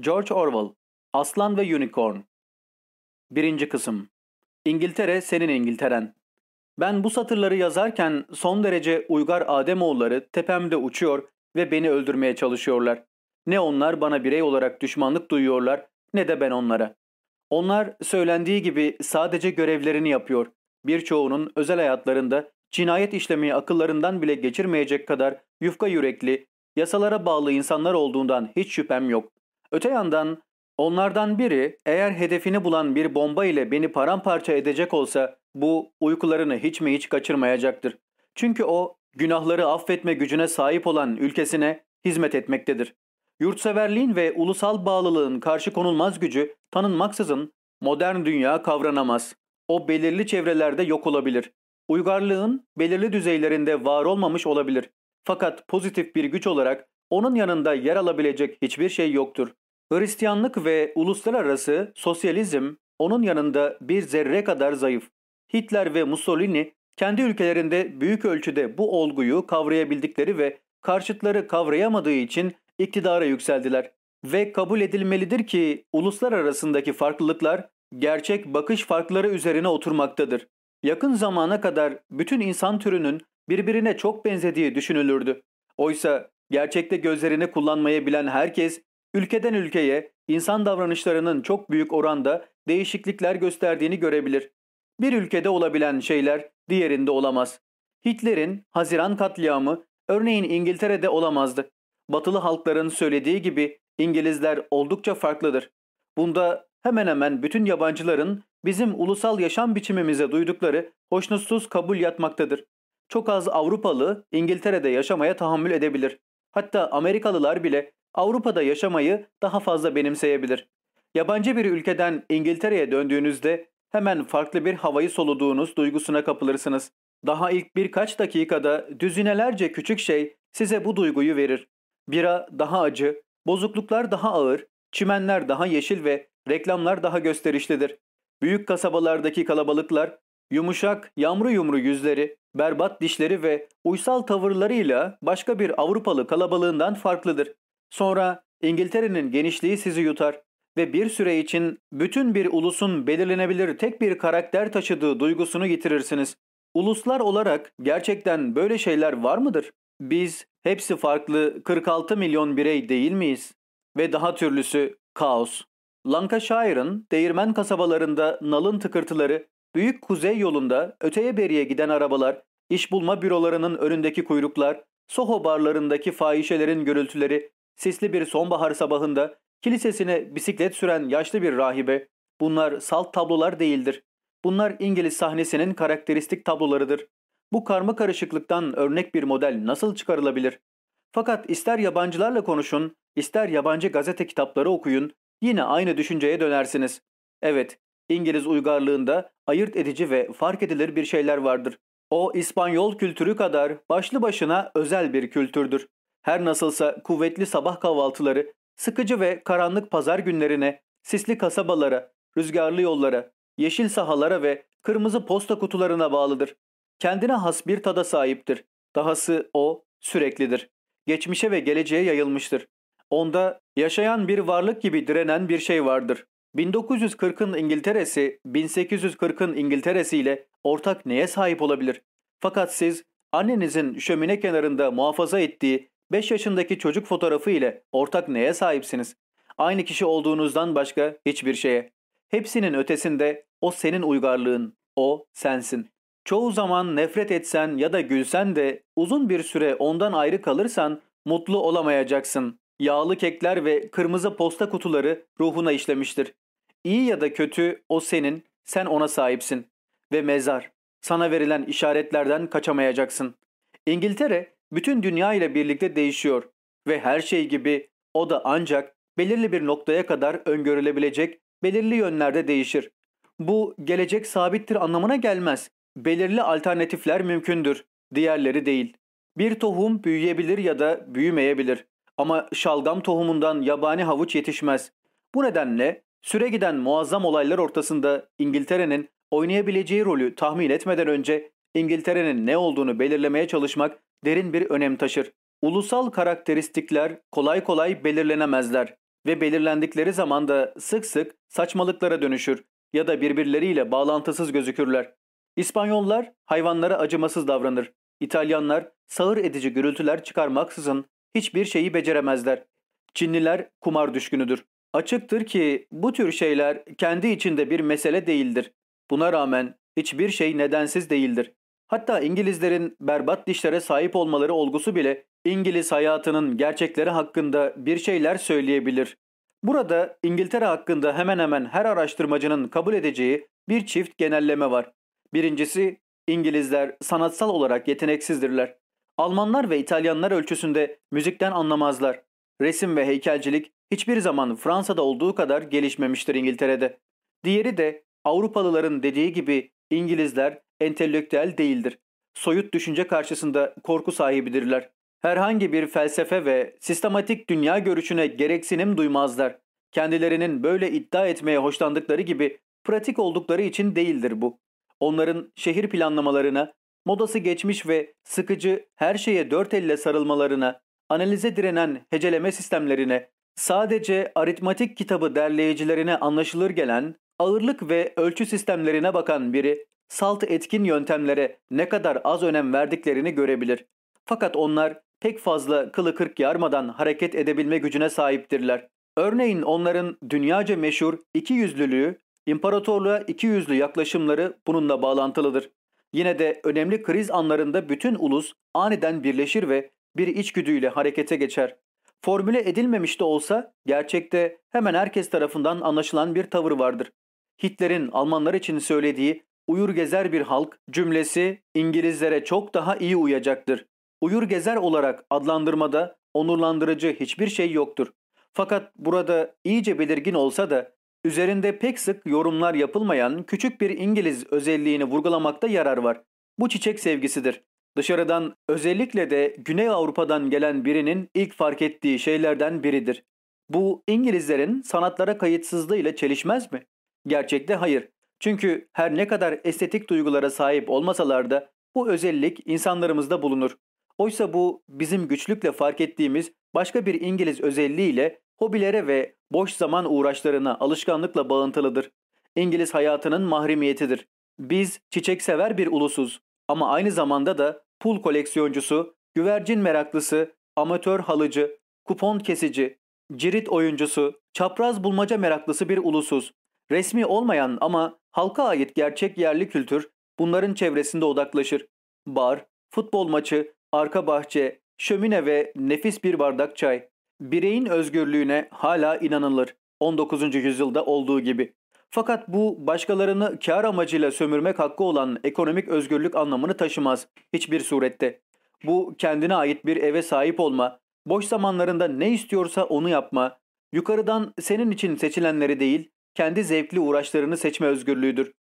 George Orwell Aslan ve Unicorn 1. Kısım İngiltere senin İngilteren Ben bu satırları yazarken son derece uygar Ademoğulları tepemde uçuyor ve beni öldürmeye çalışıyorlar. Ne onlar bana birey olarak düşmanlık duyuyorlar ne de ben onlara. Onlar söylendiği gibi sadece görevlerini yapıyor. Birçoğunun özel hayatlarında cinayet işlemeyi akıllarından bile geçirmeyecek kadar yufka yürekli, yasalara bağlı insanlar olduğundan hiç şüphem yok. Öte yandan onlardan biri eğer hedefini bulan bir bomba ile beni paramparça edecek olsa bu uykularını hiç mi hiç kaçırmayacaktır. Çünkü o günahları affetme gücüne sahip olan ülkesine hizmet etmektedir. Yurtseverliğin ve ulusal bağlılığın karşı konulmaz gücü tanınmaksızın modern dünya kavranamaz. O belirli çevrelerde yok olabilir. Uygarlığın belirli düzeylerinde var olmamış olabilir. Fakat pozitif bir güç olarak onun yanında yer alabilecek hiçbir şey yoktur. Hristiyanlık ve uluslararası sosyalizm onun yanında bir zerre kadar zayıf. Hitler ve Mussolini kendi ülkelerinde büyük ölçüde bu olguyu kavrayabildikleri ve karşıtları kavrayamadığı için iktidara yükseldiler. Ve kabul edilmelidir ki uluslar arasındaki farklılıklar gerçek bakış farkları üzerine oturmaktadır. Yakın zamana kadar bütün insan türünün birbirine çok benzediği düşünülürdü. Oysa gerçekte gözlerini kullanmayı bilen herkes ülkeden ülkeye insan davranışlarının çok büyük oranda değişiklikler gösterdiğini görebilir. Bir ülkede olabilen şeyler diğerinde olamaz. Hitler'in Haziran katliamı örneğin İngiltere'de olamazdı. Batılı halkların söylediği gibi İngilizler oldukça farklıdır. Bunda hemen hemen bütün yabancıların bizim ulusal yaşam biçimimize duydukları hoşnutsuz kabul yatmaktadır. Çok az Avrupalı İngiltere'de yaşamaya tahammül edebilir. Hatta Amerikalılar bile Avrupa'da yaşamayı daha fazla benimseyebilir. Yabancı bir ülkeden İngiltere'ye döndüğünüzde hemen farklı bir havayı soluduğunuz duygusuna kapılırsınız. Daha ilk birkaç dakikada düzinelerce küçük şey size bu duyguyu verir. Bira daha acı, bozukluklar daha ağır, çimenler daha yeşil ve reklamlar daha gösterişlidir. Büyük kasabalardaki kalabalıklar, yumuşak, yamru yumru yüzleri, berbat dişleri ve uysal tavırlarıyla başka bir Avrupalı kalabalığından farklıdır. Sonra İngiltere'nin genişliği sizi yutar ve bir süre için bütün bir ulusun belirlenebilir tek bir karakter taşıdığı duygusunu yitirirsiniz. Uluslar olarak gerçekten böyle şeyler var mıdır? Biz hepsi farklı 46 milyon birey değil miyiz? Ve daha türlüsü kaos. Lancashire'ın değirmen kasabalarında nalın tıkırtıları, büyük kuzey yolunda öteye beriye giden arabalar, iş bulma bürolarının önündeki kuyruklar, Soho barlarındaki fahişelerin gürültüleri, sisli bir sonbahar sabahında kilisesine bisiklet süren yaşlı bir rahibe, bunlar salt tablolar değildir. Bunlar İngiliz sahnesinin karakteristik tablolarıdır. Bu karma karışıklıktan örnek bir model nasıl çıkarılabilir? Fakat ister yabancılarla konuşun, ister yabancı gazete kitapları okuyun, yine aynı düşünceye dönersiniz. Evet, İngiliz uygarlığında ayırt edici ve fark edilir bir şeyler vardır. O İspanyol kültürü kadar başlı başına özel bir kültürdür. Her nasılsa kuvvetli sabah kahvaltıları, sıkıcı ve karanlık pazar günlerine, sisli kasabalara, rüzgarlı yollara, yeşil sahalara ve kırmızı posta kutularına bağlıdır. Kendine has bir tada sahiptir. Dahası o süreklidir. Geçmişe ve geleceğe yayılmıştır. Onda yaşayan bir varlık gibi direnen bir şey vardır. 1940'ın İngiltere'si 1840'ın İngiltere'si ile ortak neye sahip olabilir? Fakat siz annenizin şömine kenarında muhafaza ettiği 5 yaşındaki çocuk fotoğrafı ile ortak neye sahipsiniz? Aynı kişi olduğunuzdan başka hiçbir şeye. Hepsinin ötesinde o senin uygarlığın, o sensin. Çoğu zaman nefret etsen ya da gülsen de uzun bir süre ondan ayrı kalırsan mutlu olamayacaksın. Yağlı kekler ve kırmızı posta kutuları ruhuna işlemiştir. İyi ya da kötü o senin, sen ona sahipsin. Ve mezar, sana verilen işaretlerden kaçamayacaksın. İngiltere bütün dünya ile birlikte değişiyor ve her şey gibi o da ancak belirli bir noktaya kadar öngörülebilecek belirli yönlerde değişir. Bu gelecek sabittir anlamına gelmez. Belirli alternatifler mümkündür, diğerleri değil. Bir tohum büyüyebilir ya da büyümeyebilir. Ama şalgam tohumundan yabani havuç yetişmez. Bu nedenle süre giden muazzam olaylar ortasında İngiltere'nin oynayabileceği rolü tahmin etmeden önce İngiltere'nin ne olduğunu belirlemeye çalışmak derin bir önem taşır. Ulusal karakteristikler kolay kolay belirlenemezler. ve belirlendikleri zaman da sık sık saçmalıklara dönüşür ya da birbirleriyle bağlantısız gözükürler. İspanyollar hayvanlara acımasız davranır. İtalyanlar sağır edici gürültüler çıkarmaksızın hiçbir şeyi beceremezler. Çinliler kumar düşkünüdür. Açıktır ki bu tür şeyler kendi içinde bir mesele değildir. Buna rağmen hiçbir şey nedensiz değildir. Hatta İngilizlerin berbat dişlere sahip olmaları olgusu bile İngiliz hayatının gerçekleri hakkında bir şeyler söyleyebilir. Burada İngiltere hakkında hemen hemen her araştırmacının kabul edeceği bir çift genelleme var. Birincisi İngilizler sanatsal olarak yeteneksizdirler. Almanlar ve İtalyanlar ölçüsünde müzikten anlamazlar. Resim ve heykelcilik hiçbir zaman Fransa'da olduğu kadar gelişmemiştir İngiltere'de. Diğeri de Avrupalıların dediği gibi İngilizler entelektüel değildir. Soyut düşünce karşısında korku sahibidirler. Herhangi bir felsefe ve sistematik dünya görüşüne gereksinim duymazlar. Kendilerinin böyle iddia etmeye hoşlandıkları gibi pratik oldukları için değildir bu. Onların şehir planlamalarına, modası geçmiş ve sıkıcı her şeye dört elle sarılmalarına, analize direnen heceleme sistemlerine, sadece aritmatik kitabı derleyicilerine anlaşılır gelen ağırlık ve ölçü sistemlerine bakan biri salt etkin yöntemlere ne kadar az önem verdiklerini görebilir. Fakat onlar pek fazla kılı kırk yarmadan hareket edebilme gücüne sahiptirler. Örneğin onların dünyaca meşhur iki yüzlülüğü, imparatorluğa iki yüzlü yaklaşımları bununla bağlantılıdır. Yine de önemli kriz anlarında bütün ulus aniden birleşir ve bir içgüdüyle harekete geçer. Formüle edilmemiş de olsa gerçekte hemen herkes tarafından anlaşılan bir tavır vardır. Hitler'in Almanlar için söylediği uyur gezer bir halk cümlesi İngilizlere çok daha iyi uyacaktır. Uyur gezer olarak adlandırmada onurlandırıcı hiçbir şey yoktur. Fakat burada iyice belirgin olsa da üzerinde pek sık yorumlar yapılmayan küçük bir İngiliz özelliğini vurgulamakta yarar var. Bu çiçek sevgisidir. Dışarıdan özellikle de Güney Avrupa'dan gelen birinin ilk fark ettiği şeylerden biridir. Bu İngilizlerin sanatlara kayıtsızlığı ile çelişmez mi? Gerçekte hayır. Çünkü her ne kadar estetik duygulara sahip olmasalar da bu özellik insanlarımızda bulunur. Oysa bu bizim güçlükle fark ettiğimiz başka bir İngiliz özelliğiyle hobilere ve boş zaman uğraşlarına alışkanlıkla bağıntılıdır. İngiliz hayatının mahremiyetidir. Biz çiçek sever bir ulusuz ama aynı zamanda da pul koleksiyoncusu, güvercin meraklısı, amatör halıcı, kupon kesici, cirit oyuncusu, çapraz bulmaca meraklısı bir ulusuz. Resmi olmayan ama halka ait gerçek yerli kültür bunların çevresinde odaklaşır. Bar, futbol maçı, arka bahçe, şömine ve nefis bir bardak çay. Bireyin özgürlüğüne hala inanılır. 19. yüzyılda olduğu gibi. Fakat bu başkalarını kar amacıyla sömürmek hakkı olan ekonomik özgürlük anlamını taşımaz hiçbir surette. Bu kendine ait bir eve sahip olma, boş zamanlarında ne istiyorsa onu yapma, yukarıdan senin için seçilenleri değil, kendi zevkli uğraşlarını seçme özgürlüğüdür.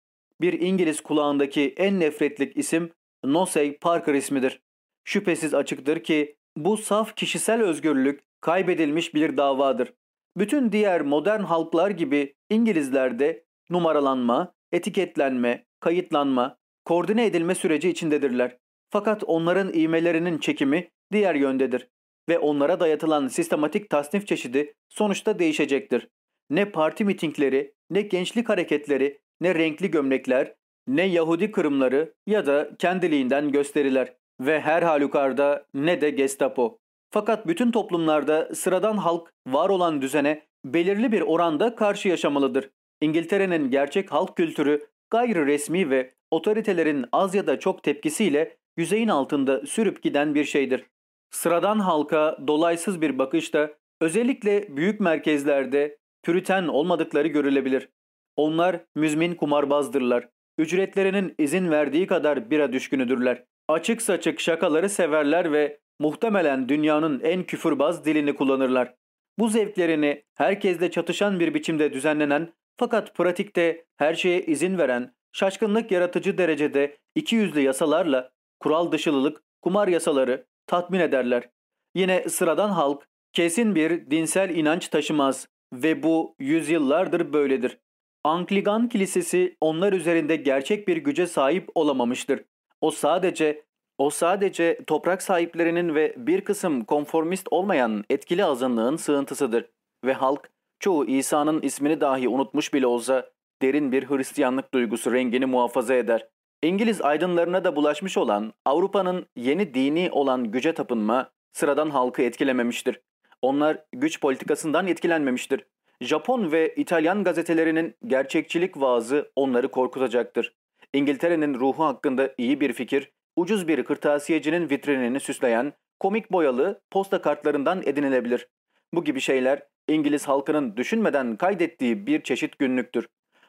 Bir İngiliz kulağındaki en nefretlik isim Nosey Parker ismidir. Şüphesiz açıktır ki bu saf kişisel özgürlük kaybedilmiş bir davadır. Bütün diğer modern halklar gibi İngilizler de numaralanma, etiketlenme, kayıtlanma, koordine edilme süreci içindedirler. Fakat onların iğmelerinin çekimi diğer yöndedir ve onlara dayatılan sistematik tasnif çeşidi sonuçta değişecektir. Ne parti mitingleri, ne gençlik hareketleri, ne renkli gömlekler, ne Yahudi kırımları ya da kendiliğinden gösteriler ve her halükarda ne de Gestapo. Fakat bütün toplumlarda sıradan halk var olan düzene belirli bir oranda karşı yaşamalıdır. İngiltere'nin gerçek halk kültürü gayri resmi ve otoritelerin az ya da çok tepkisiyle yüzeyin altında sürüp giden bir şeydir. Sıradan halka dolaysız bir bakışta özellikle büyük merkezlerde püriten olmadıkları görülebilir. Onlar müzmin kumarbazdırlar. Ücretlerinin izin verdiği kadar bira düşkünüdürler. Açık saçık şakaları severler ve muhtemelen dünyanın en küfürbaz dilini kullanırlar. Bu zevklerini herkesle çatışan bir biçimde düzenlenen fakat pratikte her şeye izin veren, şaşkınlık yaratıcı derecede iki yüzlü yasalarla kural dışılılık, kumar yasaları tatmin ederler. Yine sıradan halk kesin bir dinsel inanç taşımaz ve bu yüzyıllardır böyledir. Anglikan kilisesi onlar üzerinde gerçek bir güce sahip olamamıştır. O sadece o sadece toprak sahiplerinin ve bir kısım konformist olmayan etkili azınlığın sığıntısıdır ve halk çoğu İsa'nın ismini dahi unutmuş bile olsa derin bir Hristiyanlık duygusu rengini muhafaza eder. İngiliz aydınlarına da bulaşmış olan Avrupa'nın yeni dini olan güce tapınma sıradan halkı etkilememiştir. Onlar güç politikasından etkilenmemiştir. Japon ve İtalyan gazetelerinin gerçekçilik vaazı onları korkutacaktır. İngiltere'nin ruhu hakkında iyi bir fikir, ucuz bir kırtasiyecinin vitrinini süsleyen komik boyalı posta kartlarından edinilebilir. Bu gibi şeyler İngiliz halkının düşünmeden kaydettiği bir çeşit günlüktür.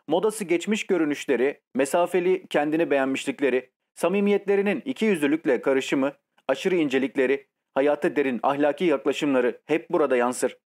Modası geçmiş görünüşleri, mesafeli kendini beğenmişlikleri, samimiyetlerinin iki yüzlülükle karışımı, aşırı incelikleri, hayata derin ahlaki yaklaşımları hep burada yansır.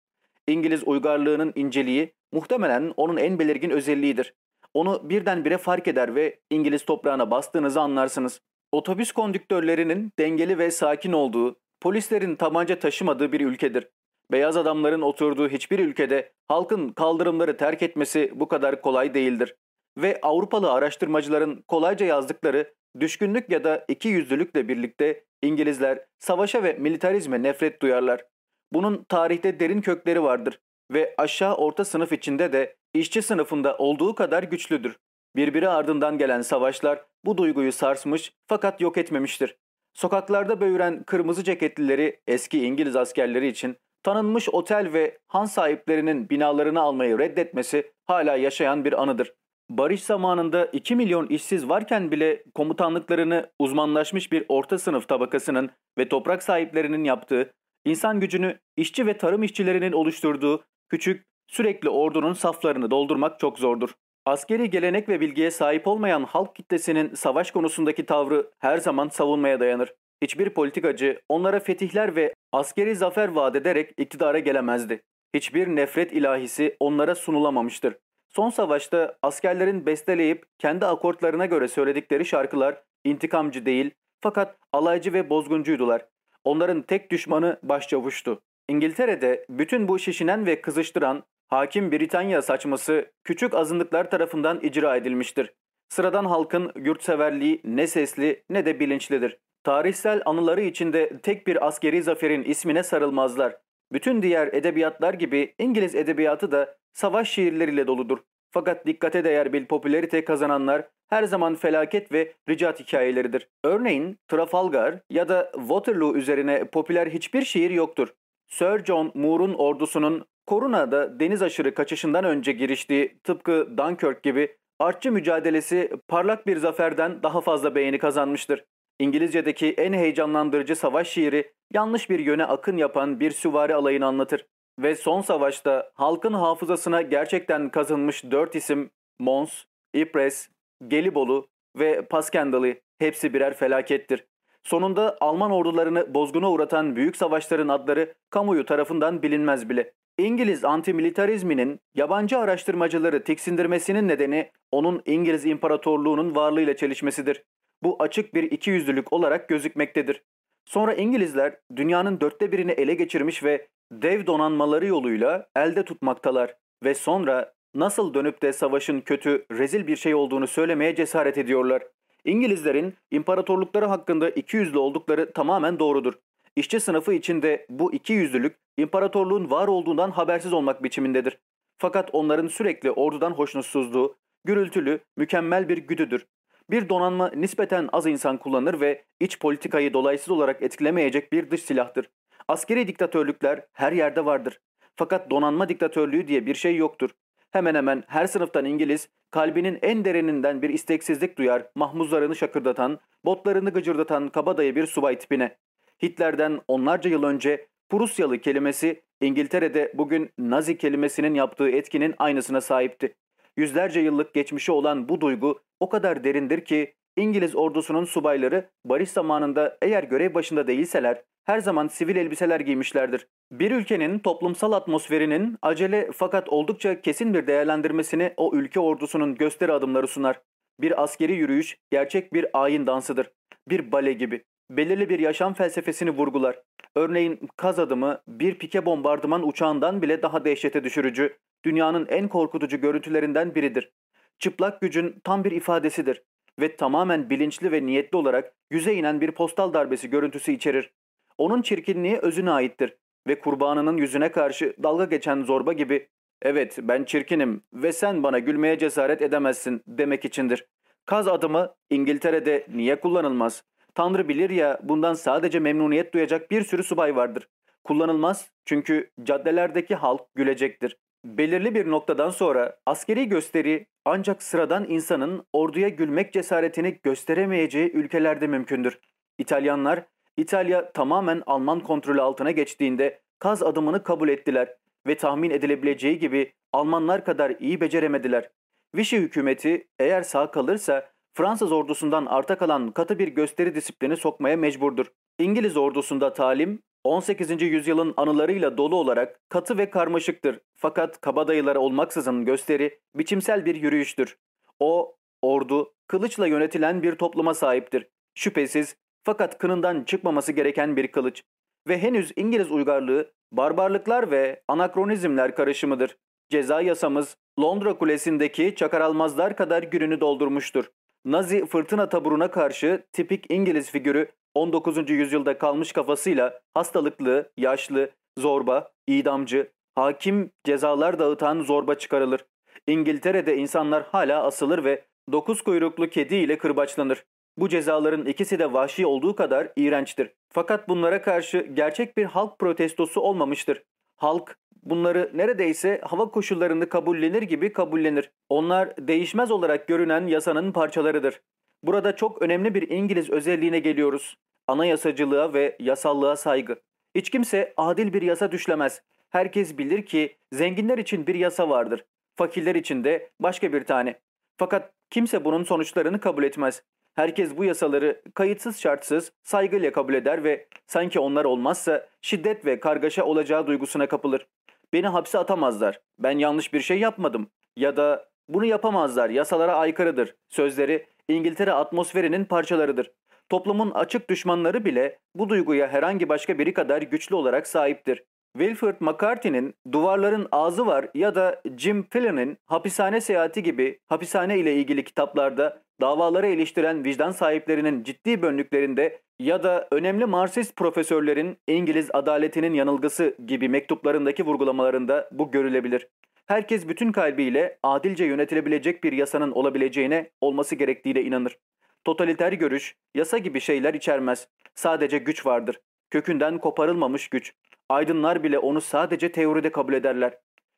İngiliz uygarlığının inceliği muhtemelen onun en belirgin özelliğidir. Onu birdenbire fark eder ve İngiliz toprağına bastığınızı anlarsınız. Otobüs kondüktörlerinin dengeli ve sakin olduğu, polislerin tabanca taşımadığı bir ülkedir. Beyaz adamların oturduğu hiçbir ülkede halkın kaldırımları terk etmesi bu kadar kolay değildir. Ve Avrupalı araştırmacıların kolayca yazdıkları düşkünlük ya da iki yüzlülükle birlikte İngilizler savaşa ve militarizme nefret duyarlar. Bunun tarihte derin kökleri vardır ve aşağı orta sınıf içinde de işçi sınıfında olduğu kadar güçlüdür. Birbiri ardından gelen savaşlar bu duyguyu sarsmış fakat yok etmemiştir. Sokaklarda böğüren kırmızı ceketlileri eski İngiliz askerleri için tanınmış otel ve han sahiplerinin binalarını almayı reddetmesi hala yaşayan bir anıdır. Barış zamanında 2 milyon işsiz varken bile komutanlıklarını uzmanlaşmış bir orta sınıf tabakasının ve toprak sahiplerinin yaptığı, insan gücünü işçi ve tarım işçilerinin oluşturduğu küçük, sürekli ordunun saflarını doldurmak çok zordur. Askeri gelenek ve bilgiye sahip olmayan halk kitlesinin savaş konusundaki tavrı her zaman savunmaya dayanır. Hiçbir politikacı onlara fetihler ve askeri zafer vaat ederek iktidara gelemezdi. Hiçbir nefret ilahisi onlara sunulamamıştır. Son savaşta askerlerin besteleyip kendi akortlarına göre söyledikleri şarkılar intikamcı değil fakat alaycı ve bozguncuydular. Onların tek düşmanı başçavuştu. İngiltere'de bütün bu şişinen ve kızıştıran hakim Britanya saçması küçük azınlıklar tarafından icra edilmiştir. Sıradan halkın yurtseverliği ne sesli ne de bilinçlidir. Tarihsel anıları içinde tek bir askeri zaferin ismine sarılmazlar. Bütün diğer edebiyatlar gibi İngiliz edebiyatı da savaş şiirleriyle doludur. Fakat dikkate değer bir popülerite kazananlar her zaman felaket ve ricat hikayeleridir. Örneğin Trafalgar ya da Waterloo üzerine popüler hiçbir şiir yoktur. Sir John Moore'un ordusunun Koruna'da deniz aşırı kaçışından önce giriştiği tıpkı Dunkirk gibi artçı mücadelesi parlak bir zaferden daha fazla beğeni kazanmıştır. İngilizce'deki en heyecanlandırıcı savaş şiiri yanlış bir yöne akın yapan bir süvari alayını anlatır. Ve son savaşta halkın hafızasına gerçekten kazınmış dört isim Mons, Ypres, Gelibolu ve Paskendalı hepsi birer felakettir. Sonunda Alman ordularını bozguna uğratan büyük savaşların adları kamuoyu tarafından bilinmez bile. İngiliz antimilitarizminin yabancı araştırmacıları tiksindirmesinin nedeni onun İngiliz İmparatorluğu'nun varlığıyla çelişmesidir. Bu açık bir ikiyüzlülük olarak gözükmektedir. Sonra İngilizler dünyanın dörtte birini ele geçirmiş ve dev donanmaları yoluyla elde tutmaktalar ve sonra nasıl dönüp de savaşın kötü, rezil bir şey olduğunu söylemeye cesaret ediyorlar. İngilizlerin imparatorlukları hakkında ikiyüzlü oldukları tamamen doğrudur. İşçi sınıfı içinde bu ikiyüzlülük imparatorluğun var olduğundan habersiz olmak biçimindedir. Fakat onların sürekli ordudan hoşnutsuzluğu, gürültülü, mükemmel bir güdüdür. Bir donanma nispeten az insan kullanır ve iç politikayı dolaysız olarak etkilemeyecek bir dış silahtır. Askeri diktatörlükler her yerde vardır. Fakat donanma diktatörlüğü diye bir şey yoktur. Hemen hemen her sınıftan İngiliz, kalbinin en derininden bir isteksizlik duyar, mahmuzlarını şakırdatan, botlarını gıcırdatan kabadayı bir subay tipine. Hitler'den onlarca yıl önce Prusyalı kelimesi İngiltere'de bugün Nazi kelimesinin yaptığı etkinin aynısına sahipti. Yüzlerce yıllık geçmişi olan bu duygu o kadar derindir ki İngiliz ordusunun subayları barış zamanında eğer görev başında değilseler her zaman sivil elbiseler giymişlerdir. Bir ülkenin toplumsal atmosferinin acele fakat oldukça kesin bir değerlendirmesini o ülke ordusunun gösteri adımları sunar. Bir askeri yürüyüş gerçek bir ayin dansıdır. Bir bale gibi. Belirli bir yaşam felsefesini vurgular. Örneğin kaz adımı bir pike bombardıman uçağından bile daha dehşete düşürücü, dünyanın en korkutucu görüntülerinden biridir. Çıplak gücün tam bir ifadesidir ve tamamen bilinçli ve niyetli olarak yüze inen bir postal darbesi görüntüsü içerir. Onun çirkinliği özüne aittir ve kurbanının yüzüne karşı dalga geçen zorba gibi Evet ben çirkinim ve sen bana gülmeye cesaret edemezsin demek içindir. Kaz adımı İngiltere'de niye kullanılmaz? Tanrı bilir ya bundan sadece memnuniyet duyacak bir sürü subay vardır. Kullanılmaz çünkü caddelerdeki halk gülecektir. Belirli bir noktadan sonra askeri gösteri ancak sıradan insanın orduya gülmek cesaretini gösteremeyeceği ülkelerde mümkündür. İtalyanlar İtalya tamamen Alman kontrolü altına geçtiğinde Kaz adımını kabul ettiler ve tahmin edilebileceği gibi Almanlar kadar iyi beceremediler. Vichy hükümeti eğer sağ kalırsa Fransız ordusundan arta kalan katı bir gösteri disiplini sokmaya mecburdur. İngiliz ordusunda talim 18. yüzyılın anılarıyla dolu olarak katı ve karmaşıktır. Fakat kabadayıları olmaksızın gösteri biçimsel bir yürüyüştür. O, ordu, kılıçla yönetilen bir topluma sahiptir. Şüphesiz fakat kınından çıkmaması gereken bir kılıç. Ve henüz İngiliz uygarlığı barbarlıklar ve anakronizmler karışımıdır. Ceza yasamız Londra Kulesi'ndeki çakaralmazlar kadar gününü doldurmuştur. Nazi fırtına taburuna karşı tipik İngiliz figürü 19. yüzyılda kalmış kafasıyla hastalıklı, yaşlı, zorba, idamcı, hakim cezalar dağıtan zorba çıkarılır. İngiltere'de insanlar hala asılır ve dokuz kuyruklu kedi ile kırbaçlanır. Bu cezaların ikisi de vahşi olduğu kadar iğrençtir. Fakat bunlara karşı gerçek bir halk protestosu olmamıştır. Halk bunları neredeyse hava koşullarını kabullenir gibi kabullenir. Onlar değişmez olarak görünen yasanın parçalarıdır. Burada çok önemli bir İngiliz özelliğine geliyoruz. Anayasacılığa ve yasallığa saygı. Hiç kimse adil bir yasa düşlemez. Herkes bilir ki zenginler için bir yasa vardır. Fakirler için de başka bir tane. Fakat kimse bunun sonuçlarını kabul etmez. Herkes bu yasaları kayıtsız şartsız saygıyla kabul eder ve sanki onlar olmazsa şiddet ve kargaşa olacağı duygusuna kapılır. Beni hapse atamazlar. Ben yanlış bir şey yapmadım. Ya da bunu yapamazlar. Yasalara aykırıdır. Sözleri İngiltere atmosferinin parçalarıdır. Toplumun açık düşmanları bile bu duyguya herhangi başka biri kadar güçlü olarak sahiptir. Wilford McCarthy'nin Duvarların Ağzı Var ya da Jim Fallon'in Hapishane Seyahati gibi hapishane ile ilgili kitaplarda davaları eleştiren vicdan sahiplerinin ciddi bönlüklerinde ya da önemli Marksist profesörlerin İngiliz adaletinin yanılgısı gibi mektuplarındaki vurgulamalarında bu görülebilir. Herkes bütün kalbiyle adilce yönetilebilecek bir yasanın olabileceğine olması gerektiğine inanır. Totaliter görüş, yasa gibi şeyler içermez. Sadece güç vardır. Kökünden koparılmamış güç. Aydınlar bile onu sadece teoride kabul ederler.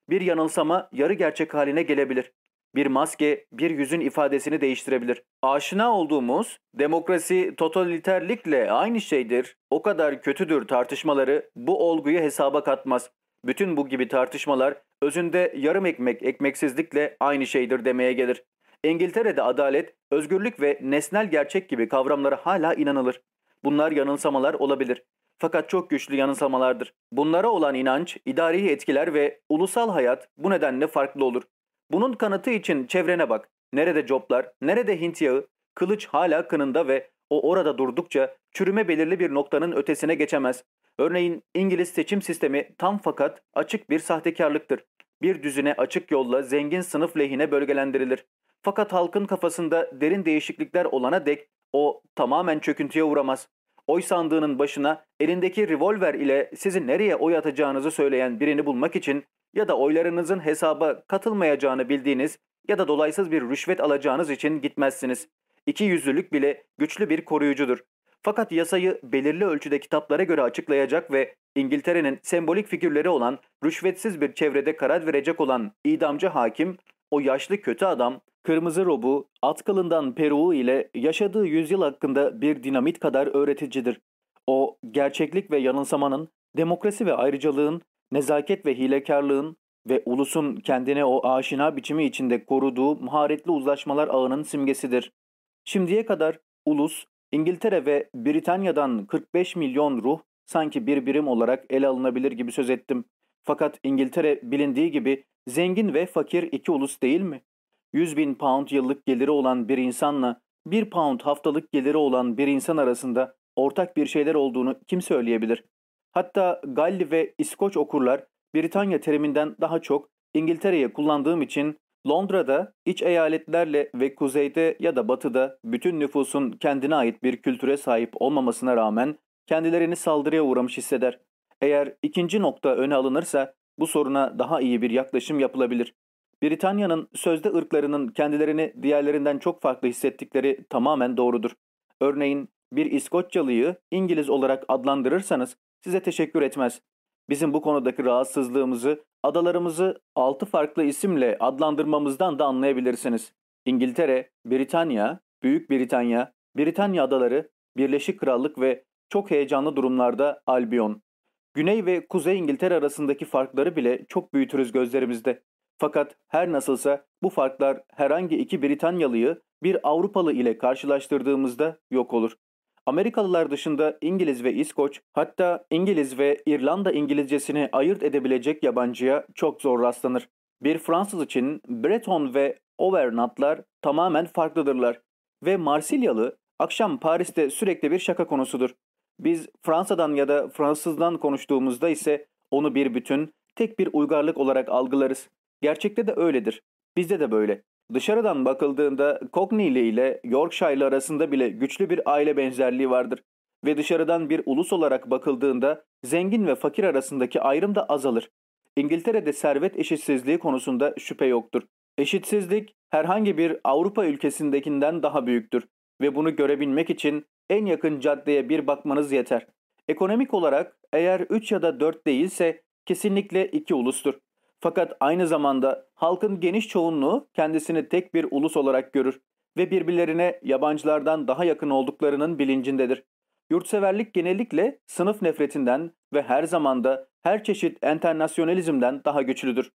Bir yanılsama yarı gerçek haline gelebilir. Bir maske bir yüzün ifadesini değiştirebilir. Aşina olduğumuz demokrasi totaliterlikle aynı şeydir, o kadar kötüdür tartışmaları bu olguyu hesaba katmaz. Bütün bu gibi tartışmalar özünde yarım ekmek ekmeksizlikle aynı şeydir demeye gelir. İngiltere'de adalet, özgürlük ve nesnel gerçek gibi kavramlara hala inanılır. Bunlar yanılsamalar olabilir. Fakat çok güçlü yanılsamalardır. Bunlara olan inanç, idari etkiler ve ulusal hayat bu nedenle farklı olur. Bunun kanıtı için çevrene bak. Nerede coplar, nerede Hint yağı, kılıç hala kınında ve o orada durdukça çürüme belirli bir noktanın ötesine geçemez. Örneğin İngiliz seçim sistemi tam fakat açık bir sahtekarlıktır. Bir düzine açık yolla zengin sınıf lehine bölgelendirilir. Fakat halkın kafasında derin değişiklikler olana dek o tamamen çöküntüye uğramaz. Oy sandığının başına elindeki revolver ile sizi nereye oy atacağınızı söyleyen birini bulmak için ya da oylarınızın hesaba katılmayacağını bildiğiniz ya da dolaysız bir rüşvet alacağınız için gitmezsiniz. İki yüzlülük bile güçlü bir koruyucudur. Fakat yasayı belirli ölçüde kitaplara göre açıklayacak ve İngiltere'nin sembolik figürleri olan rüşvetsiz bir çevrede karar verecek olan idamcı hakim, o yaşlı kötü adam, kırmızı robu, at kılından peruğu ile yaşadığı yüzyıl hakkında bir dinamit kadar öğreticidir. O gerçeklik ve yanılsamanın, demokrasi ve ayrıcalığın, nezaket ve hilekarlığın ve ulusun kendine o aşina biçimi içinde koruduğu maharetli uzlaşmalar ağının simgesidir. Şimdiye kadar ulus, İngiltere ve Britanya'dan 45 milyon ruh sanki bir birim olarak ele alınabilir gibi söz ettim. Fakat İngiltere bilindiği gibi zengin ve fakir iki ulus değil mi? 100 bin pound yıllık geliri olan bir insanla 1 pound haftalık geliri olan bir insan arasında ortak bir şeyler olduğunu kim söyleyebilir? Hatta Galli ve İskoç okurlar Britanya teriminden daha çok İngiltere'ye kullandığım için Londra'da iç eyaletlerle ve kuzeyde ya da batıda bütün nüfusun kendine ait bir kültüre sahip olmamasına rağmen kendilerini saldırıya uğramış hisseder. Eğer ikinci nokta öne alınırsa bu soruna daha iyi bir yaklaşım yapılabilir. Britanya'nın sözde ırklarının kendilerini diğerlerinden çok farklı hissettikleri tamamen doğrudur. Örneğin bir İskoçyalıyı İngiliz olarak adlandırırsanız size teşekkür etmez. Bizim bu konudaki rahatsızlığımızı, adalarımızı altı farklı isimle adlandırmamızdan da anlayabilirsiniz. İngiltere, Britanya, Büyük Britanya, Britanya Adaları, Birleşik Krallık ve çok heyecanlı durumlarda Albion. Güney ve Kuzey İngiltere arasındaki farkları bile çok büyütürüz gözlerimizde. Fakat her nasılsa bu farklar herhangi iki Britanyalıyı bir Avrupalı ile karşılaştırdığımızda yok olur. Amerikalılar dışında İngiliz ve İskoç hatta İngiliz ve İrlanda İngilizcesini ayırt edebilecek yabancıya çok zor rastlanır. Bir Fransız için Breton ve Auvergnatlar tamamen farklıdırlar ve Marsilyalı akşam Paris'te sürekli bir şaka konusudur. Biz Fransa'dan ya da Fransızdan konuştuğumuzda ise onu bir bütün, tek bir uygarlık olarak algılarız. Gerçekte de öyledir. Bizde de böyle. Dışarıdan bakıldığında Cockney'li ile Yorkshire'lı arasında bile güçlü bir aile benzerliği vardır. Ve dışarıdan bir ulus olarak bakıldığında zengin ve fakir arasındaki ayrım da azalır. İngiltere'de servet eşitsizliği konusunda şüphe yoktur. Eşitsizlik herhangi bir Avrupa ülkesindekinden daha büyüktür ve bunu görebilmek için en yakın caddeye bir bakmanız yeter. Ekonomik olarak eğer 3 ya da 4 değilse kesinlikle 2 ulustur. Fakat aynı zamanda halkın geniş çoğunluğu kendisini tek bir ulus olarak görür ve birbirlerine yabancılardan daha yakın olduklarının bilincindedir. Yurtseverlik genellikle sınıf nefretinden ve her zamanda her çeşit enternasyonalizmden daha güçlüdür.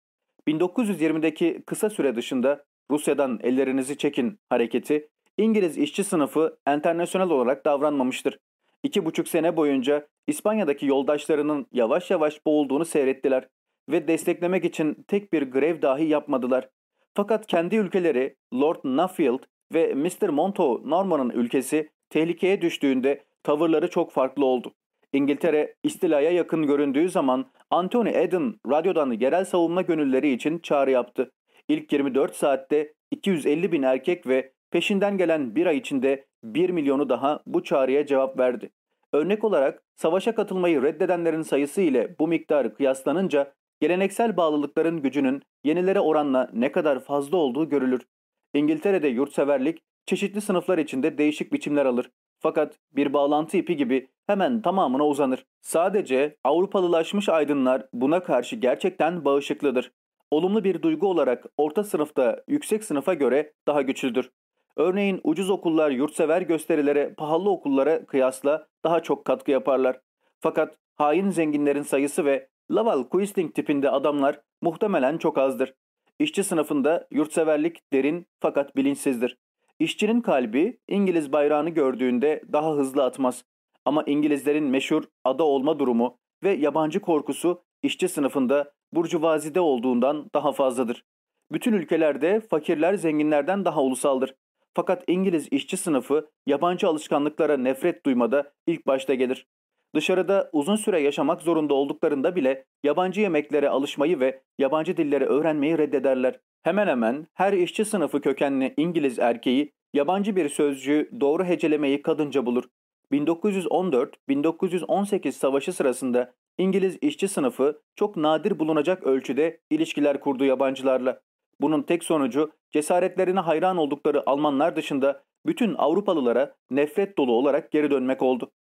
1920'deki kısa süre dışında Rusya'dan ellerinizi çekin hareketi İngiliz işçi sınıfı enternasyonel olarak davranmamıştır. İki buçuk sene boyunca İspanya'daki yoldaşlarının yavaş yavaş boğulduğunu seyrettiler ve desteklemek için tek bir grev dahi yapmadılar. Fakat kendi ülkeleri Lord Nuffield ve Mr. Montagu Norman'ın ülkesi tehlikeye düştüğünde tavırları çok farklı oldu. İngiltere istilaya yakın göründüğü zaman Anthony Eden radyodan yerel savunma gönülleri için çağrı yaptı. İlk 24 saatte 250 bin erkek ve peşinden gelen bir ay içinde 1 milyonu daha bu çağrıya cevap verdi. Örnek olarak savaşa katılmayı reddedenlerin sayısı ile bu miktarı kıyaslanınca geleneksel bağlılıkların gücünün yenilere oranla ne kadar fazla olduğu görülür. İngiltere'de yurtseverlik çeşitli sınıflar içinde değişik biçimler alır. Fakat bir bağlantı ipi gibi hemen tamamına uzanır. Sadece Avrupalılaşmış aydınlar buna karşı gerçekten bağışıklıdır. Olumlu bir duygu olarak orta sınıfta yüksek sınıfa göre daha güçlüdür. Örneğin ucuz okullar yurtsever gösterilere pahalı okullara kıyasla daha çok katkı yaparlar. Fakat hain zenginlerin sayısı ve Laval Quisling tipinde adamlar muhtemelen çok azdır. İşçi sınıfında yurtseverlik derin fakat bilinçsizdir. İşçinin kalbi İngiliz bayrağını gördüğünde daha hızlı atmaz. Ama İngilizlerin meşhur ada olma durumu ve yabancı korkusu işçi sınıfında burjuvazide olduğundan daha fazladır. Bütün ülkelerde fakirler zenginlerden daha ulusaldır. Fakat İngiliz işçi sınıfı yabancı alışkanlıklara nefret duymada ilk başta gelir. Dışarıda uzun süre yaşamak zorunda olduklarında bile yabancı yemeklere alışmayı ve yabancı dilleri öğrenmeyi reddederler. Hemen hemen her işçi sınıfı kökenli İngiliz erkeği yabancı bir sözcüğü doğru hecelemeyi kadınca bulur. 1914-1918 savaşı sırasında İngiliz işçi sınıfı çok nadir bulunacak ölçüde ilişkiler kurdu yabancılarla. Bunun tek sonucu cesaretlerine hayran oldukları Almanlar dışında bütün Avrupalılara nefret dolu olarak geri dönmek oldu.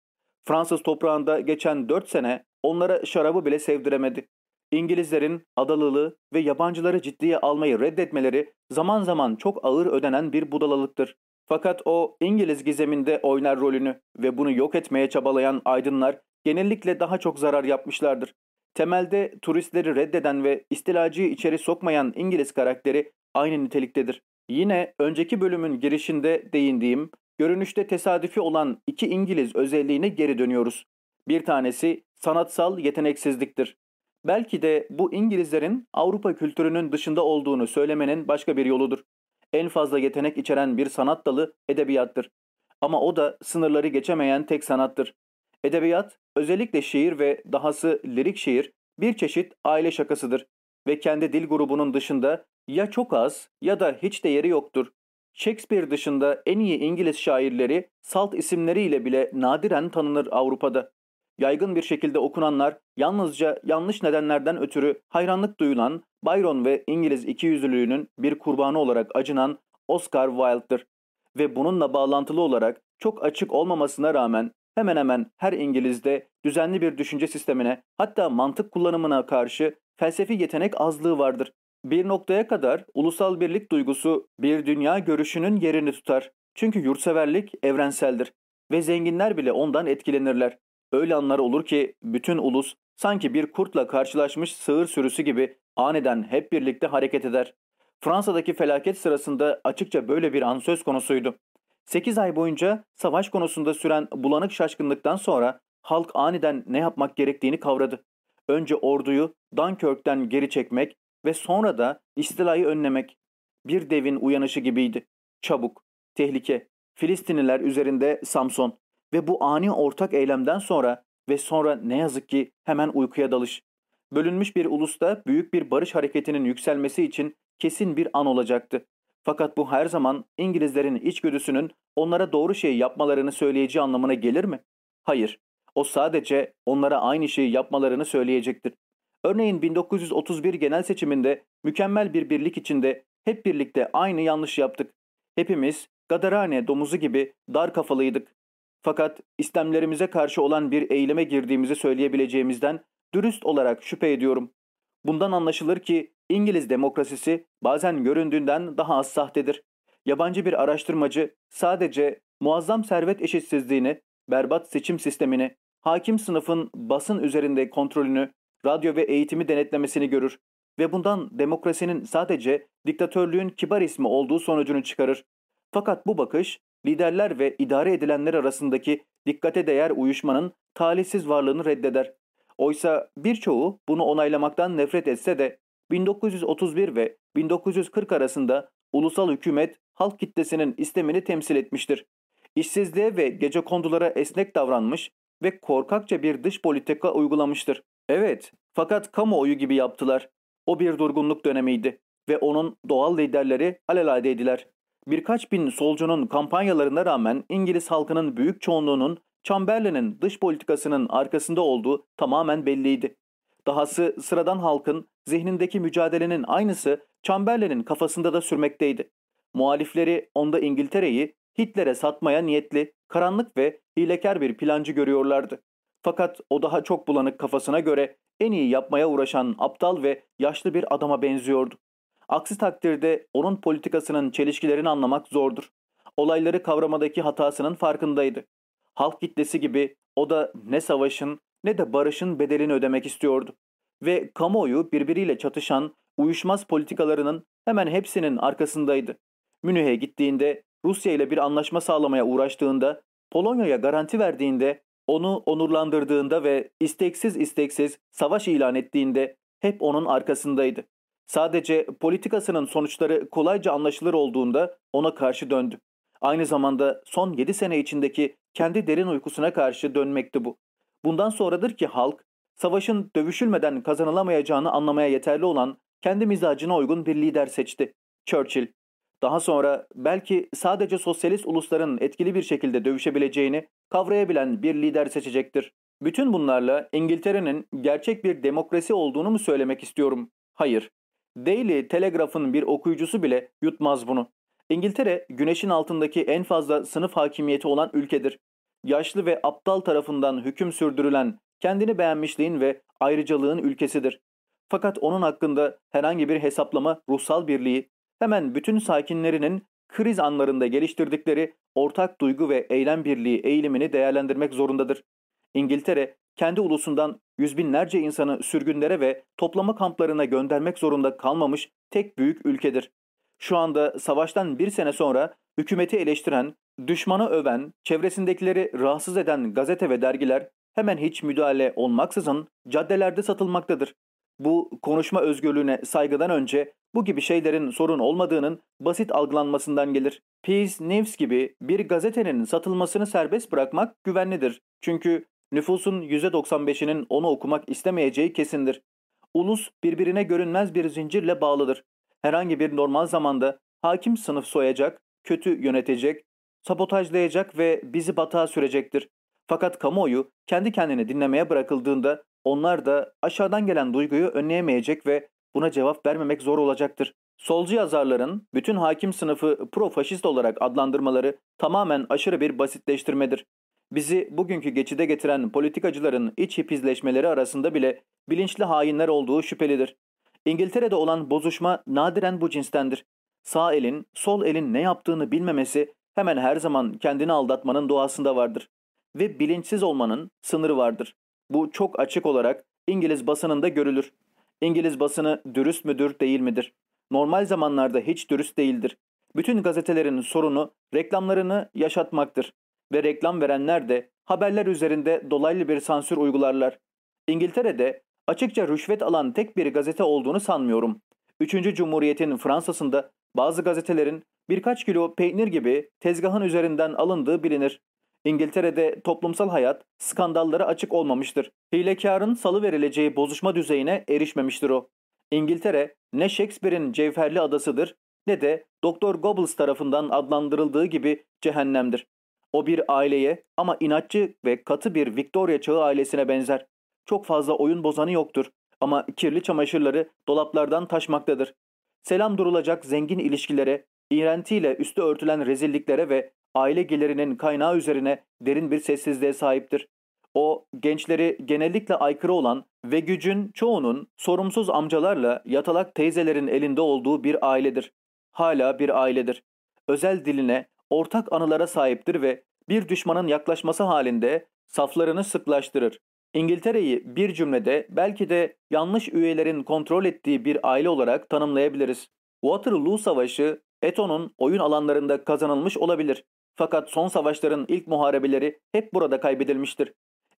Fransız toprağında geçen 4 sene onlara şarabı bile sevdiremedi. İngilizlerin adalılığı ve yabancıları ciddiye almayı reddetmeleri zaman zaman çok ağır ödenen bir budalalıktır. Fakat o İngiliz gizeminde oynar rolünü ve bunu yok etmeye çabalayan aydınlar genellikle daha çok zarar yapmışlardır. Temelde turistleri reddeden ve istilacıyı içeri sokmayan İngiliz karakteri aynı niteliktedir. Yine önceki bölümün girişinde değindiğim, görünüşte tesadüfi olan iki İngiliz özelliğine geri dönüyoruz. Bir tanesi sanatsal yeteneksizliktir. Belki de bu İngilizlerin Avrupa kültürünün dışında olduğunu söylemenin başka bir yoludur. En fazla yetenek içeren bir sanat dalı edebiyattır. Ama o da sınırları geçemeyen tek sanattır. Edebiyat, özellikle şiir ve dahası lirik şiir bir çeşit aile şakasıdır ve kendi dil grubunun dışında ya çok az ya da hiç değeri yoktur. Shakespeare dışında en iyi İngiliz şairleri salt isimleriyle bile nadiren tanınır Avrupa'da. yaygın bir şekilde okunanlar yalnızca yanlış nedenlerden ötürü hayranlık duyulan Byron ve İngiliz ikiyüzlülüğünün bir kurbanı olarak acınan Oscar Wilde'dır. Ve bununla bağlantılı olarak çok açık olmamasına rağmen hemen hemen her İngiliz'de düzenli bir düşünce sistemine hatta mantık kullanımına karşı felsefi yetenek azlığı vardır. Bir noktaya kadar ulusal birlik duygusu bir dünya görüşünün yerini tutar. Çünkü yurtseverlik evrenseldir ve zenginler bile ondan etkilenirler. Öyle anlar olur ki bütün ulus sanki bir kurtla karşılaşmış sığır sürüsü gibi aniden hep birlikte hareket eder. Fransa'daki felaket sırasında açıkça böyle bir an söz konusuydu. 8 ay boyunca savaş konusunda süren bulanık şaşkınlıktan sonra halk aniden ne yapmak gerektiğini kavradı. Önce orduyu Dunkirk'ten geri çekmek ve sonra da istilayı önlemek. Bir devin uyanışı gibiydi. Çabuk, tehlike, Filistinliler üzerinde Samson ve bu ani ortak eylemden sonra ve sonra ne yazık ki hemen uykuya dalış. Bölünmüş bir ulusta büyük bir barış hareketinin yükselmesi için kesin bir an olacaktı. Fakat bu her zaman İngilizlerin içgüdüsünün onlara doğru şeyi yapmalarını söyleyeceği anlamına gelir mi? Hayır. O sadece onlara aynı şeyi yapmalarını söyleyecektir. Örneğin 1931 genel seçiminde mükemmel bir birlik içinde hep birlikte aynı yanlış yaptık. Hepimiz Gadarane domuzu gibi dar kafalıydık. Fakat istemlerimize karşı olan bir eyleme girdiğimizi söyleyebileceğimizden dürüst olarak şüphe ediyorum. Bundan anlaşılır ki İngiliz demokrasisi bazen göründüğünden daha az sahtedir. Yabancı bir araştırmacı sadece muazzam servet eşitsizliğini, berbat seçim sistemini, hakim sınıfın basın üzerinde kontrolünü, radyo ve eğitimi denetlemesini görür ve bundan demokrasinin sadece diktatörlüğün kibar ismi olduğu sonucunu çıkarır. Fakat bu bakış liderler ve idare edilenler arasındaki dikkate değer uyuşmanın talihsiz varlığını reddeder. Oysa birçoğu bunu onaylamaktan nefret etse de 1931 ve 1940 arasında ulusal hükümet halk kitlesinin istemini temsil etmiştir. İşsizliğe ve gece kondulara esnek davranmış ve korkakça bir dış politika uygulamıştır. Evet, fakat kamuoyu gibi yaptılar. O bir durgunluk dönemiydi ve onun doğal liderleri alelade Birkaç bin solcunun kampanyalarına rağmen İngiliz halkının büyük çoğunluğunun Chamberlain'in dış politikasının arkasında olduğu tamamen belliydi. Dahası sıradan halkın zihnindeki mücadelenin aynısı Chamberlain'in kafasında da sürmekteydi. Muhalifleri onda İngiltere'yi Hitler'e satmaya niyetli, karanlık ve hilekar bir plancı görüyorlardı. Fakat o daha çok bulanık kafasına göre en iyi yapmaya uğraşan aptal ve yaşlı bir adama benziyordu. Aksi takdirde onun politikasının çelişkilerini anlamak zordur. Olayları kavramadaki hatasının farkındaydı. Halk kitlesi gibi o da ne savaşın ne de barışın bedelini ödemek istiyordu. Ve kamuoyu birbiriyle çatışan uyuşmaz politikalarının hemen hepsinin arkasındaydı. Münih'e gittiğinde, Rusya ile bir anlaşma sağlamaya uğraştığında, Polonya'ya garanti verdiğinde, onu onurlandırdığında ve isteksiz isteksiz savaş ilan ettiğinde hep onun arkasındaydı. Sadece politikasının sonuçları kolayca anlaşılır olduğunda ona karşı döndü. Aynı zamanda son 7 sene içindeki kendi derin uykusuna karşı dönmekti bu. Bundan sonradır ki halk, savaşın dövüşülmeden kazanılamayacağını anlamaya yeterli olan kendi mizacına uygun bir lider seçti. Churchill. Daha sonra belki sadece sosyalist ulusların etkili bir şekilde dövüşebileceğini kavrayabilen bir lider seçecektir. Bütün bunlarla İngiltere'nin gerçek bir demokrasi olduğunu mu söylemek istiyorum? Hayır. Daily Telegraph'ın bir okuyucusu bile yutmaz bunu. İngiltere, güneşin altındaki en fazla sınıf hakimiyeti olan ülkedir. Yaşlı ve aptal tarafından hüküm sürdürülen, kendini beğenmişliğin ve ayrıcalığın ülkesidir. Fakat onun hakkında herhangi bir hesaplama ruhsal birliği, hemen bütün sakinlerinin kriz anlarında geliştirdikleri ortak duygu ve eylem birliği eğilimini değerlendirmek zorundadır. İngiltere, kendi ulusundan yüz binlerce insanı sürgünlere ve toplama kamplarına göndermek zorunda kalmamış tek büyük ülkedir. Şu anda savaştan bir sene sonra hükümeti eleştiren, düşmanı öven, çevresindekileri rahatsız eden gazete ve dergiler hemen hiç müdahale olmaksızın caddelerde satılmaktadır. Bu konuşma özgürlüğüne saygıdan önce bu gibi şeylerin sorun olmadığının basit algılanmasından gelir. Peace News gibi bir gazetenin satılmasını serbest bırakmak güvenlidir. Çünkü nüfusun %95'inin onu okumak istemeyeceği kesindir. Ulus birbirine görünmez bir zincirle bağlıdır herhangi bir normal zamanda hakim sınıf soyacak, kötü yönetecek, sabotajlayacak ve bizi batağa sürecektir. Fakat kamuoyu kendi kendini dinlemeye bırakıldığında onlar da aşağıdan gelen duyguyu önleyemeyecek ve buna cevap vermemek zor olacaktır. Solcu yazarların bütün hakim sınıfı pro-faşist olarak adlandırmaları tamamen aşırı bir basitleştirmedir. Bizi bugünkü geçide getiren politikacıların iç hipizleşmeleri arasında bile bilinçli hainler olduğu şüphelidir. İngiltere'de olan bozuşma nadiren bu cinstendir. Sağ elin, sol elin ne yaptığını bilmemesi hemen her zaman kendini aldatmanın doğasında vardır. Ve bilinçsiz olmanın sınırı vardır. Bu çok açık olarak İngiliz basınında görülür. İngiliz basını dürüst müdür değil midir? Normal zamanlarda hiç dürüst değildir. Bütün gazetelerin sorunu reklamlarını yaşatmaktır. Ve reklam verenler de haberler üzerinde dolaylı bir sansür uygularlar. İngiltere'de açıkça rüşvet alan tek bir gazete olduğunu sanmıyorum. Üçüncü Cumhuriyet'in Fransa'sında bazı gazetelerin birkaç kilo peynir gibi tezgahın üzerinden alındığı bilinir. İngiltere'de toplumsal hayat skandallara açık olmamıştır. Hilekarın salı verileceği bozuşma düzeyine erişmemiştir o. İngiltere ne Shakespeare'in cevherli adasıdır ne de Doktor Goebbels tarafından adlandırıldığı gibi cehennemdir. O bir aileye ama inatçı ve katı bir Victoria çağı ailesine benzer. Çok fazla oyun bozanı yoktur ama kirli çamaşırları dolaplardan taşmaktadır. Selam durulacak zengin ilişkilere, iğrentiyle üstü örtülen rezilliklere ve aile gelirinin kaynağı üzerine derin bir sessizliğe sahiptir. O gençleri genellikle aykırı olan ve gücün çoğunun sorumsuz amcalarla yatalak teyzelerin elinde olduğu bir ailedir. Hala bir ailedir. Özel diline, ortak anılara sahiptir ve bir düşmanın yaklaşması halinde saflarını sıklaştırır. İngiltere'yi bir cümlede belki de yanlış üyelerin kontrol ettiği bir aile olarak tanımlayabiliriz. Waterloo Savaşı Eton'un oyun alanlarında kazanılmış olabilir. Fakat son savaşların ilk muharebeleri hep burada kaybedilmiştir.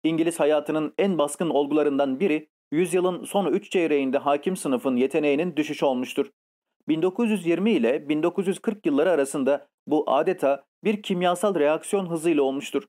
İngiliz hayatının en baskın olgularından biri yüzyılın son 3 çeyreğinde hakim sınıfın yeteneğinin düşüşü olmuştur. 1920 ile 1940 yılları arasında bu adeta bir kimyasal reaksiyon hızıyla olmuştur.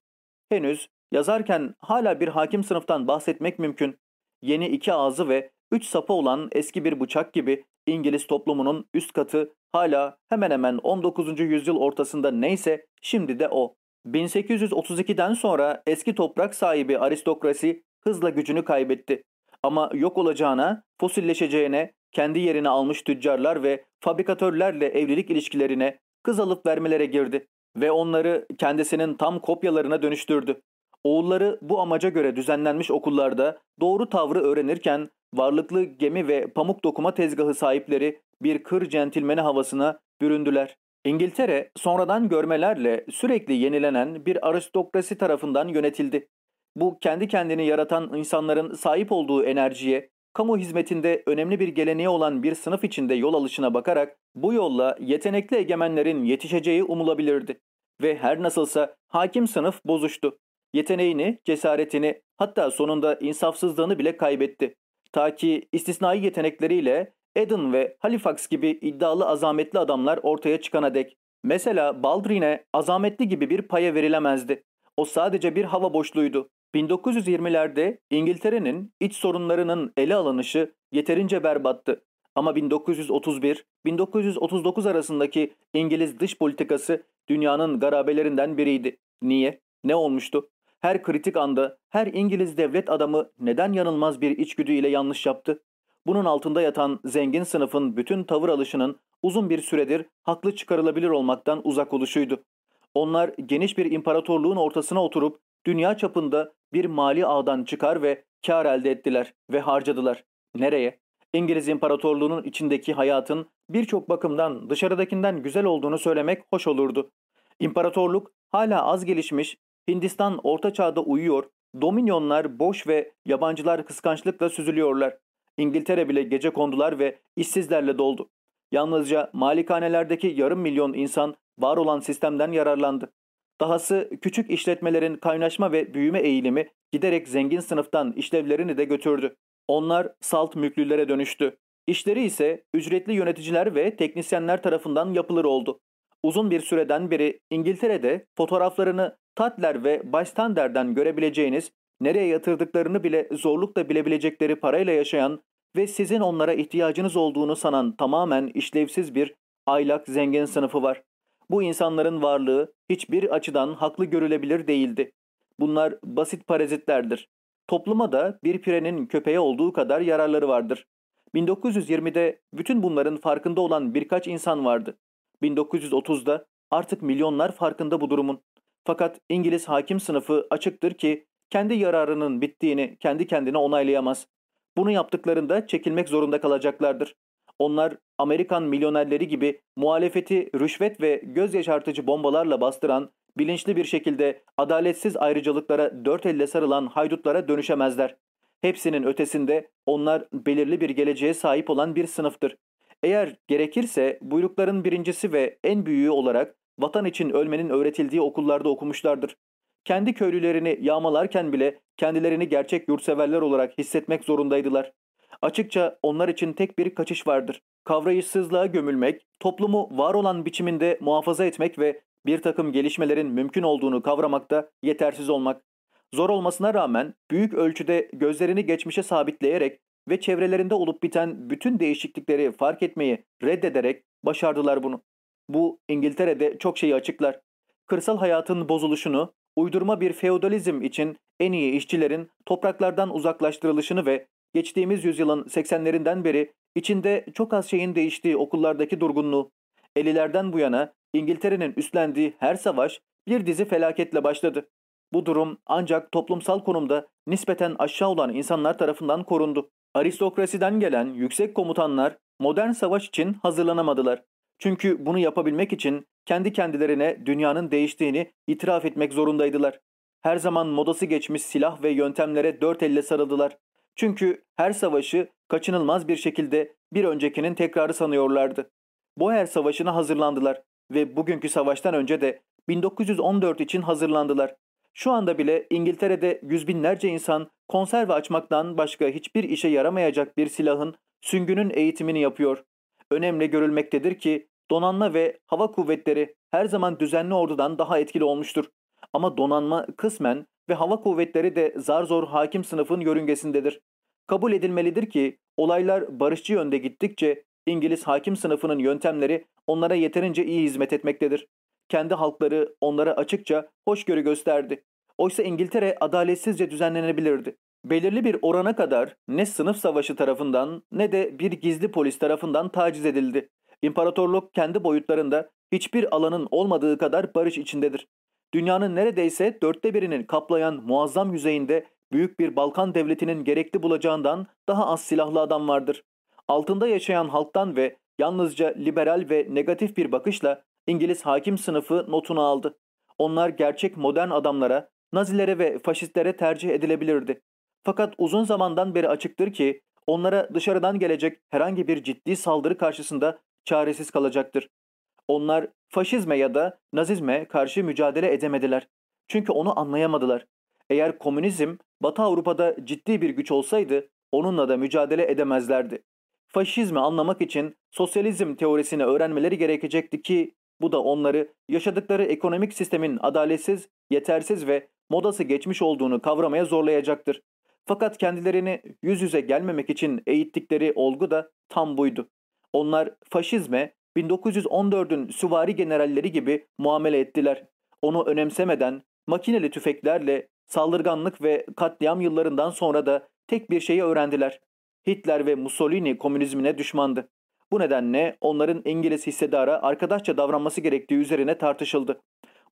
Henüz yazarken hala bir hakim sınıftan bahsetmek mümkün. Yeni iki ağzı ve üç sapı olan eski bir bıçak gibi İngiliz toplumunun üst katı hala hemen hemen 19. yüzyıl ortasında neyse şimdi de o. 1832'den sonra eski toprak sahibi aristokrasi hızla gücünü kaybetti. Ama yok olacağına, fosilleşeceğine, kendi yerini almış tüccarlar ve fabrikatörlerle evlilik ilişkilerine kız alıp vermelere girdi ve onları kendisinin tam kopyalarına dönüştürdü. Oğulları bu amaca göre düzenlenmiş okullarda doğru tavrı öğrenirken varlıklı gemi ve pamuk dokuma tezgahı sahipleri bir kır centilmeni havasına büründüler. İngiltere sonradan görmelerle sürekli yenilenen bir aristokrasi tarafından yönetildi. Bu kendi kendini yaratan insanların sahip olduğu enerjiye, kamu hizmetinde önemli bir geleneği olan bir sınıf içinde yol alışına bakarak bu yolla yetenekli egemenlerin yetişeceği umulabilirdi. Ve her nasılsa hakim sınıf bozuştu. Yeteneğini, cesaretini hatta sonunda insafsızlığını bile kaybetti. Ta ki istisnai yetenekleriyle Eden ve Halifax gibi iddialı azametli adamlar ortaya çıkana dek. Mesela Baldwin'e azametli gibi bir paya verilemezdi. O sadece bir hava boşluğuydu. 1920'lerde İngiltere'nin iç sorunlarının ele alınışı yeterince berbattı. Ama 1931-1939 arasındaki İngiliz dış politikası dünyanın garabelerinden biriydi. Niye? Ne olmuştu? Her kritik anda her İngiliz devlet adamı neden yanılmaz bir içgüdü ile yanlış yaptı? Bunun altında yatan zengin sınıfın bütün tavır alışının uzun bir süredir haklı çıkarılabilir olmaktan uzak oluşuydu. Onlar geniş bir imparatorluğun ortasına oturup dünya çapında bir mali ağdan çıkar ve kar elde ettiler ve harcadılar. Nereye? İngiliz İmparatorluğu'nun içindeki hayatın birçok bakımdan dışarıdakinden güzel olduğunu söylemek hoş olurdu. İmparatorluk hala az gelişmiş, Hindistan orta çağda uyuyor, dominyonlar boş ve yabancılar kıskançlıkla süzülüyorlar. İngiltere bile gece kondular ve işsizlerle doldu. Yalnızca malikanelerdeki yarım milyon insan var olan sistemden yararlandı. Dahası küçük işletmelerin kaynaşma ve büyüme eğilimi giderek zengin sınıftan işlevlerini de götürdü. Onlar salt mülklülere dönüştü. İşleri ise ücretli yöneticiler ve teknisyenler tarafından yapılır oldu. Uzun bir süreden beri İngiltere'de fotoğraflarını Tatler ve Bystander'den görebileceğiniz, nereye yatırdıklarını bile zorlukla bilebilecekleri parayla yaşayan ve sizin onlara ihtiyacınız olduğunu sanan tamamen işlevsiz bir aylak zengin sınıfı var. Bu insanların varlığı hiçbir açıdan haklı görülebilir değildi. Bunlar basit parazitlerdir. Topluma da bir pirenin köpeğe olduğu kadar yararları vardır. 1920'de bütün bunların farkında olan birkaç insan vardı. 1930'da artık milyonlar farkında bu durumun. Fakat İngiliz hakim sınıfı açıktır ki kendi yararının bittiğini kendi kendine onaylayamaz. Bunu yaptıklarında çekilmek zorunda kalacaklardır. Onlar Amerikan milyonerleri gibi muhalefeti rüşvet ve göz yaşartıcı bombalarla bastıran, bilinçli bir şekilde adaletsiz ayrıcalıklara dört elle sarılan haydutlara dönüşemezler. Hepsinin ötesinde onlar belirli bir geleceğe sahip olan bir sınıftır. Eğer gerekirse buyrukların birincisi ve en büyüğü olarak vatan için ölmenin öğretildiği okullarda okumuşlardır. Kendi köylülerini yağmalarken bile kendilerini gerçek yurtseverler olarak hissetmek zorundaydılar. Açıkça onlar için tek bir kaçış vardır. Kavrayışsızlığa gömülmek, toplumu var olan biçiminde muhafaza etmek ve bir takım gelişmelerin mümkün olduğunu kavramakta yetersiz olmak. Zor olmasına rağmen büyük ölçüde gözlerini geçmişe sabitleyerek ve çevrelerinde olup biten bütün değişiklikleri fark etmeyi reddederek başardılar bunu. Bu İngiltere'de çok şeyi açıklar. Kırsal hayatın bozuluşunu, uydurma bir feodalizm için en iyi işçilerin topraklardan uzaklaştırılışını ve geçtiğimiz yüzyılın 80'lerinden beri içinde çok az şeyin değiştiği okullardaki durgunluğu, 50'lerden bu yana İngiltere'nin üstlendiği her savaş bir dizi felaketle başladı. Bu durum ancak toplumsal konumda nispeten aşağı olan insanlar tarafından korundu. Aristokrasiden gelen yüksek komutanlar modern savaş için hazırlanamadılar. Çünkü bunu yapabilmek için kendi kendilerine dünyanın değiştiğini itiraf etmek zorundaydılar. Her zaman modası geçmiş silah ve yöntemlere dört elle sarıldılar. Çünkü her savaşı kaçınılmaz bir şekilde bir öncekinin tekrarı sanıyorlardı. Boer Savaşı'na hazırlandılar ve bugünkü savaştan önce de 1914 için hazırlandılar. Şu anda bile İngiltere'de yüz binlerce insan konserve açmaktan başka hiçbir işe yaramayacak bir silahın süngünün eğitimini yapıyor. Önemli görülmektedir ki donanma ve hava kuvvetleri her zaman düzenli ordudan daha etkili olmuştur. Ama donanma kısmen ve hava kuvvetleri de zar zor hakim sınıfın yörüngesindedir. Kabul edilmelidir ki olaylar barışçı yönde gittikçe İngiliz hakim sınıfının yöntemleri onlara yeterince iyi hizmet etmektedir. Kendi halkları onlara açıkça hoşgörü gösterdi. Oysa İngiltere adaletsizce düzenlenebilirdi. Belirli bir orana kadar ne sınıf savaşı tarafından ne de bir gizli polis tarafından taciz edildi. İmparatorluk kendi boyutlarında hiçbir alanın olmadığı kadar barış içindedir. Dünyanın neredeyse dörtte birinin kaplayan muazzam yüzeyinde büyük bir Balkan devletinin gerekli bulacağından daha az silahlı adam vardır. Altında yaşayan halktan ve yalnızca liberal ve negatif bir bakışla İngiliz hakim sınıfı notunu aldı. Onlar gerçek modern adamlara, Nazilere ve faşistlere tercih edilebilirdi. Fakat uzun zamandan beri açıktır ki onlara dışarıdan gelecek herhangi bir ciddi saldırı karşısında çaresiz kalacaktır. Onlar faşizme ya da nazizme karşı mücadele edemediler. Çünkü onu anlayamadılar. Eğer komünizm Batı Avrupa'da ciddi bir güç olsaydı onunla da mücadele edemezlerdi. Faşizmi anlamak için sosyalizm teorisini öğrenmeleri gerekecekti ki bu da onları yaşadıkları ekonomik sistemin adaletsiz, yetersiz ve modası geçmiş olduğunu kavramaya zorlayacaktır. Fakat kendilerini yüz yüze gelmemek için eğittikleri olgu da tam buydu. Onlar faşizme 1914'ün süvari generalleri gibi muamele ettiler. Onu önemsemeden makineli tüfeklerle saldırganlık ve katliam yıllarından sonra da tek bir şeyi öğrendiler. Hitler ve Mussolini komünizmine düşmandı. Bu nedenle onların İngiliz hissedara arkadaşça davranması gerektiği üzerine tartışıldı.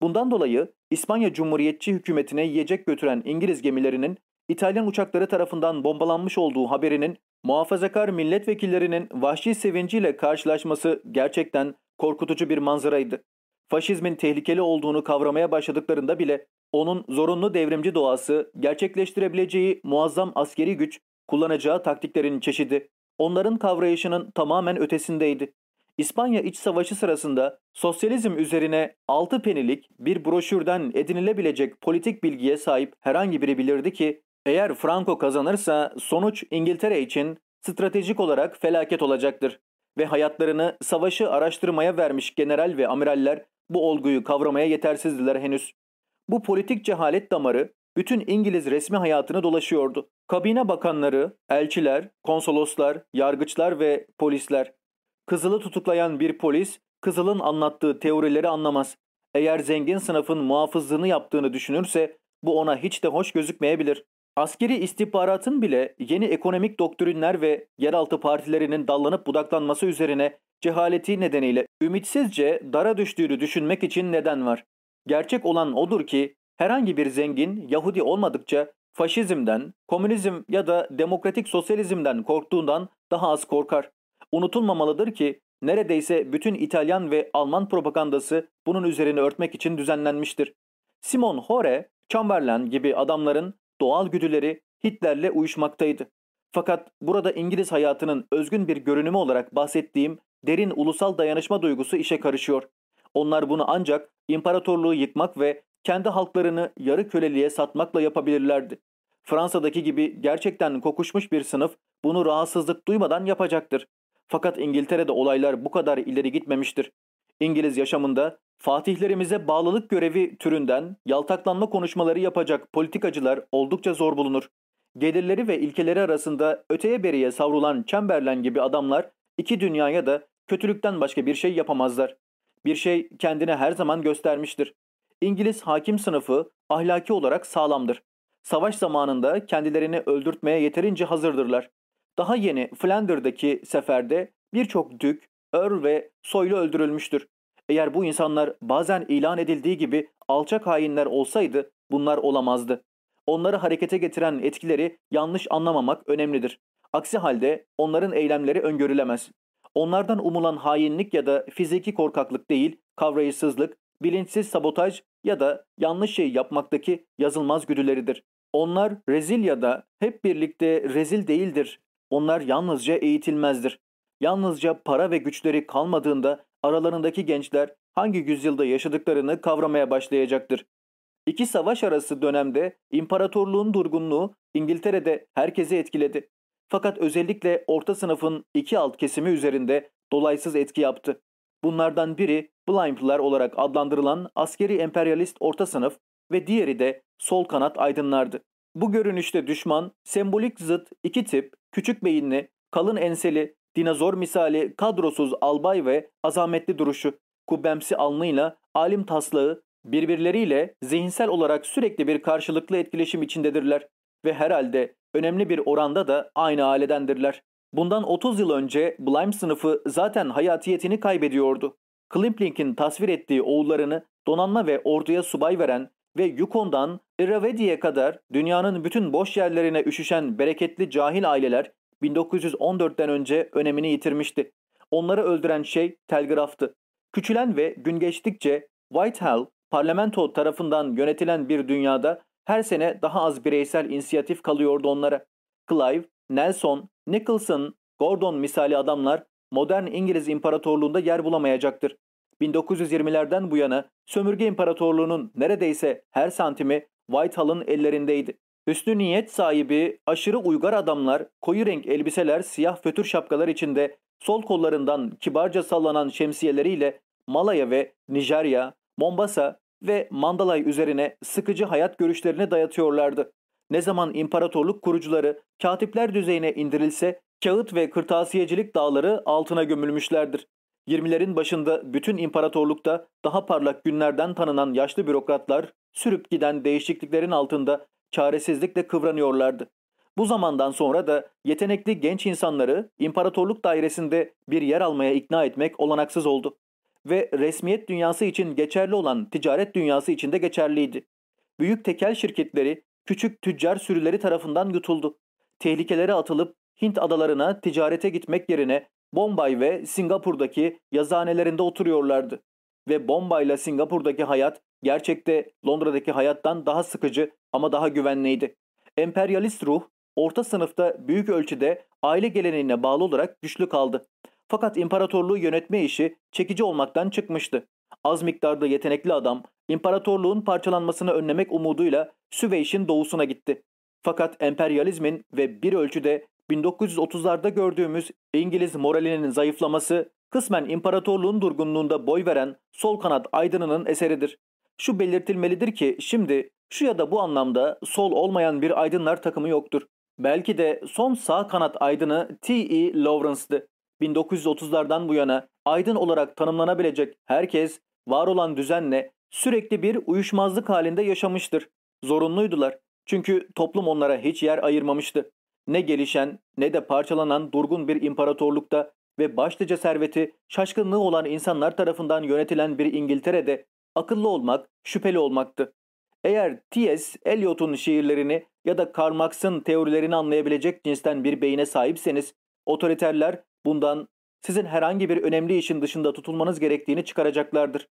Bundan dolayı İspanya Cumhuriyetçi hükümetine yiyecek götüren İngiliz gemilerinin İtalyan uçakları tarafından bombalanmış olduğu haberinin muhafazakar milletvekillerinin vahşi sevinciyle karşılaşması gerçekten korkutucu bir manzaraydı. Faşizmin tehlikeli olduğunu kavramaya başladıklarında bile onun zorunlu devrimci doğası, gerçekleştirebileceği muazzam askeri güç, kullanacağı taktiklerin çeşidi, onların kavrayışının tamamen ötesindeydi. İspanya İç Savaşı sırasında sosyalizm üzerine 6 penilik bir broşürden edinilebilecek politik bilgiye sahip herhangi biri bilirdi ki eğer Franco kazanırsa sonuç İngiltere için stratejik olarak felaket olacaktır ve hayatlarını savaşı araştırmaya vermiş general ve amiraller bu olguyu kavramaya yetersizdiler henüz. Bu politik cehalet damarı bütün İngiliz resmi hayatını dolaşıyordu. Kabine bakanları, elçiler, konsoloslar, yargıçlar ve polisler. Kızıl'ı tutuklayan bir polis, Kızıl'ın anlattığı teorileri anlamaz. Eğer zengin sınıfın muhafızlığını yaptığını düşünürse Bu ona hiç de hoş gözükmeyebilir. Askeri istihbaratın bile yeni ekonomik doktrinler ve yeraltı partilerinin dallanıp budaklanması üzerine cehaleti nedeniyle ümitsizce dara düştüğünü düşünmek için neden var. Gerçek olan odur ki herhangi bir zengin Yahudi olmadıkça faşizmden, komünizm ya da demokratik sosyalizmden korktuğundan daha az korkar. Unutulmamalıdır ki neredeyse bütün İtalyan ve Alman propagandası bunun üzerine örtmek için düzenlenmiştir. Simon Hore, Chamberlain gibi adamların doğal güdüleri Hitler'le uyuşmaktaydı. Fakat burada İngiliz hayatının özgün bir görünümü olarak bahsettiğim derin ulusal dayanışma duygusu işe karışıyor. Onlar bunu ancak imparatorluğu yıkmak ve kendi halklarını yarı köleliğe satmakla yapabilirlerdi. Fransa'daki gibi gerçekten kokuşmuş bir sınıf bunu rahatsızlık duymadan yapacaktır. Fakat İngiltere'de olaylar bu kadar ileri gitmemiştir. İngiliz yaşamında fatihlerimize bağlılık görevi türünden yaltaklanma konuşmaları yapacak politikacılar oldukça zor bulunur. Gelirleri ve ilkeleri arasında öteye beriye savrulan Chamberlain gibi adamlar iki dünyaya da kötülükten başka bir şey yapamazlar. Bir şey kendine her zaman göstermiştir. İngiliz hakim sınıfı ahlaki olarak sağlamdır. Savaş zamanında kendilerini öldürtmeye yeterince hazırdırlar. Daha yeni Flander'daki seferde birçok dük, ör ve soylu öldürülmüştür. Eğer bu insanlar bazen ilan edildiği gibi alçak hainler olsaydı bunlar olamazdı. Onları harekete getiren etkileri yanlış anlamamak önemlidir. Aksi halde onların eylemleri öngörülemez. Onlardan umulan hainlik ya da fiziki korkaklık değil, kavrayışsızlık, bilinçsiz sabotaj ya da yanlış şey yapmaktaki yazılmaz güdüleridir. Onlar rezil ya da hep birlikte rezil değildir. Onlar yalnızca eğitilmezdir. Yalnızca para ve güçleri kalmadığında aralarındaki gençler hangi yüzyılda yaşadıklarını kavramaya başlayacaktır. İki savaş arası dönemde imparatorluğun durgunluğu İngiltere'de herkesi etkiledi. Fakat özellikle orta sınıfın iki alt kesimi üzerinde dolaysız etki yaptı. Bunlardan biri Blimp'lar olarak adlandırılan askeri emperyalist orta sınıf ve diğeri de sol kanat aydınlardı. Bu görünüşte düşman sembolik zıt iki tip küçük beyinli, kalın enseli, dinozor misali kadrosuz albay ve azametli duruşu, kubbemsi alnıyla alim taslağı birbirleriyle zihinsel olarak sürekli bir karşılıklı etkileşim içindedirler ve herhalde önemli bir oranda da aynı ailedendirler. Bundan 30 yıl önce Blime sınıfı zaten hayatiyetini kaybediyordu. Klimplink'in tasvir ettiği oğullarını donanma ve orduya subay veren ve Yukon'dan Irrawaddy'ye kadar dünyanın bütün boş yerlerine üşüşen bereketli cahil aileler 1914'ten önce önemini yitirmişti. Onları öldüren şey telgraftı. Küçülen ve gün geçtikçe Whitehall parlamento tarafından yönetilen bir dünyada her sene daha az bireysel inisiyatif kalıyordu onlara. Clive, Nelson, Nicholson, Gordon misali adamlar modern İngiliz İmparatorluğunda yer bulamayacaktır. 1920'lerden bu yana sömürge imparatorluğunun neredeyse her santimi Whitehall'ın ellerindeydi. Üstü niyet sahibi aşırı uygar adamlar koyu renk elbiseler siyah fötür şapkalar içinde sol kollarından kibarca sallanan şemsiyeleriyle Malaya ve Nijerya, Mombasa ve Mandalay üzerine sıkıcı hayat görüşlerini dayatıyorlardı. Ne zaman imparatorluk kurucuları katipler düzeyine indirilse kağıt ve kırtasiyecilik dağları altına gömülmüşlerdir. 20'lerin başında bütün imparatorlukta daha parlak günlerden tanınan yaşlı bürokratlar sürüp giden değişikliklerin altında çaresizlikle kıvranıyorlardı. Bu zamandan sonra da yetenekli genç insanları imparatorluk dairesinde bir yer almaya ikna etmek olanaksız oldu. Ve resmiyet dünyası için geçerli olan ticaret dünyası için de geçerliydi. Büyük tekel şirketleri küçük tüccar sürüleri tarafından yutuldu. Tehlikelere atılıp Hint adalarına ticarete gitmek yerine Bombay ve Singapur'daki yazıhanelerinde oturuyorlardı. Ve Bombay ile Singapur'daki hayat gerçekte Londra'daki hayattan daha sıkıcı ama daha güvenliydi. Emperyalist ruh orta sınıfta büyük ölçüde aile geleneğine bağlı olarak güçlü kaldı. Fakat imparatorluğu yönetme işi çekici olmaktan çıkmıştı. Az miktarda yetenekli adam imparatorluğun parçalanmasını önlemek umuduyla Süveyş'in doğusuna gitti. Fakat emperyalizmin ve bir ölçüde 1930'larda gördüğümüz İngiliz moralinin zayıflaması kısmen imparatorluğun durgunluğunda boy veren sol kanat aydınının eseridir. Şu belirtilmelidir ki şimdi şu ya da bu anlamda sol olmayan bir aydınlar takımı yoktur. Belki de son sağ kanat aydını T.E. Lawrence'dı. 1930'lardan bu yana aydın olarak tanımlanabilecek herkes var olan düzenle sürekli bir uyuşmazlık halinde yaşamıştır. Zorunluydular. Çünkü toplum onlara hiç yer ayırmamıştı. Ne gelişen ne de parçalanan durgun bir imparatorlukta ve başlıca serveti şaşkınlığı olan insanlar tarafından yönetilen bir İngiltere'de akıllı olmak şüpheli olmaktı. Eğer T.S. Eliot'un şiirlerini ya da Karl Marx'ın teorilerini anlayabilecek cinsten bir beyine sahipseniz, otoriterler bundan sizin herhangi bir önemli işin dışında tutulmanız gerektiğini çıkaracaklardır.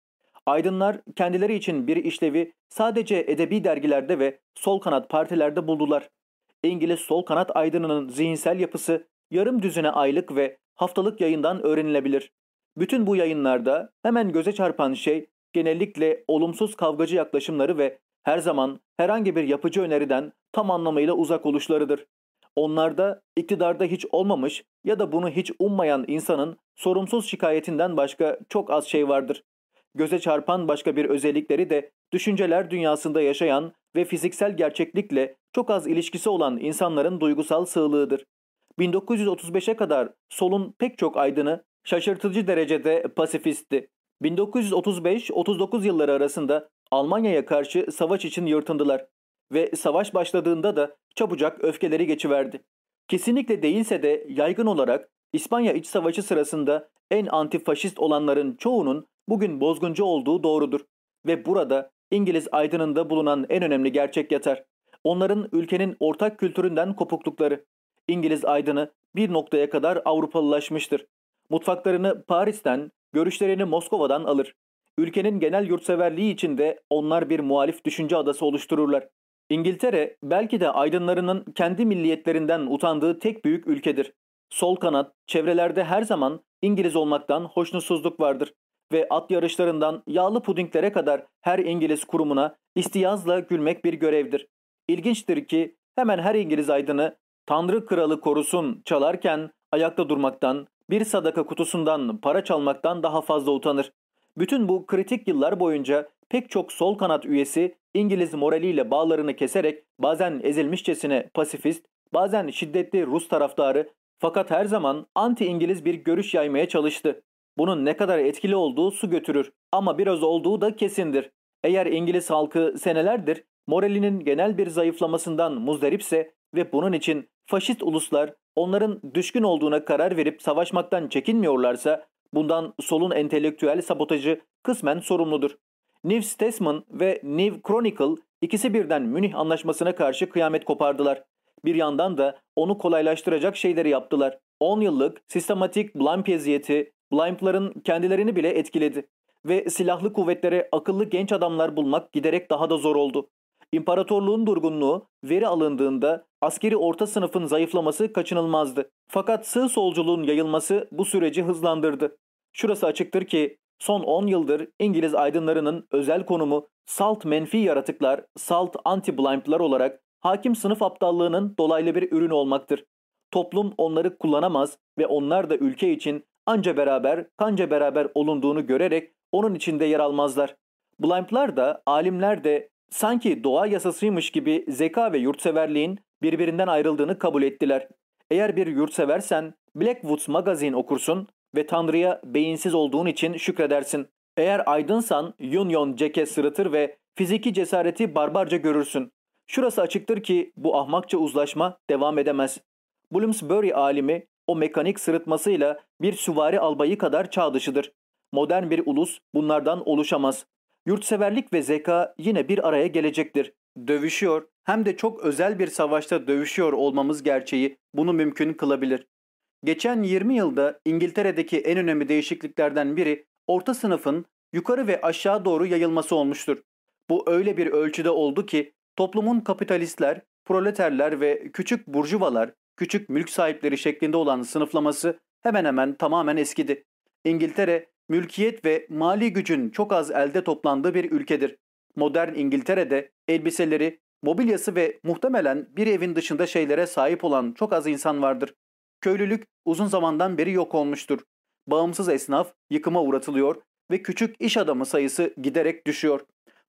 Aydınlar kendileri için bir işlevi sadece edebi dergilerde ve sol kanat partilerde buldular. İngiliz sol kanat aydınının zihinsel yapısı yarım düzine aylık ve haftalık yayından öğrenilebilir. Bütün bu yayınlarda hemen göze çarpan şey genellikle olumsuz kavgacı yaklaşımları ve her zaman herhangi bir yapıcı öneriden tam anlamıyla uzak oluşlarıdır. Onlarda iktidarda hiç olmamış ya da bunu hiç ummayan insanın sorumsuz şikayetinden başka çok az şey vardır. Göze çarpan başka bir özellikleri de düşünceler dünyasında yaşayan ve fiziksel gerçeklikle çok az ilişkisi olan insanların duygusal sığlığıdır. 1935'e kadar solun pek çok aydını şaşırtıcı derecede pasifistti. 1935-39 yılları arasında Almanya'ya karşı savaş için yırtındılar ve savaş başladığında da çabucak öfkeleri geçiverdi. Kesinlikle değilse de yaygın olarak İspanya İç Savaşı sırasında en antifaşist olanların çoğunun bugün bozguncu olduğu doğrudur. Ve burada İngiliz aydınında bulunan en önemli gerçek yatar. Onların ülkenin ortak kültüründen kopuklukları. İngiliz aydını bir noktaya kadar Avrupalılaşmıştır. Mutfaklarını Paris'ten, görüşlerini Moskova'dan alır. Ülkenin genel yurtseverliği içinde onlar bir muhalif düşünce adası oluştururlar. İngiltere belki de aydınlarının kendi milliyetlerinden utandığı tek büyük ülkedir. Sol kanat çevrelerde her zaman İngiliz olmaktan hoşnutsuzluk vardır ve at yarışlarından yağlı pudinglere kadar her İngiliz kurumuna istiyazla gülmek bir görevdir. İlginçtir ki hemen her İngiliz aydını Tanrı kralı korusun çalarken ayakta durmaktan, bir sadaka kutusundan para çalmaktan daha fazla utanır. Bütün bu kritik yıllar boyunca pek çok sol kanat üyesi İngiliz moraliyle bağlarını keserek bazen ezilmişçesine pasifist, bazen şiddetli Rus taraftarı fakat her zaman anti-İngiliz bir görüş yaymaya çalıştı. Bunun ne kadar etkili olduğu su götürür ama biraz olduğu da kesindir. Eğer İngiliz halkı senelerdir moralinin genel bir zayıflamasından muzdaripse ve bunun için faşist uluslar onların düşkün olduğuna karar verip savaşmaktan çekinmiyorlarsa bundan solun entelektüel sabotajı kısmen sorumludur. New Statesman ve New Chronicle ikisi birden Münih Anlaşması'na karşı kıyamet kopardılar. Bir yandan da onu kolaylaştıracak şeyleri yaptılar. 10 yıllık sistematik blimp eziyeti blimpların kendilerini bile etkiledi. Ve silahlı kuvvetlere akıllı genç adamlar bulmak giderek daha da zor oldu. İmparatorluğun durgunluğu veri alındığında askeri orta sınıfın zayıflaması kaçınılmazdı. Fakat sığ solculuğun yayılması bu süreci hızlandırdı. Şurası açıktır ki son 10 yıldır İngiliz aydınlarının özel konumu salt menfi yaratıklar, salt anti-blimp'lar olarak hakim sınıf aptallığının dolaylı bir ürünü olmaktır. Toplum onları kullanamaz ve onlar da ülke için anca beraber, kanca beraber olunduğunu görerek onun içinde yer almazlar. Blimp'lar da, alimler de sanki doğa yasasıymış gibi zeka ve yurtseverliğin birbirinden ayrıldığını kabul ettiler. Eğer bir yurtseversen Blackwoods Magazine okursun ve Tanrı'ya beyinsiz olduğun için şükredersin. Eğer aydınsan Union Jack'e sırıtır ve fiziki cesareti barbarca görürsün. Şurası açıktır ki bu ahmakça uzlaşma devam edemez. Bloomsbury alimi o mekanik sırıtmasıyla bir süvari albayı kadar çağ dışıdır. Modern bir ulus bunlardan oluşamaz. Yurtseverlik ve zeka yine bir araya gelecektir. Dövüşüyor hem de çok özel bir savaşta dövüşüyor olmamız gerçeği bunu mümkün kılabilir. Geçen 20 yılda İngiltere'deki en önemli değişikliklerden biri orta sınıfın yukarı ve aşağı doğru yayılması olmuştur. Bu öyle bir ölçüde oldu ki toplumun kapitalistler, proleterler ve küçük burjuvalar, küçük mülk sahipleri şeklinde olan sınıflaması hemen hemen tamamen eskidi. İngiltere mülkiyet ve mali gücün çok az elde toplandığı bir ülkedir. Modern İngiltere'de elbiseleri, mobilyası ve muhtemelen bir evin dışında şeylere sahip olan çok az insan vardır. Köylülük uzun zamandan beri yok olmuştur. Bağımsız esnaf yıkıma uğratılıyor ve küçük iş adamı sayısı giderek düşüyor.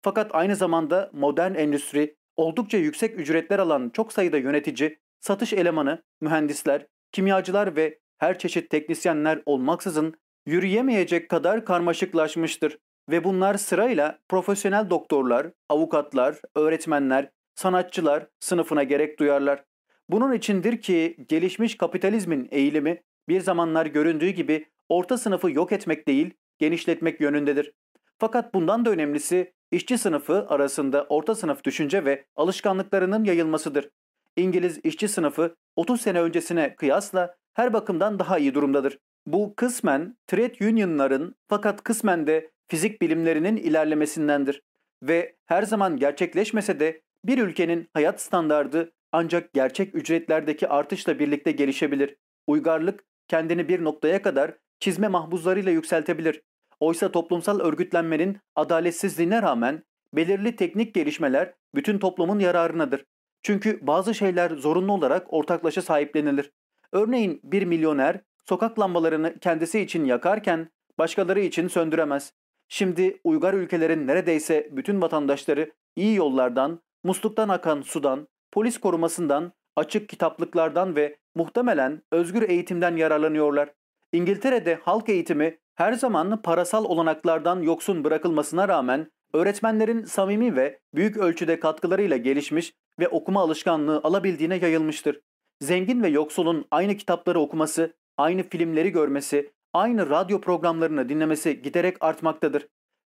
Fakat aynı zamanda modern endüstri oldukça yüksek ücretler alan çok sayıda yönetici, satış elemanı, mühendisler, kimyacılar ve her çeşit teknisyenler olmaksızın yürüyemeyecek kadar karmaşıklaşmıştır. Ve bunlar sırayla profesyonel doktorlar, avukatlar, öğretmenler, sanatçılar sınıfına gerek duyarlar. Bunun içindir ki gelişmiş kapitalizmin eğilimi bir zamanlar göründüğü gibi orta sınıfı yok etmek değil, genişletmek yönündedir. Fakat bundan da önemlisi işçi sınıfı arasında orta sınıf düşünce ve alışkanlıklarının yayılmasıdır. İngiliz işçi sınıfı 30 sene öncesine kıyasla her bakımdan daha iyi durumdadır. Bu kısmen trade union'ların fakat kısmen de fizik bilimlerinin ilerlemesindendir. Ve her zaman gerçekleşmese de bir ülkenin hayat standardı ancak gerçek ücretlerdeki artışla birlikte gelişebilir. Uygarlık kendini bir noktaya kadar çizme mahbuzlarıyla yükseltebilir. Oysa toplumsal örgütlenmenin adaletsizliğine rağmen belirli teknik gelişmeler bütün toplumun yararınadır. Çünkü bazı şeyler zorunlu olarak ortaklaşa sahiplenilir. Örneğin bir milyoner sokak lambalarını kendisi için yakarken başkaları için söndüremez. Şimdi uygar ülkelerin neredeyse bütün vatandaşları iyi yollardan, musluktan akan sudan, polis korumasından, açık kitaplıklardan ve muhtemelen özgür eğitimden yararlanıyorlar. İngiltere'de halk eğitimi her zaman parasal olanaklardan yoksun bırakılmasına rağmen öğretmenlerin samimi ve büyük ölçüde katkılarıyla gelişmiş ve okuma alışkanlığı alabildiğine yayılmıştır. Zengin ve yoksulun aynı kitapları okuması, aynı filmleri görmesi, aynı radyo programlarını dinlemesi giderek artmaktadır.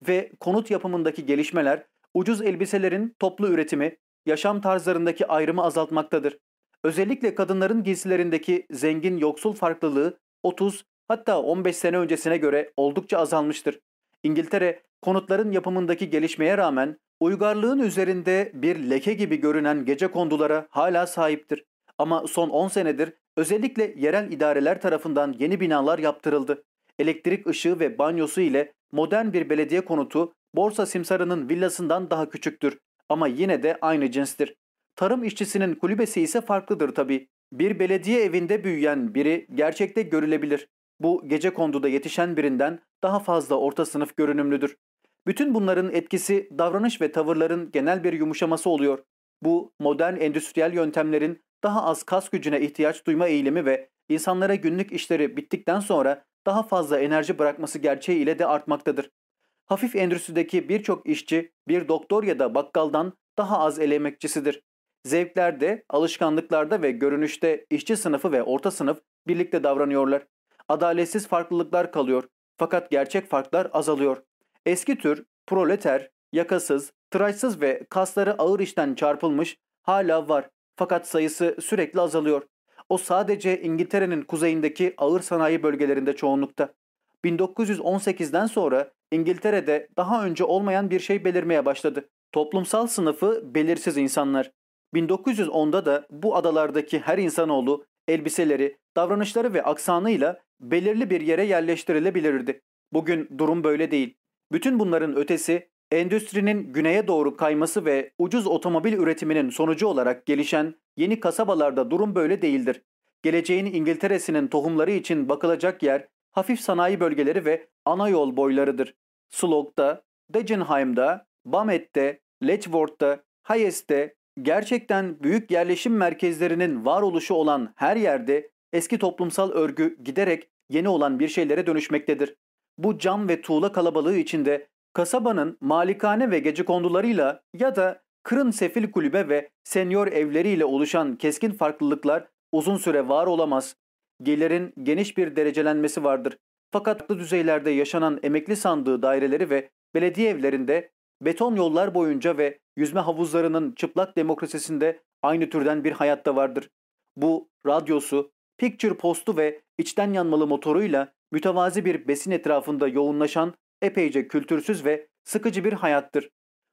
Ve konut yapımındaki gelişmeler ucuz elbiselerin toplu üretimi, yaşam tarzlarındaki ayrımı azaltmaktadır. Özellikle kadınların giysilerindeki zengin yoksul farklılığı 30 hatta 15 sene öncesine göre oldukça azalmıştır. İngiltere konutların yapımındaki gelişmeye rağmen uygarlığın üzerinde bir leke gibi görünen gece kondulara hala sahiptir. Ama son 10 senedir özellikle yerel idareler tarafından yeni binalar yaptırıldı. Elektrik ışığı ve banyosu ile modern bir belediye konutu Borsa Simsarı'nın villasından daha küçüktür ama yine de aynı cinstir. Tarım işçisinin kulübesi ise farklıdır tabii. Bir belediye evinde büyüyen biri gerçekte görülebilir. Bu gece konduda yetişen birinden daha fazla orta sınıf görünümlüdür. Bütün bunların etkisi davranış ve tavırların genel bir yumuşaması oluyor. Bu modern endüstriyel yöntemlerin daha az kas gücüne ihtiyaç duyma eğilimi ve insanlara günlük işleri bittikten sonra daha fazla enerji bırakması gerçeği ile de artmaktadır. Hafif endüstrideki birçok işçi bir doktor ya da bakkaldan daha az el emekçisidir. Zevklerde, alışkanlıklarda ve görünüşte işçi sınıfı ve orta sınıf birlikte davranıyorlar. Adaletsiz farklılıklar kalıyor fakat gerçek farklar azalıyor. Eski tür, proleter, yakasız, tıraşsız ve kasları ağır işten çarpılmış hala var fakat sayısı sürekli azalıyor. O sadece İngiltere'nin kuzeyindeki ağır sanayi bölgelerinde çoğunlukta. 1918'den sonra İngiltere'de daha önce olmayan bir şey belirmeye başladı. Toplumsal sınıfı belirsiz insanlar. 1910'da da bu adalardaki her insanoğlu elbiseleri, davranışları ve aksanıyla belirli bir yere yerleştirilebilirdi. Bugün durum böyle değil. Bütün bunların ötesi endüstrinin güneye doğru kayması ve ucuz otomobil üretiminin sonucu olarak gelişen yeni kasabalarda durum böyle değildir. Geleceğin İngiltere'sinin tohumları için bakılacak yer hafif sanayi bölgeleri ve ana yol boylarıdır. Slog'da, Degenheim'da, Bamet'te, Letchworth'ta, Hayes'te gerçekten büyük yerleşim merkezlerinin varoluşu olan her yerde eski toplumsal örgü giderek yeni olan bir şeylere dönüşmektedir. Bu cam ve tuğla kalabalığı içinde kasabanın malikane ve gece kondularıyla ya da kırın sefil kulübe ve senyor evleriyle oluşan keskin farklılıklar uzun süre var olamaz. Gelirin geniş bir derecelenmesi vardır. Fakat farklı düzeylerde yaşanan emekli sandığı daireleri ve belediye evlerinde beton yollar boyunca ve yüzme havuzlarının çıplak demokrasisinde aynı türden bir hayatta vardır. Bu radyosu, picture postu ve içten yanmalı motoruyla mütevazi bir besin etrafında yoğunlaşan epeyce kültürsüz ve sıkıcı bir hayattır.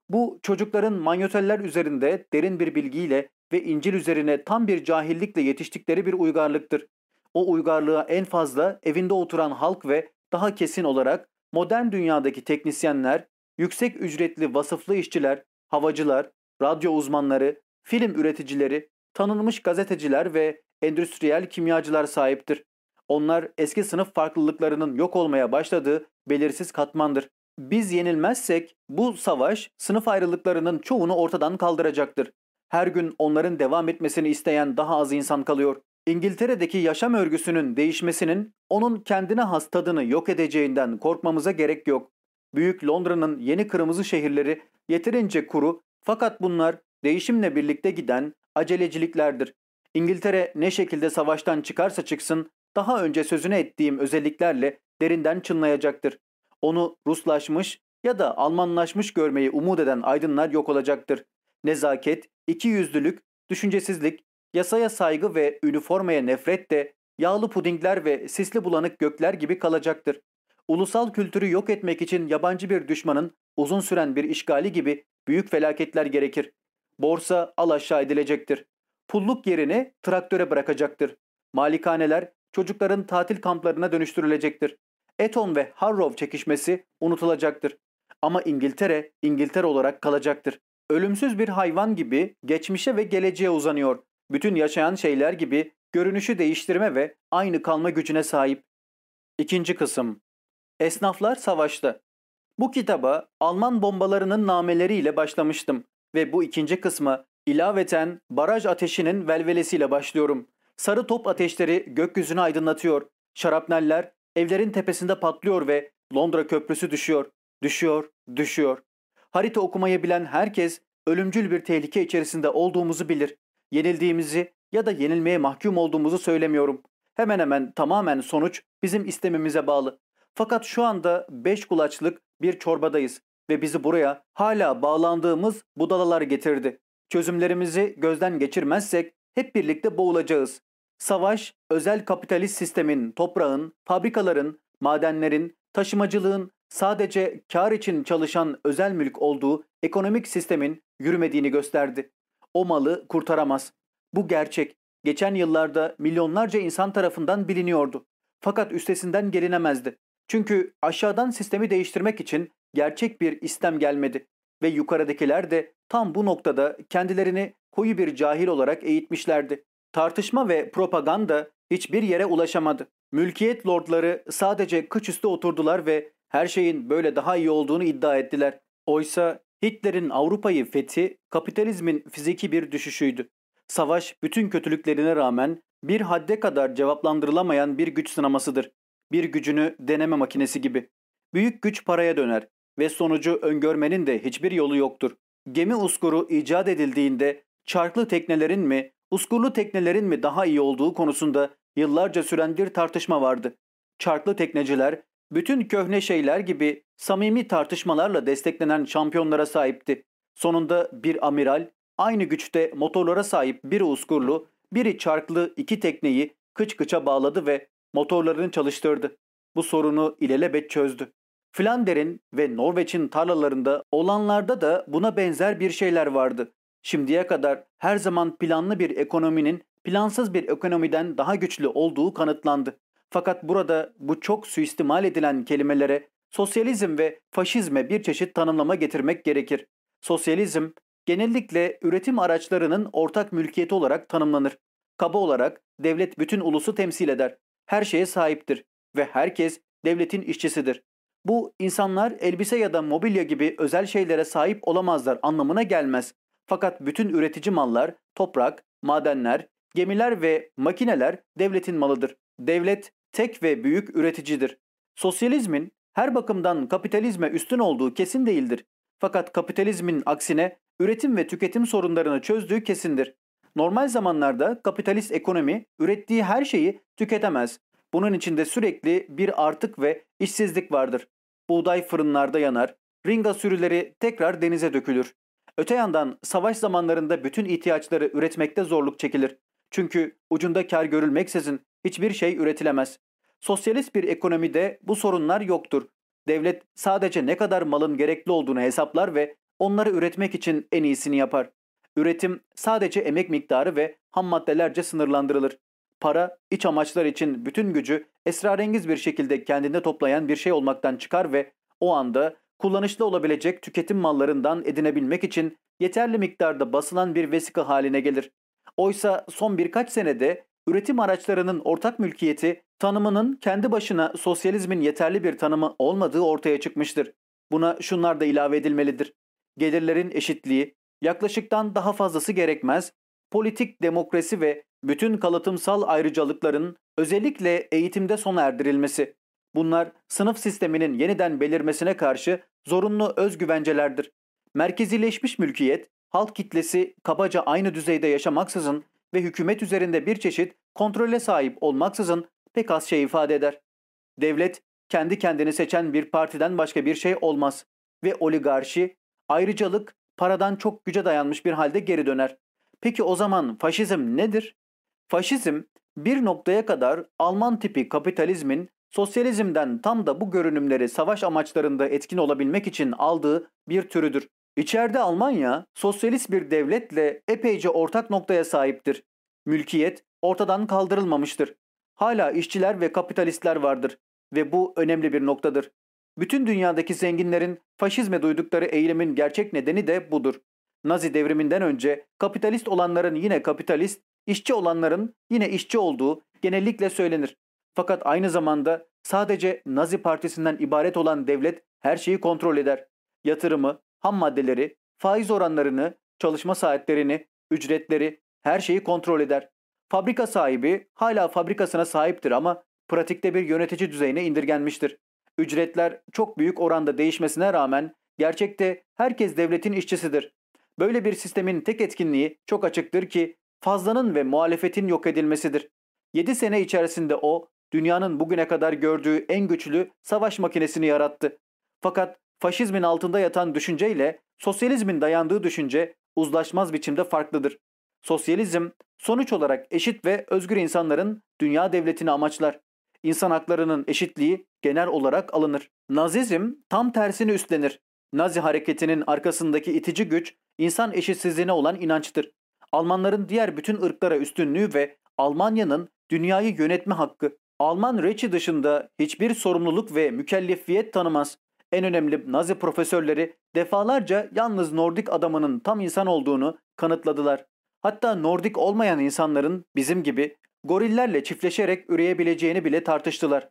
Bu çocukların manyoteller üzerinde derin bir bilgiyle ve İncil üzerine tam bir cahillikle yetiştikleri bir uygarlıktır. O uygarlığa en fazla evinde oturan halk ve daha kesin olarak modern dünyadaki teknisyenler, yüksek ücretli vasıflı işçiler, havacılar, radyo uzmanları, film üreticileri, tanınmış gazeteciler ve endüstriyel kimyacılar sahiptir. Onlar eski sınıf farklılıklarının yok olmaya başladığı belirsiz katmandır. Biz yenilmezsek bu savaş sınıf ayrılıklarının çoğunu ortadan kaldıracaktır. Her gün onların devam etmesini isteyen daha az insan kalıyor. İngiltere'deki yaşam örgüsünün değişmesinin onun kendine has tadını yok edeceğinden korkmamıza gerek yok. Büyük Londra'nın yeni kırmızı şehirleri yeterince kuru fakat bunlar değişimle birlikte giden aceleciliklerdir. İngiltere ne şekilde savaştan çıkarsa çıksın daha önce sözüne ettiğim özelliklerle derinden çınlayacaktır. Onu Ruslaşmış ya da Almanlaşmış görmeyi umut eden aydınlar yok olacaktır. Nezaket, ikiyüzlülük, düşüncesizlik, yasaya saygı ve üniformaya nefret de yağlı pudingler ve sisli bulanık gökler gibi kalacaktır. Ulusal kültürü yok etmek için yabancı bir düşmanın uzun süren bir işgali gibi büyük felaketler gerekir. Borsa alaşağı edilecektir. Pulluk yerini traktöre bırakacaktır. Malikaneler çocukların tatil kamplarına dönüştürülecektir. Eton ve Harrow çekişmesi unutulacaktır. Ama İngiltere, İngiltere olarak kalacaktır. Ölümsüz bir hayvan gibi geçmişe ve geleceğe uzanıyor. Bütün yaşayan şeyler gibi görünüşü değiştirme ve aynı kalma gücüne sahip. İkinci kısım Esnaflar Savaşta Bu kitaba Alman bombalarının nameleriyle başlamıştım ve bu ikinci kısma ilaveten baraj ateşinin velvelesiyle başlıyorum. Sarı top ateşleri gökyüzünü aydınlatıyor. Şarapneller evlerin tepesinde patlıyor ve Londra köprüsü düşüyor, düşüyor, düşüyor. Harita okumayı bilen herkes ölümcül bir tehlike içerisinde olduğumuzu bilir. Yenildiğimizi ya da yenilmeye mahkum olduğumuzu söylemiyorum. Hemen hemen tamamen sonuç bizim istememize bağlı. Fakat şu anda beş kulaçlık bir çorbadayız ve bizi buraya hala bağlandığımız budalalar getirdi. Çözümlerimizi gözden geçirmezsek hep birlikte boğulacağız. Savaş, özel kapitalist sistemin, toprağın, fabrikaların, madenlerin, taşımacılığın sadece kar için çalışan özel mülk olduğu ekonomik sistemin yürümediğini gösterdi. O malı kurtaramaz. Bu gerçek. Geçen yıllarda milyonlarca insan tarafından biliniyordu. Fakat üstesinden gelinemezdi. Çünkü aşağıdan sistemi değiştirmek için gerçek bir istem gelmedi ve yukarıdakiler de tam bu noktada kendilerini koyu bir cahil olarak eğitmişlerdi. Tartışma ve propaganda hiçbir yere ulaşamadı. Mülkiyet lordları sadece kıç üstü oturdular ve her şeyin böyle daha iyi olduğunu iddia ettiler. Oysa Hitler'in Avrupa'yı fethi kapitalizmin fiziki bir düşüşüydü. Savaş bütün kötülüklerine rağmen bir hadde kadar cevaplandırılamayan bir güç sınamasıdır. Bir gücünü deneme makinesi gibi. Büyük güç paraya döner ve sonucu öngörmenin de hiçbir yolu yoktur. Gemi uskuru icat edildiğinde çarklı teknelerin mi, uskurlu teknelerin mi daha iyi olduğu konusunda yıllarca süren bir tartışma vardı. Çarklı tekneciler bütün köhne şeyler gibi samimi tartışmalarla desteklenen şampiyonlara sahipti. Sonunda bir amiral aynı güçte motorlara sahip biri uskurlu, biri çarklı iki tekneyi kıç kıça bağladı ve motorlarını çalıştırdı. Bu sorunu ilelebet çözdü. Flander'in ve Norveç'in tarlalarında olanlarda da buna benzer bir şeyler vardı. Şimdiye kadar her zaman planlı bir ekonominin plansız bir ekonomiden daha güçlü olduğu kanıtlandı. Fakat burada bu çok suistimal edilen kelimelere sosyalizm ve faşizme bir çeşit tanımlama getirmek gerekir. Sosyalizm genellikle üretim araçlarının ortak mülkiyeti olarak tanımlanır. Kaba olarak devlet bütün ulusu temsil eder. Her şeye sahiptir ve herkes devletin işçisidir. Bu insanlar elbise ya da mobilya gibi özel şeylere sahip olamazlar anlamına gelmez. Fakat bütün üretici mallar, toprak, madenler, gemiler ve makineler devletin malıdır. Devlet tek ve büyük üreticidir. Sosyalizmin her bakımdan kapitalizme üstün olduğu kesin değildir. Fakat kapitalizmin aksine üretim ve tüketim sorunlarını çözdüğü kesindir. Normal zamanlarda kapitalist ekonomi ürettiği her şeyi tüketemez. Bunun içinde sürekli bir artık ve işsizlik vardır. Buğday fırınlarda yanar, ringa sürüleri tekrar denize dökülür. Öte yandan savaş zamanlarında bütün ihtiyaçları üretmekte zorluk çekilir. Çünkü ucunda kar görülmeksizin hiçbir şey üretilemez. Sosyalist bir ekonomide bu sorunlar yoktur. Devlet sadece ne kadar malın gerekli olduğunu hesaplar ve onları üretmek için en iyisini yapar. Üretim sadece emek miktarı ve ham maddelerce sınırlandırılır. Para, iç amaçlar için bütün gücü esrarengiz bir şekilde kendinde toplayan bir şey olmaktan çıkar ve o anda kullanışlı olabilecek tüketim mallarından edinebilmek için yeterli miktarda basılan bir vesika haline gelir. Oysa son birkaç senede üretim araçlarının ortak mülkiyeti tanımının kendi başına sosyalizmin yeterli bir tanımı olmadığı ortaya çıkmıştır. Buna şunlar da ilave edilmelidir. Gelirlerin eşitliği, yaklaşıktan daha fazlası gerekmez, politik demokrasi ve bütün kalıtımsal ayrıcalıkların özellikle eğitimde sona erdirilmesi, Bunlar sınıf sisteminin yeniden belirmesine karşı zorunlu özgüvencelerdir. Merkezileşmiş mülkiyet, halk kitlesi kabaca aynı düzeyde yaşamaksızın ve hükümet üzerinde bir çeşit kontrole sahip olmaksızın pek az şey ifade eder. Devlet kendi kendini seçen bir partiden başka bir şey olmaz ve oligarşi, ayrıcalık paradan çok güce dayanmış bir halde geri döner. Peki o zaman faşizm nedir? Faşizm bir noktaya kadar Alman tipi kapitalizmin sosyalizmden tam da bu görünümleri savaş amaçlarında etkin olabilmek için aldığı bir türüdür. İçeride Almanya sosyalist bir devletle epeyce ortak noktaya sahiptir. Mülkiyet ortadan kaldırılmamıştır. Hala işçiler ve kapitalistler vardır ve bu önemli bir noktadır. Bütün dünyadaki zenginlerin faşizme duydukları eğilimin gerçek nedeni de budur. Nazi devriminden önce kapitalist olanların yine kapitalist, işçi olanların yine işçi olduğu genellikle söylenir. Fakat aynı zamanda sadece Nazi partisinden ibaret olan devlet her şeyi kontrol eder. Yatırımı, ham maddeleri, faiz oranlarını, çalışma saatlerini, ücretleri, her şeyi kontrol eder. Fabrika sahibi hala fabrikasına sahiptir ama pratikte bir yönetici düzeyine indirgenmiştir. Ücretler çok büyük oranda değişmesine rağmen gerçekte herkes devletin işçisidir. Böyle bir sistemin tek etkinliği çok açıktır ki fazlanın ve muhalefetin yok edilmesidir. 7 sene içerisinde o dünyanın bugüne kadar gördüğü en güçlü savaş makinesini yarattı. Fakat faşizmin altında yatan düşünceyle sosyalizmin dayandığı düşünce uzlaşmaz biçimde farklıdır. Sosyalizm sonuç olarak eşit ve özgür insanların dünya devletini amaçlar. İnsan haklarının eşitliği genel olarak alınır. Nazizm tam tersini üstlenir. Nazi hareketinin arkasındaki itici güç insan eşitsizliğine olan inançtır. Almanların diğer bütün ırklara üstünlüğü ve Almanya'nın dünyayı yönetme hakkı. Alman reçi dışında hiçbir sorumluluk ve mükellefiyet tanımaz. En önemli Nazi profesörleri defalarca yalnız Nordik adamının tam insan olduğunu kanıtladılar. Hatta Nordik olmayan insanların bizim gibi gorillerle çiftleşerek üreyebileceğini bile tartıştılar.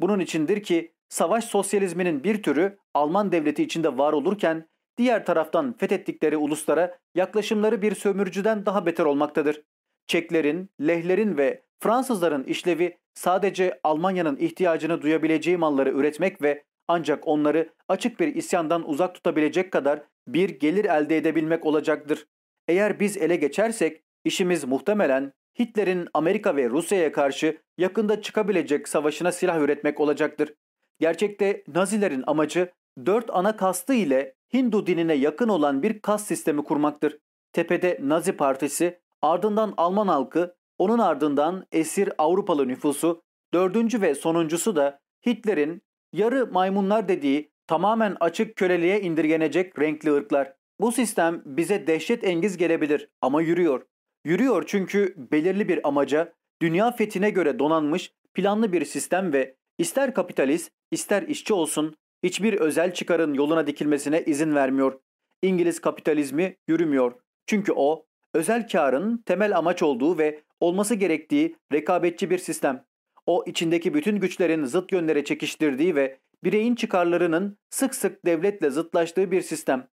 Bunun içindir ki savaş sosyalizminin bir türü Alman devleti içinde var olurken diğer taraftan fethettikleri uluslara yaklaşımları bir sömürücüden daha beter olmaktadır. Çeklerin, lehlerin ve Fransızların işlevi sadece Almanya'nın ihtiyacını duyabileceği malları üretmek ve ancak onları açık bir isyandan uzak tutabilecek kadar bir gelir elde edebilmek olacaktır. Eğer biz ele geçersek işimiz muhtemelen Hitler'in Amerika ve Rusya'ya karşı yakında çıkabilecek savaşına silah üretmek olacaktır. Gerçekte Nazilerin amacı dört ana kastı ile Hindu dinine yakın olan bir kast sistemi kurmaktır. Tepede Nazi Partisi, ardından Alman halkı, onun ardından esir Avrupalı nüfusu, dördüncü ve sonuncusu da Hitler'in yarı maymunlar dediği tamamen açık köleliğe indirgenecek renkli ırklar. Bu sistem bize dehşet engiz gelebilir ama yürüyor. Yürüyor çünkü belirli bir amaca, dünya fethine göre donanmış planlı bir sistem ve ister kapitalist ister işçi olsun hiçbir özel çıkarın yoluna dikilmesine izin vermiyor. İngiliz kapitalizmi yürümüyor. Çünkü o özel karın temel amaç olduğu ve olması gerektiği rekabetçi bir sistem. O içindeki bütün güçlerin zıt yönlere çekiştirdiği ve bireyin çıkarlarının sık sık devletle zıtlaştığı bir sistem.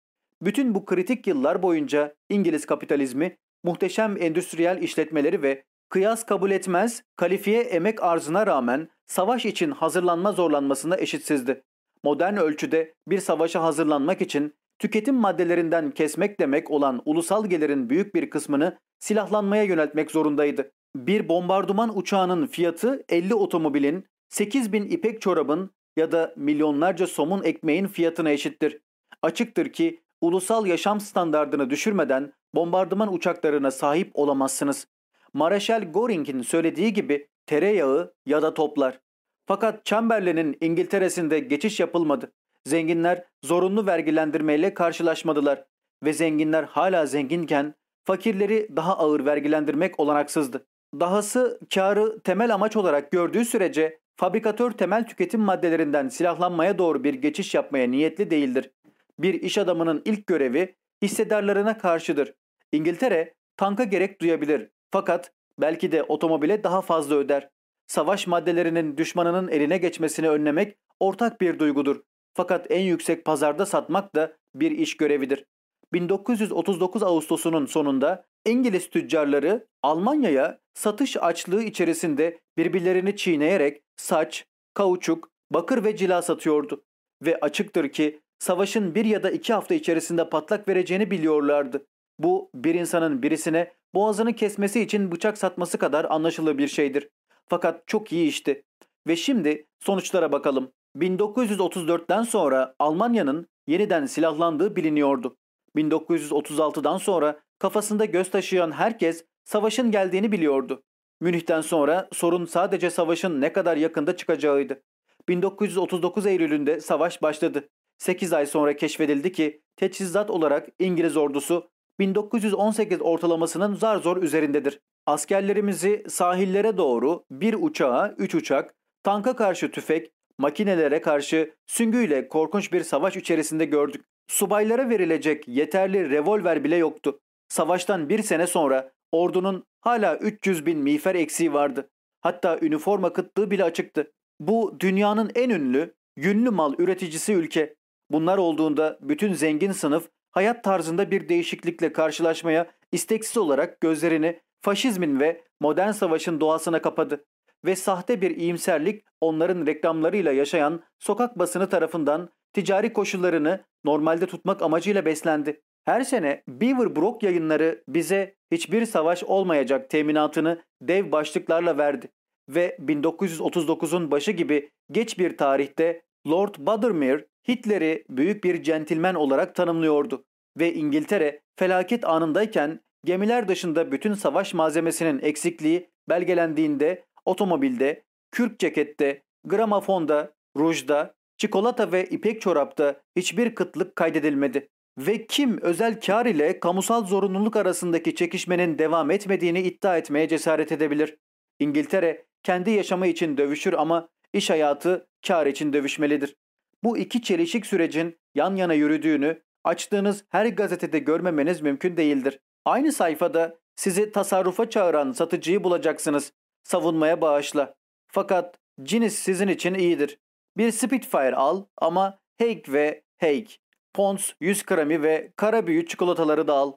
Bütün bu kritik yıllar boyunca İngiliz kapitalizmi muhteşem endüstriyel işletmeleri ve kıyas kabul etmez kalifiye emek arzına rağmen savaş için hazırlanma zorlanmasına eşitsizdi. Modern ölçüde bir savaşa hazırlanmak için tüketim maddelerinden kesmek demek olan ulusal gelirin büyük bir kısmını silahlanmaya yöneltmek zorundaydı. Bir bombardıman uçağının fiyatı 50 otomobilin, 8 bin ipek çorabın ya da milyonlarca somun ekmeğin fiyatına eşittir. Açıktır ki ulusal yaşam standardını düşürmeden bombardıman uçaklarına sahip olamazsınız. Mareşal Goring'in söylediği gibi tereyağı ya da toplar. Fakat Chamberlain'in İngiltere'sinde geçiş yapılmadı. Zenginler zorunlu vergilendirmeyle karşılaşmadılar ve zenginler hala zenginken fakirleri daha ağır vergilendirmek olanaksızdı. Dahası karı temel amaç olarak gördüğü sürece fabrikatör temel tüketim maddelerinden silahlanmaya doğru bir geçiş yapmaya niyetli değildir. Bir iş adamının ilk görevi hissedarlarına karşıdır. İngiltere tanka gerek duyabilir fakat belki de otomobile daha fazla öder. Savaş maddelerinin düşmanının eline geçmesini önlemek ortak bir duygudur. Fakat en yüksek pazarda satmak da bir iş görevidir. 1939 Ağustos'unun sonunda İngiliz tüccarları Almanya'ya satış açlığı içerisinde birbirlerini çiğneyerek saç, kauçuk, bakır ve cila satıyordu. Ve açıktır ki savaşın bir ya da iki hafta içerisinde patlak vereceğini biliyorlardı. Bu bir insanın birisine boğazını kesmesi için bıçak satması kadar anlaşılır bir şeydir. Fakat çok iyi işti. Ve şimdi sonuçlara bakalım. 1934'ten sonra Almanya'nın yeniden silahlandığı biliniyordu. 1936'dan sonra kafasında göz taşıyan herkes savaşın geldiğini biliyordu. Münih'ten sonra sorun sadece savaşın ne kadar yakında çıkacağıydı. 1939 Eylül'ünde savaş başladı. 8 ay sonra keşfedildi ki teçhizat olarak İngiliz ordusu 1918 ortalamasının zar zor üzerindedir. Askerlerimizi sahillere doğru bir uçağa, üç uçak, tanka karşı tüfek, makinelere karşı süngüyle korkunç bir savaş içerisinde gördük. Subaylara verilecek yeterli revolver bile yoktu. Savaştan bir sene sonra ordunun hala 300 bin miğfer eksiği vardı. Hatta üniforma kıtlığı bile açıktı. Bu dünyanın en ünlü, yünlü mal üreticisi ülke. Bunlar olduğunda bütün zengin sınıf hayat tarzında bir değişiklikle karşılaşmaya isteksiz olarak gözlerini faşizmin ve modern savaşın doğasına kapadı ve sahte bir iyimserlik onların reklamlarıyla yaşayan sokak basını tarafından ticari koşullarını normalde tutmak amacıyla beslendi. Her sene Beaver Brook yayınları bize hiçbir savaş olmayacak teminatını dev başlıklarla verdi ve 1939'un başı gibi geç bir tarihte Lord Buttermere Hitler'i büyük bir centilmen olarak tanımlıyordu ve İngiltere felaket anındayken gemiler dışında bütün savaş malzemesinin eksikliği belgelendiğinde otomobilde, kürk cekette, gramofonda, rujda, çikolata ve ipek çorapta hiçbir kıtlık kaydedilmedi. Ve kim özel kar ile kamusal zorunluluk arasındaki çekişmenin devam etmediğini iddia etmeye cesaret edebilir? İngiltere kendi yaşamı için dövüşür ama iş hayatı kar için dövüşmelidir. Bu iki çelişik sürecin yan yana yürüdüğünü açtığınız her gazetede görmemeniz mümkün değildir. Aynı sayfada sizi tasarrufa çağıran satıcıyı bulacaksınız. Savunmaya bağışla. Fakat cins sizin için iyidir. Bir Spitfire al ama Haig ve Haig, Pons 100 kremi ve kara büyü çikolataları da al.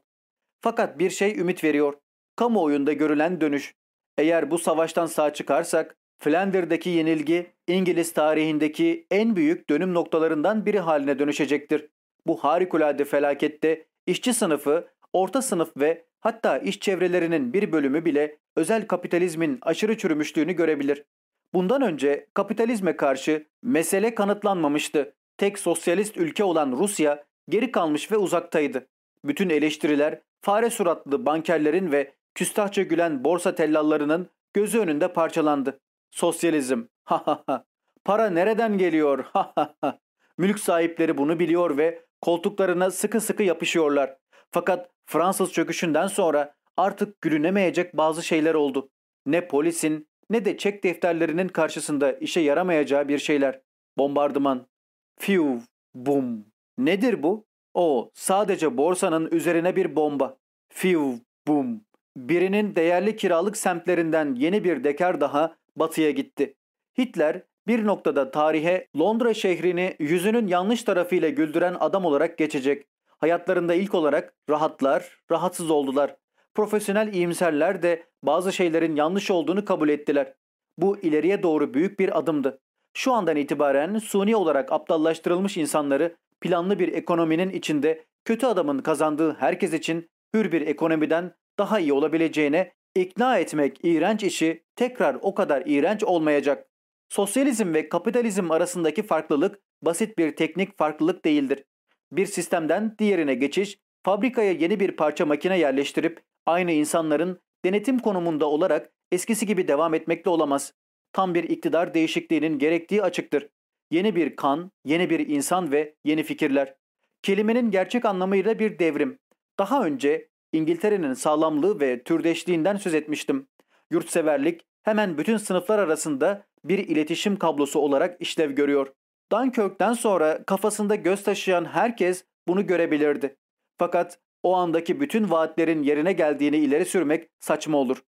Fakat bir şey ümit veriyor. Kamuoyunda görülen dönüş. Eğer bu savaştan sağ çıkarsak Flander'daki yenilgi İngiliz tarihindeki en büyük dönüm noktalarından biri haline dönüşecektir. Bu harikulade felakette işçi sınıfı, orta sınıf ve hatta iş çevrelerinin bir bölümü bile özel kapitalizmin aşırı çürümüşlüğünü görebilir. Bundan önce kapitalizme karşı mesele kanıtlanmamıştı. Tek sosyalist ülke olan Rusya geri kalmış ve uzaktaydı. Bütün eleştiriler fare suratlı bankerlerin ve küstahça gülen borsa tellallarının gözü önünde parçalandı. Sosyalizm. Ha ha ha. Para nereden geliyor? Ha ha ha. Mülk sahipleri bunu biliyor ve koltuklarına sıkı sıkı yapışıyorlar. Fakat Fransız çöküşünden sonra artık gülünemeyecek bazı şeyler oldu. Ne polisin ne de çek defterlerinin karşısında işe yaramayacağı bir şeyler. Bombardıman. Fiu, bum. Nedir bu? O sadece borsanın üzerine bir bomba. Fiu, bum. Birinin değerli kiralık semtlerinden yeni bir dekar daha batıya gitti. Hitler bir noktada tarihe Londra şehrini yüzünün yanlış tarafıyla güldüren adam olarak geçecek. Hayatlarında ilk olarak rahatlar, rahatsız oldular. Profesyonel iyimserler de bazı şeylerin yanlış olduğunu kabul ettiler. Bu ileriye doğru büyük bir adımdı. Şu andan itibaren suni olarak aptallaştırılmış insanları planlı bir ekonominin içinde kötü adamın kazandığı herkes için hür bir ekonomiden daha iyi olabileceğine ikna etmek iğrenç işi tekrar o kadar iğrenç olmayacak. Sosyalizm ve kapitalizm arasındaki farklılık basit bir teknik farklılık değildir. Bir sistemden diğerine geçiş, fabrikaya yeni bir parça makine yerleştirip aynı insanların denetim konumunda olarak eskisi gibi devam etmekte olamaz. Tam bir iktidar değişikliğinin gerektiği açıktır. Yeni bir kan, yeni bir insan ve yeni fikirler. Kelimenin gerçek anlamıyla bir devrim. Daha önce İngiltere'nin sağlamlığı ve türdeşliğinden söz etmiştim. Yurtseverlik hemen bütün sınıflar arasında bir iletişim kablosu olarak işlev görüyor. Dunkirk'ten sonra kafasında göz taşıyan herkes bunu görebilirdi. Fakat o andaki bütün vaatlerin yerine geldiğini ileri sürmek saçma olur.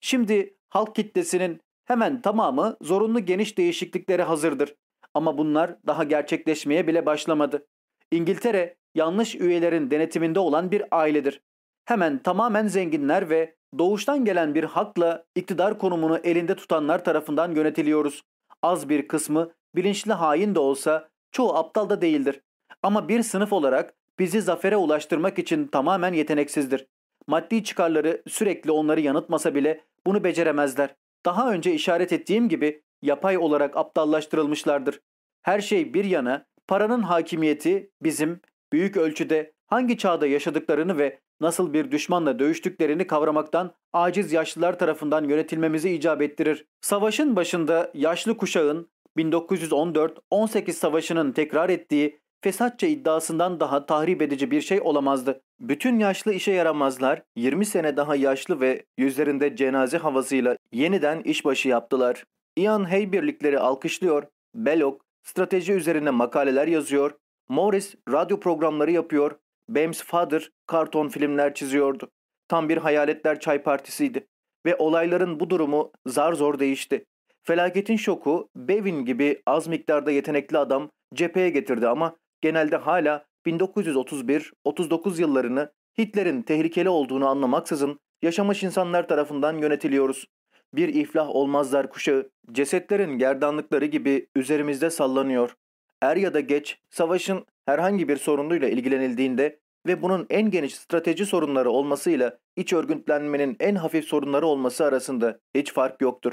Şimdi halk kitlesinin hemen tamamı zorunlu geniş değişikliklere hazırdır. Ama bunlar daha gerçekleşmeye bile başlamadı. İngiltere yanlış üyelerin denetiminde olan bir ailedir. Hemen tamamen zenginler ve doğuştan gelen bir hakla iktidar konumunu elinde tutanlar tarafından yönetiliyoruz. Az bir kısmı bilinçli hain de olsa çoğu aptal da değildir. Ama bir sınıf olarak bizi zafere ulaştırmak için tamamen yeteneksizdir. Maddi çıkarları sürekli onları yanıtmasa bile bunu beceremezler. Daha önce işaret ettiğim gibi yapay olarak aptallaştırılmışlardır. Her şey bir yana paranın hakimiyeti bizim büyük ölçüde hangi çağda yaşadıklarını ve nasıl bir düşmanla dövüştüklerini kavramaktan aciz yaşlılar tarafından yönetilmemizi icap ettirir. Savaşın başında yaşlı kuşağın 1914-18 savaşının tekrar ettiği fesatça iddiasından daha tahrip edici bir şey olamazdı. Bütün yaşlı işe yaramazlar 20 sene daha yaşlı ve yüzlerinde cenaze havasıyla yeniden işbaşı yaptılar. Ian Hay birlikleri alkışlıyor, Belloc strateji üzerine makaleler yazıyor, Morris radyo programları yapıyor, Bames Father karton filmler çiziyordu. Tam bir hayaletler çay partisiydi. Ve olayların bu durumu zar zor değişti. Felaketin şoku Bevin gibi az miktarda yetenekli adam cepheye getirdi ama genelde hala 1931-39 yıllarını Hitler'in tehlikeli olduğunu anlamaksızın yaşamış insanlar tarafından yönetiliyoruz. Bir iflah olmazlar kuşağı, cesetlerin gerdanlıkları gibi üzerimizde sallanıyor. Er ya da geç savaşın herhangi bir sorunuyla ilgilenildiğinde ve bunun en geniş strateji sorunları olmasıyla iç örgütlenmenin en hafif sorunları olması arasında hiç fark yoktur.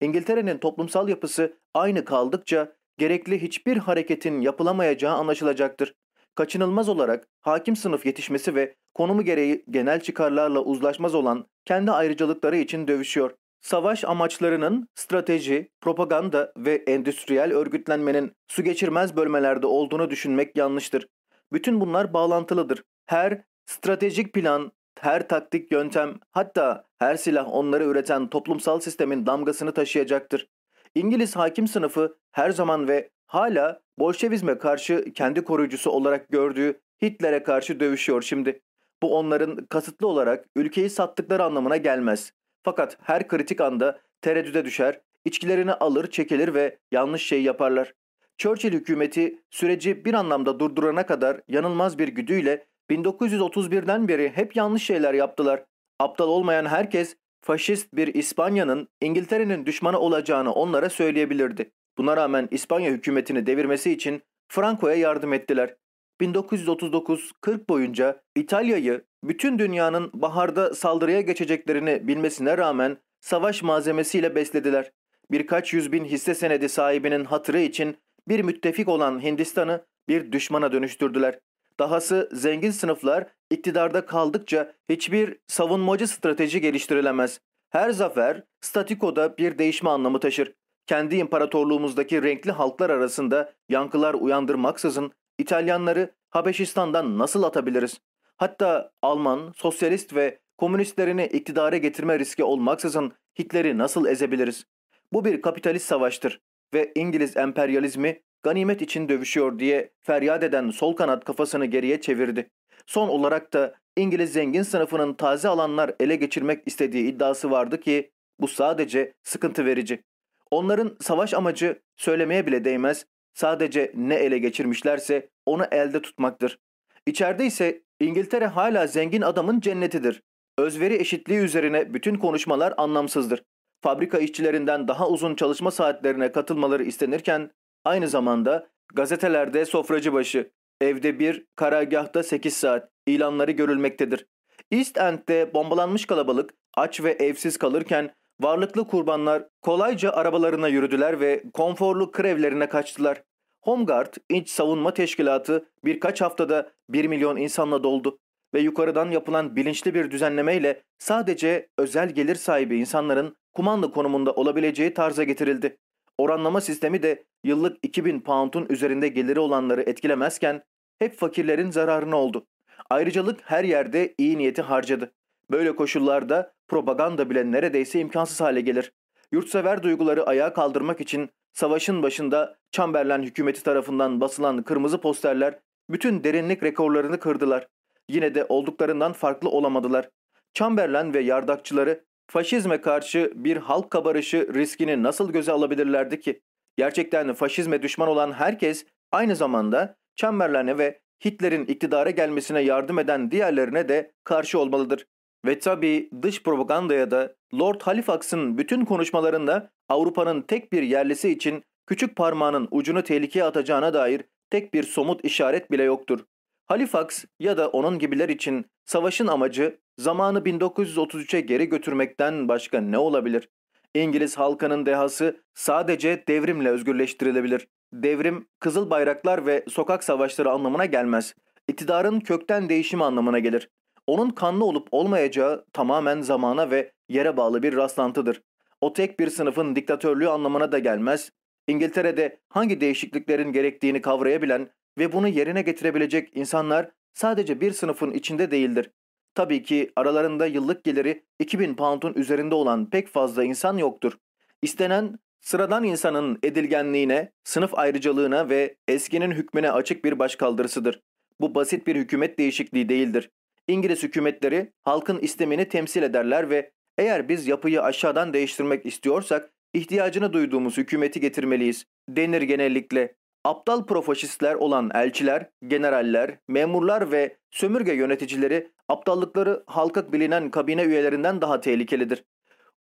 İngiltere'nin toplumsal yapısı aynı kaldıkça gerekli hiçbir hareketin yapılamayacağı anlaşılacaktır. Kaçınılmaz olarak hakim sınıf yetişmesi ve konumu gereği genel çıkarlarla uzlaşmaz olan kendi ayrıcalıkları için dövüşüyor. Savaş amaçlarının strateji, propaganda ve endüstriyel örgütlenmenin su geçirmez bölmelerde olduğunu düşünmek yanlıştır. Bütün bunlar bağlantılıdır. Her stratejik plan, her taktik yöntem, hatta her silah onları üreten toplumsal sistemin damgasını taşıyacaktır. İngiliz hakim sınıfı her zaman ve hala Bolşevizme karşı kendi koruyucusu olarak gördüğü Hitler'e karşı dövüşüyor şimdi. Bu onların kasıtlı olarak ülkeyi sattıkları anlamına gelmez. Fakat her kritik anda tereddüde düşer, içkilerini alır, çekilir ve yanlış şey yaparlar. Churchill hükümeti süreci bir anlamda durdurana kadar yanılmaz bir güdüyle 1931'den beri hep yanlış şeyler yaptılar. Aptal olmayan herkes faşist bir İspanya'nın İngiltere'nin düşmanı olacağını onlara söyleyebilirdi. Buna rağmen İspanya hükümetini devirmesi için Franco'ya yardım ettiler. 1939-40 boyunca İtalya'yı bütün dünyanın baharda saldırıya geçeceklerini bilmesine rağmen savaş malzemesiyle beslediler. Birkaç yüz bin hisse senedi sahibinin hatırı için bir müttefik olan Hindistan'ı bir düşmana dönüştürdüler. Dahası zengin sınıflar iktidarda kaldıkça hiçbir savunmacı strateji geliştirilemez. Her zafer statikoda bir değişme anlamı taşır. Kendi imparatorluğumuzdaki renkli halklar arasında yankılar uyandırmaksızın İtalyanları Habeşistan'dan nasıl atabiliriz? Hatta Alman, sosyalist ve komünistlerini iktidara getirme riski olmaksızın Hitler'i nasıl ezebiliriz? Bu bir kapitalist savaştır ve İngiliz emperyalizmi ganimet için dövüşüyor diye feryat eden sol kanat kafasını geriye çevirdi. Son olarak da İngiliz zengin sınıfının taze alanlar ele geçirmek istediği iddiası vardı ki bu sadece sıkıntı verici. Onların savaş amacı söylemeye bile değmez, sadece ne ele geçirmişlerse onu elde tutmaktır. İçeride ise İngiltere hala zengin adamın cennetidir. Özveri eşitliği üzerine bütün konuşmalar anlamsızdır. Fabrika işçilerinden daha uzun çalışma saatlerine katılmaları istenirken aynı zamanda gazetelerde sofracı başı, evde bir, karargahta 8 saat ilanları görülmektedir. East End'de bombalanmış kalabalık aç ve evsiz kalırken varlıklı kurbanlar kolayca arabalarına yürüdüler ve konforlu krevlerine kaçtılar. Home Guard, İç Savunma Teşkilatı birkaç haftada 1 milyon insanla doldu ve yukarıdan yapılan bilinçli bir düzenlemeyle sadece özel gelir sahibi insanların kumanda konumunda olabileceği tarza getirildi. Oranlama sistemi de yıllık 2000 pound'un üzerinde geliri olanları etkilemezken hep fakirlerin zararına oldu. Ayrıcalık her yerde iyi niyeti harcadı. Böyle koşullarda propaganda bile neredeyse imkansız hale gelir. Yurtsever duyguları ayağa kaldırmak için savaşın başında Chamberlain hükümeti tarafından basılan kırmızı posterler bütün derinlik rekorlarını kırdılar. Yine de olduklarından farklı olamadılar. Chamberlain ve yardakçıları faşizme karşı bir halk kabarışı riskini nasıl göze alabilirlerdi ki? Gerçekten faşizme düşman olan herkes aynı zamanda Chamberlain'e ve Hitler'in iktidara gelmesine yardım eden diğerlerine de karşı olmalıdır. Ve tabii dış propagandaya da Lord Halifax'ın bütün konuşmalarında Avrupa'nın tek bir yerlisi için küçük parmağının ucunu tehlikeye atacağına dair tek bir somut işaret bile yoktur. Halifax ya da onun gibiler için savaşın amacı zamanı 1933'e geri götürmekten başka ne olabilir? İngiliz halkının dehası sadece devrimle özgürleştirilebilir. Devrim, kızıl bayraklar ve sokak savaşları anlamına gelmez. İktidarın kökten değişimi anlamına gelir. Onun kanlı olup olmayacağı tamamen zamana ve yere bağlı bir rastlantıdır. O tek bir sınıfın diktatörlüğü anlamına da gelmez. İngiltere'de hangi değişikliklerin gerektiğini kavrayabilen ve bunu yerine getirebilecek insanlar sadece bir sınıfın içinde değildir. Tabii ki aralarında yıllık geliri 2000 pound'un üzerinde olan pek fazla insan yoktur. İstenen sıradan insanın edilgenliğine, sınıf ayrıcalığına ve eskinin hükmüne açık bir başkaldırısıdır. Bu basit bir hükümet değişikliği değildir. İngiliz hükümetleri halkın istemini temsil ederler ve eğer biz yapıyı aşağıdan değiştirmek istiyorsak ihtiyacını duyduğumuz hükümeti getirmeliyiz denir genellikle. Aptal profaşistler olan elçiler, generaller, memurlar ve sömürge yöneticileri aptallıkları halka bilinen kabine üyelerinden daha tehlikelidir.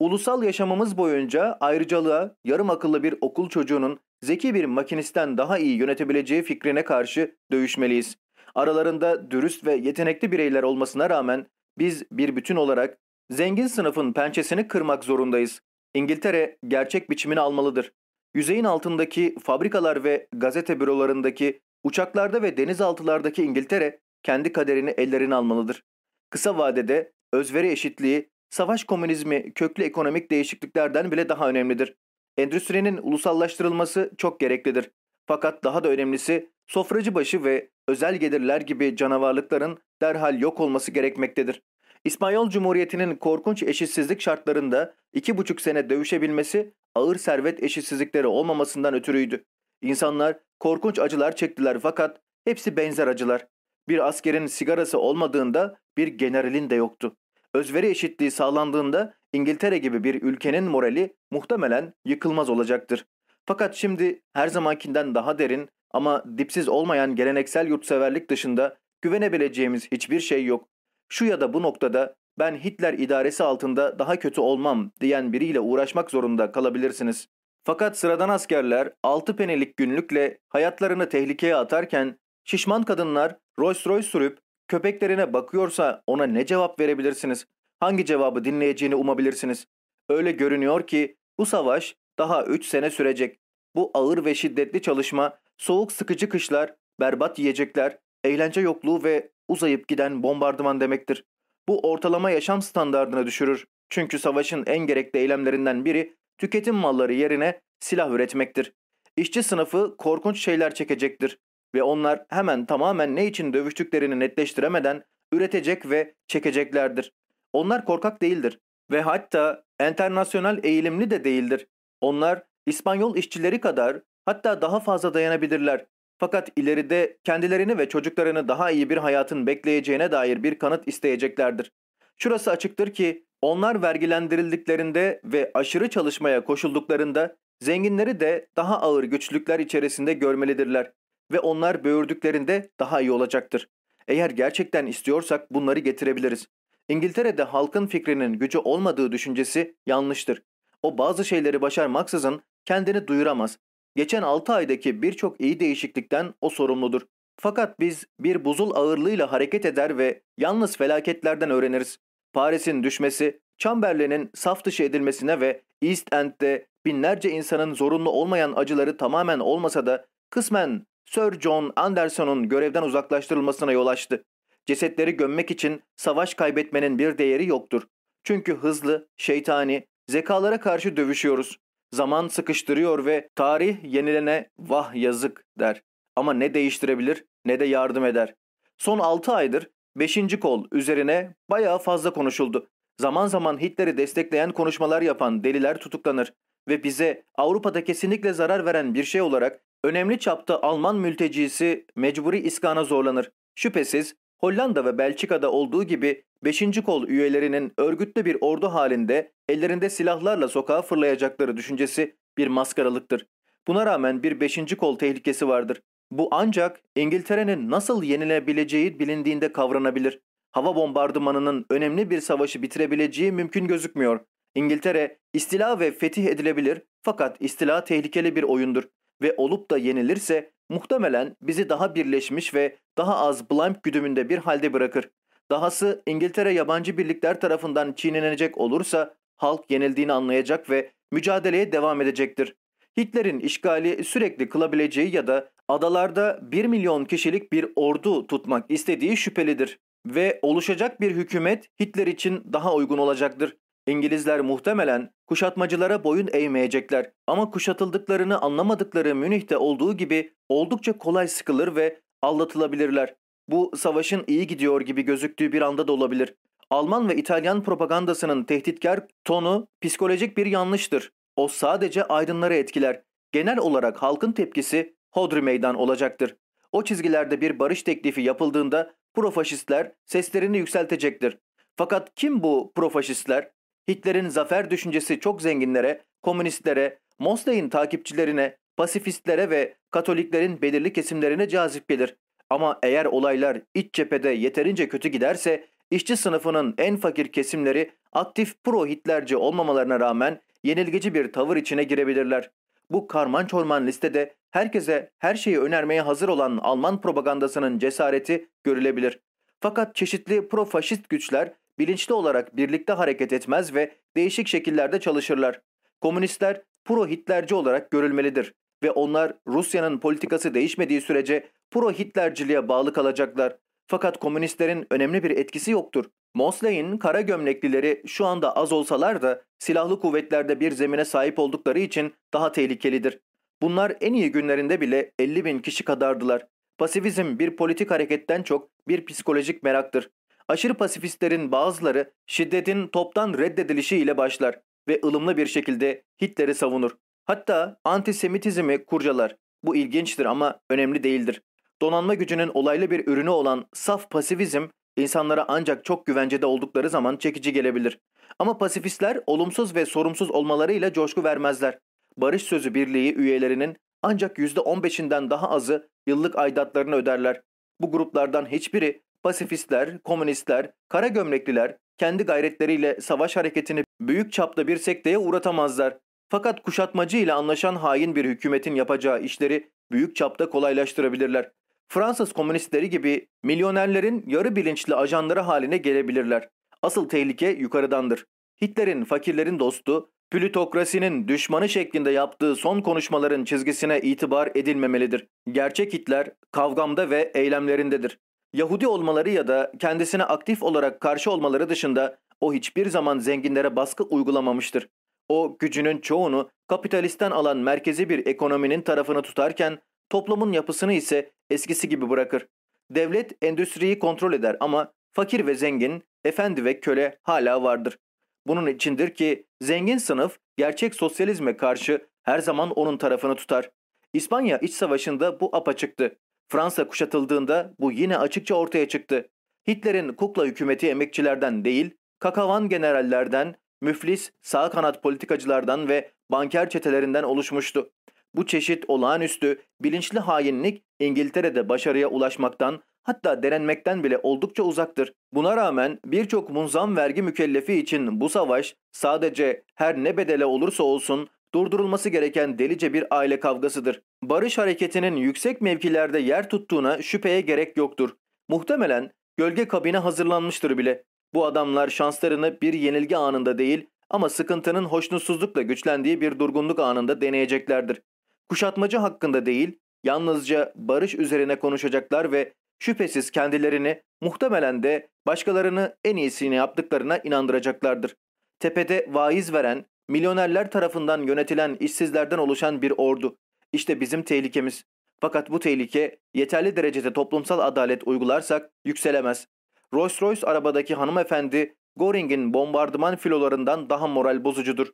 Ulusal yaşamımız boyunca ayrıcalığa yarım akıllı bir okul çocuğunun zeki bir makinisten daha iyi yönetebileceği fikrine karşı dövüşmeliyiz. Aralarında dürüst ve yetenekli bireyler olmasına rağmen biz bir bütün olarak zengin sınıfın pençesini kırmak zorundayız. İngiltere gerçek biçimini almalıdır. Yüzeyin altındaki fabrikalar ve gazete bürolarındaki, uçaklarda ve denizaltılardaki İngiltere kendi kaderini ellerine almalıdır. Kısa vadede özveri eşitliği, savaş komünizmi, köklü ekonomik değişikliklerden bile daha önemlidir. Endüstrinin ulusallaştırılması çok gereklidir. Fakat daha da önemlisi sofracı başı ve özel gelirler gibi canavarlıkların derhal yok olması gerekmektedir. İspanyol Cumhuriyeti'nin korkunç eşitsizlik şartlarında iki buçuk sene dövüşebilmesi ağır servet eşitsizlikleri olmamasından ötürüydü. İnsanlar korkunç acılar çektiler fakat hepsi benzer acılar. Bir askerin sigarası olmadığında bir generalin de yoktu. Özveri eşitliği sağlandığında İngiltere gibi bir ülkenin morali muhtemelen yıkılmaz olacaktır. Fakat şimdi her zamankinden daha derin ama dipsiz olmayan geleneksel yurtseverlik dışında güvenebileceğimiz hiçbir şey yok. Şu ya da bu noktada ben Hitler idaresi altında daha kötü olmam diyen biriyle uğraşmak zorunda kalabilirsiniz. Fakat sıradan askerler 6 penelik günlükle hayatlarını tehlikeye atarken şişman kadınlar Rolls Royce sürüp köpeklerine bakıyorsa ona ne cevap verebilirsiniz? Hangi cevabı dinleyeceğini umabilirsiniz? Öyle görünüyor ki bu savaş daha 3 sene sürecek. Bu ağır ve şiddetli çalışma, soğuk sıkıcı kışlar, berbat yiyecekler, eğlence yokluğu ve uzayıp giden bombardıman demektir. Bu ortalama yaşam standartını düşürür. Çünkü savaşın en gerekli eylemlerinden biri tüketim malları yerine silah üretmektir. İşçi sınıfı korkunç şeyler çekecektir ve onlar hemen tamamen ne için dövüştüklerini netleştiremeden üretecek ve çekeceklerdir. Onlar korkak değildir ve hatta internasyonel eğilimli de değildir. Onlar İspanyol işçileri kadar hatta daha fazla dayanabilirler. Fakat ileride kendilerini ve çocuklarını daha iyi bir hayatın bekleyeceğine dair bir kanıt isteyeceklerdir. Şurası açıktır ki onlar vergilendirildiklerinde ve aşırı çalışmaya koşulduklarında zenginleri de daha ağır güçlükler içerisinde görmelidirler ve onlar böğürdüklerinde daha iyi olacaktır. Eğer gerçekten istiyorsak bunları getirebiliriz. İngiltere'de halkın fikrinin gücü olmadığı düşüncesi yanlıştır. O bazı şeyleri başarmaksızın kendini duyuramaz. Geçen 6 aydaki birçok iyi değişiklikten o sorumludur. Fakat biz bir buzul ağırlığıyla hareket eder ve yalnız felaketlerden öğreniriz. Paris'in düşmesi, Chamberlain'in saf dışı edilmesine ve East End'de binlerce insanın zorunlu olmayan acıları tamamen olmasa da kısmen Sir John Anderson'un görevden uzaklaştırılmasına yol açtı. Cesetleri gömmek için savaş kaybetmenin bir değeri yoktur. Çünkü hızlı, şeytani, zekalara karşı dövüşüyoruz. Zaman sıkıştırıyor ve tarih yenilene vah yazık der. Ama ne değiştirebilir ne de yardım eder. Son 6 aydır 5. kol üzerine bayağı fazla konuşuldu. Zaman zaman Hitler'i destekleyen konuşmalar yapan deliler tutuklanır ve bize Avrupa'da kesinlikle zarar veren bir şey olarak önemli çapta Alman mültecisi mecburi iskana zorlanır. Şüphesiz Hollanda ve Belçika'da olduğu gibi 5. kol üyelerinin örgütlü bir ordu halinde ellerinde silahlarla sokağa fırlayacakları düşüncesi bir maskaralıktır. Buna rağmen bir 5. kol tehlikesi vardır. Bu ancak İngiltere'nin nasıl yenilebileceği bilindiğinde kavranabilir. Hava bombardımanının önemli bir savaşı bitirebileceği mümkün gözükmüyor. İngiltere istila ve fetih edilebilir Fakat istila tehlikeli bir oyundur ve olup da yenilirse muhtemelen bizi daha birleşmiş ve daha az blimp güdümünde bir halde bırakır. Dahası İngiltere yabancı birlikler tarafından çiğnenecek olursa halk yenildiğini anlayacak ve mücadeleye devam edecektir. Hitler'in işgali sürekli kılabileceği ya da adalarda 1 milyon kişilik bir ordu tutmak istediği şüphelidir. Ve oluşacak bir hükümet Hitler için daha uygun olacaktır. İngilizler muhtemelen kuşatmacılara boyun eğmeyecekler ama kuşatıldıklarını anlamadıkları Münih'te olduğu gibi oldukça kolay sıkılır ve aldatılabilirler. Bu savaşın iyi gidiyor gibi gözüktüğü bir anda da olabilir. Alman ve İtalyan propagandasının tehditkar tonu psikolojik bir yanlıştır. O sadece aydınları etkiler. Genel olarak halkın tepkisi hodri meydan olacaktır. O çizgilerde bir barış teklifi yapıldığında profaşistler seslerini yükseltecektir. Fakat kim bu profaşistler? Hitler'in zafer düşüncesi çok zenginlere, komünistlere, Mosley'in takipçilerine, pasifistlere ve Katoliklerin belirli kesimlerine cazip gelir. Ama eğer olaylar iç cephede yeterince kötü giderse işçi sınıfının en fakir kesimleri aktif pro-Hitlerci olmamalarına rağmen yenilgici bir tavır içine girebilirler. Bu karman çorman listede herkese her şeyi önermeye hazır olan Alman propagandasının cesareti görülebilir. Fakat çeşitli pro-faşist güçler bilinçli olarak birlikte hareket etmez ve değişik şekillerde çalışırlar. Komünistler pro-Hitlerci olarak görülmelidir ve onlar Rusya'nın politikası değişmediği sürece pro-Hitlerciliğe bağlı kalacaklar. Fakat komünistlerin önemli bir etkisi yoktur. Mosley'in kara gömleklileri şu anda az olsalar da silahlı kuvvetlerde bir zemine sahip oldukları için daha tehlikelidir. Bunlar en iyi günlerinde bile 50 bin kişi kadardılar. Pasifizm bir politik hareketten çok bir psikolojik meraktır. Aşırı pasifistlerin bazıları şiddetin toptan reddedilişi başlar ve ılımlı bir şekilde Hitler'i savunur. Hatta antisemitizmi kurcalar. Bu ilginçtir ama önemli değildir. Donanma gücünün olaylı bir ürünü olan saf pasifizm insanlara ancak çok güvencede oldukları zaman çekici gelebilir. Ama pasifistler olumsuz ve sorumsuz olmalarıyla coşku vermezler. Barış Sözü Birliği üyelerinin ancak %15'inden daha azı yıllık aidatlarını öderler. Bu gruplardan hiçbiri pasifistler, komünistler, kara gömlekliler kendi gayretleriyle savaş hareketini büyük çapta bir sekteye uğratamazlar. Fakat kuşatmacı ile anlaşan hain bir hükümetin yapacağı işleri büyük çapta kolaylaştırabilirler. Fransız komünistleri gibi milyonerlerin yarı bilinçli ajanları haline gelebilirler. Asıl tehlike yukarıdandır. Hitler'in fakirlerin dostu, plütokrasinin düşmanı şeklinde yaptığı son konuşmaların çizgisine itibar edilmemelidir. Gerçek Hitler kavgamda ve eylemlerindedir. Yahudi olmaları ya da kendisine aktif olarak karşı olmaları dışında o hiçbir zaman zenginlere baskı uygulamamıştır. O gücünün çoğunu kapitalisten alan merkezi bir ekonominin tarafını tutarken toplumun yapısını ise eskisi gibi bırakır. Devlet endüstriyi kontrol eder ama fakir ve zengin, efendi ve köle hala vardır. Bunun içindir ki zengin sınıf gerçek sosyalizme karşı her zaman onun tarafını tutar. İspanya iç savaşında bu apaçıktı. Fransa kuşatıldığında bu yine açıkça ortaya çıktı. Hitler'in kukla hükümeti emekçilerden değil, kakavan generallerden, müflis sağ kanat politikacılardan ve banker çetelerinden oluşmuştu. Bu çeşit olağanüstü, bilinçli hainlik İngiltere'de başarıya ulaşmaktan hatta denenmekten bile oldukça uzaktır. Buna rağmen birçok munzam vergi mükellefi için bu savaş sadece her ne bedele olursa olsun durdurulması gereken delice bir aile kavgasıdır. Barış hareketinin yüksek mevkilerde yer tuttuğuna şüpheye gerek yoktur. Muhtemelen gölge kabine hazırlanmıştır bile. Bu adamlar şanslarını bir yenilgi anında değil ama sıkıntının hoşnutsuzlukla güçlendiği bir durgunluk anında deneyeceklerdir. Kuşatmacı hakkında değil, yalnızca barış üzerine konuşacaklar ve şüphesiz kendilerini muhtemelen de başkalarını en iyisini yaptıklarına inandıracaklardır. Tepede vaiz veren, milyonerler tarafından yönetilen işsizlerden oluşan bir ordu. İşte bizim tehlikemiz. Fakat bu tehlike yeterli derecede toplumsal adalet uygularsak yükselemez. Rolls Royce arabadaki hanımefendi Goring'in bombardıman filolarından daha moral bozucudur.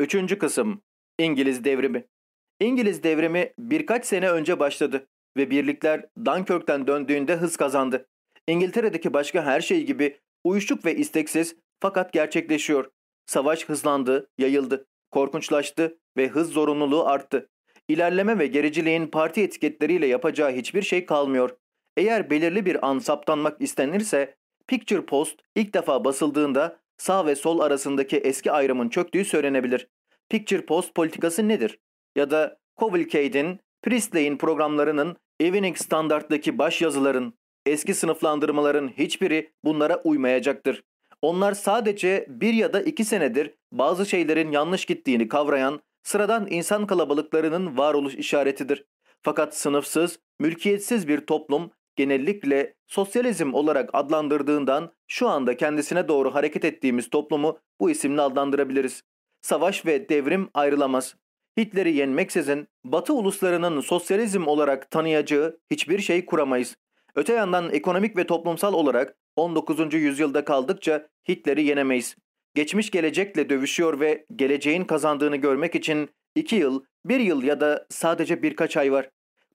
Üçüncü kısım İngiliz devrimi. İngiliz devrimi birkaç sene önce başladı ve birlikler Dunkirk'ten döndüğünde hız kazandı. İngiltere'deki başka her şey gibi uyuşuk ve isteksiz fakat gerçekleşiyor. Savaş hızlandı, yayıldı, korkunçlaştı ve hız zorunluluğu arttı. İlerleme ve gericiliğin parti etiketleriyle yapacağı hiçbir şey kalmıyor. Eğer belirli bir an saptanmak istenirse, Picture Post ilk defa basıldığında sağ ve sol arasındaki eski ayrımın çöktüğü söylenebilir. Picture Post politikası nedir? Ya da Cavalcade'in, Priestley'in programlarının Evening Standard'daki başyazıların, eski sınıflandırmaların hiçbiri bunlara uymayacaktır. Onlar sadece bir ya da iki senedir bazı şeylerin yanlış gittiğini kavrayan sıradan insan kalabalıklarının varoluş işaretidir. Fakat sınıfsız, mülkiyetsiz bir toplum genellikle sosyalizm olarak adlandırdığından şu anda kendisine doğru hareket ettiğimiz toplumu bu isimle adlandırabiliriz. Savaş ve devrim ayrılamaz. Hitler'i yenmeksizin Batı uluslarının sosyalizm olarak tanıyacağı hiçbir şey kuramayız. Öte yandan ekonomik ve toplumsal olarak 19. yüzyılda kaldıkça Hitler'i yenemeyiz. Geçmiş gelecekle dövüşüyor ve geleceğin kazandığını görmek için 2 yıl, 1 yıl ya da sadece birkaç ay var.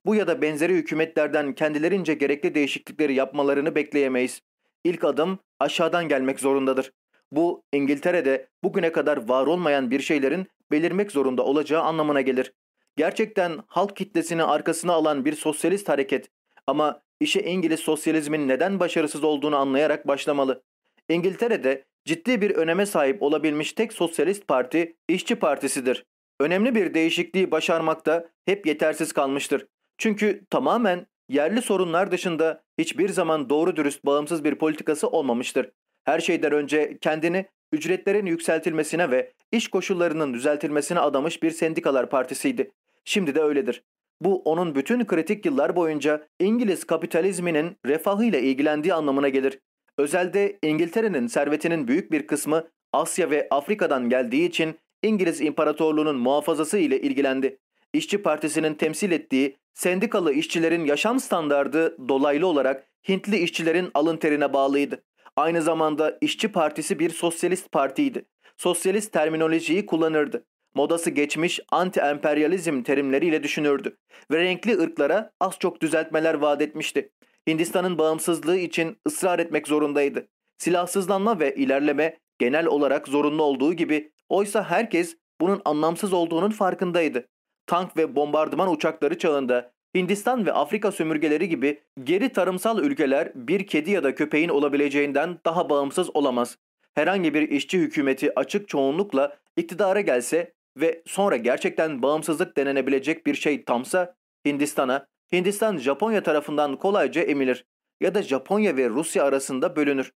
Bu ya da benzeri hükümetlerden kendilerince gerekli değişiklikleri yapmalarını bekleyemeyiz. İlk adım aşağıdan gelmek zorundadır. Bu İngiltere'de bugüne kadar var olmayan bir şeylerin belirmek zorunda olacağı anlamına gelir. Gerçekten halk kitlesini arkasına alan bir sosyalist hareket ama işe İngiliz sosyalizmin neden başarısız olduğunu anlayarak başlamalı. İngiltere'de ciddi bir öneme sahip olabilmiş tek sosyalist parti İşçi Partisi'dir. Önemli bir değişikliği başarmakta hep yetersiz kalmıştır. Çünkü tamamen yerli sorunlar dışında hiçbir zaman doğru dürüst bağımsız bir politikası olmamıştır. Her şeyden önce kendini ücretlerin yükseltilmesine ve iş koşullarının düzeltilmesine adamış bir sendikalar partisiydi. Şimdi de öyledir. Bu onun bütün kritik yıllar boyunca İngiliz kapitalizminin refahıyla ilgilendiği anlamına gelir. Özelde İngiltere'nin servetinin büyük bir kısmı Asya ve Afrika'dan geldiği için İngiliz İmparatorluğu'nun muhafazası ile ilgilendi. İşçi Partisi'nin temsil ettiği sendikalı işçilerin yaşam standardı dolaylı olarak Hintli işçilerin alın terine bağlıydı. Aynı zamanda İşçi Partisi bir sosyalist partiydi. Sosyalist terminolojiyi kullanırdı. Modası geçmiş anti-emperyalizm terimleriyle düşünürdü ve renkli ırklara az çok düzeltmeler vaat etmişti. Hindistan'ın bağımsızlığı için ısrar etmek zorundaydı. Silahsızlanma ve ilerleme genel olarak zorunlu olduğu gibi oysa herkes bunun anlamsız olduğunun farkındaydı. Tank ve bombardıman uçakları çağında Hindistan ve Afrika sömürgeleri gibi geri tarımsal ülkeler bir kedi ya da köpeğin olabileceğinden daha bağımsız olamaz. Herhangi bir işçi hükümeti açık çoğunlukla iktidara gelse ve sonra gerçekten bağımsızlık denenebilecek bir şey tamsa Hindistan'a, Hindistan Japonya tarafından kolayca emilir ya da Japonya ve Rusya arasında bölünür.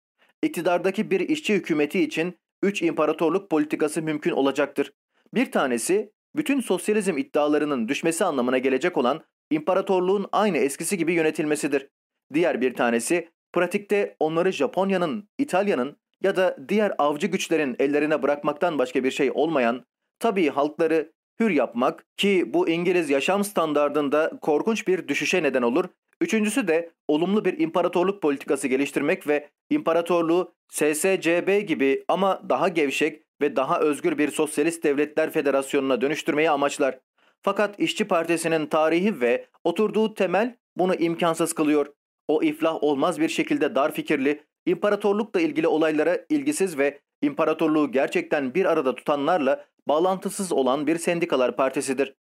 İktidardaki bir işçi hükümeti için üç imparatorluk politikası mümkün olacaktır. Bir tanesi bütün sosyalizm iddialarının düşmesi anlamına gelecek olan imparatorluğun aynı eskisi gibi yönetilmesidir. Diğer bir tanesi pratikte onları Japonya'nın, İtalya'nın ya da diğer avcı güçlerin ellerine bırakmaktan başka bir şey olmayan, tabii halkları hür yapmak ki bu İngiliz yaşam standardında korkunç bir düşüşe neden olur. Üçüncüsü de olumlu bir imparatorluk politikası geliştirmek ve imparatorluğu SSCB gibi ama daha gevşek ve daha özgür bir sosyalist devletler federasyonuna dönüştürmeyi amaçlar. Fakat İşçi Partisi'nin tarihi ve oturduğu temel bunu imkansız kılıyor. O iflah olmaz bir şekilde dar fikirli, imparatorlukla ilgili olaylara ilgisiz ve imparatorluğu gerçekten bir arada tutanlarla bağlantısız olan bir sendikalar partisidir.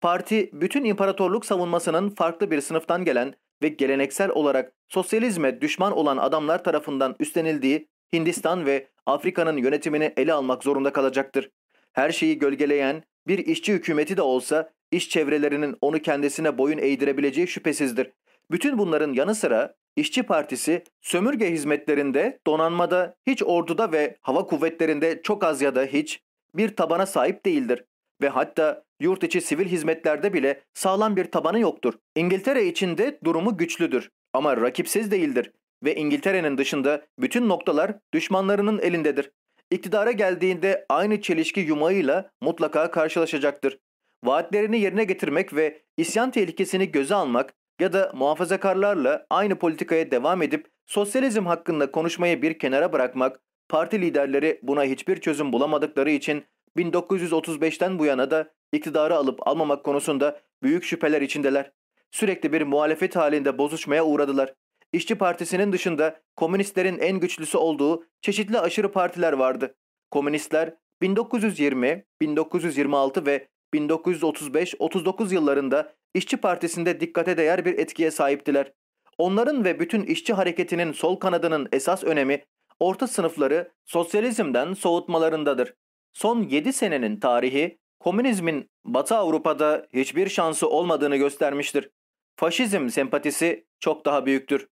Parti bütün imparatorluk savunmasının farklı bir sınıftan gelen ve geleneksel olarak sosyalizme düşman olan adamlar tarafından üstlenildiği Hindistan ve Afrika'nın yönetimini ele almak zorunda kalacaktır. Her şeyi gölgeleyen bir işçi hükümeti de olsa iş çevrelerinin onu kendisine boyun eğdirebileceği şüphesizdir. Bütün bunların yanı sıra İşçi Partisi sömürge hizmetlerinde, donanmada, hiç orduda ve hava kuvvetlerinde çok az ya da hiç bir tabana sahip değildir ve hatta yurt içi sivil hizmetlerde bile sağlam bir tabanı yoktur. İngiltere içinde durumu güçlüdür ama rakipsiz değildir ve İngiltere'nin dışında bütün noktalar düşmanlarının elindedir. İktidara geldiğinde aynı çelişki yumağıyla mutlaka karşılaşacaktır. Vaatlerini yerine getirmek ve isyan tehlikesini göze almak ya da muhafazakarlarla aynı politikaya devam edip sosyalizm hakkında konuşmayı bir kenara bırakmak, parti liderleri buna hiçbir çözüm bulamadıkları için 1935'ten bu yana da iktidarı alıp almamak konusunda büyük şüpheler içindeler. Sürekli bir muhalefet halinde bozuşmaya uğradılar. İşçi Partisi'nin dışında komünistlerin en güçlüsü olduğu çeşitli aşırı partiler vardı. Komünistler 1920, 1926 ve 1935-39 yıllarında İşçi Partisi'nde dikkate değer bir etkiye sahiptiler. Onların ve bütün işçi hareketinin sol kanadının esas önemi orta sınıfları sosyalizmden soğutmalarındadır. Son 7 senenin tarihi komünizmin Batı Avrupa'da hiçbir şansı olmadığını göstermiştir. Faşizm sempatisi çok daha büyüktür.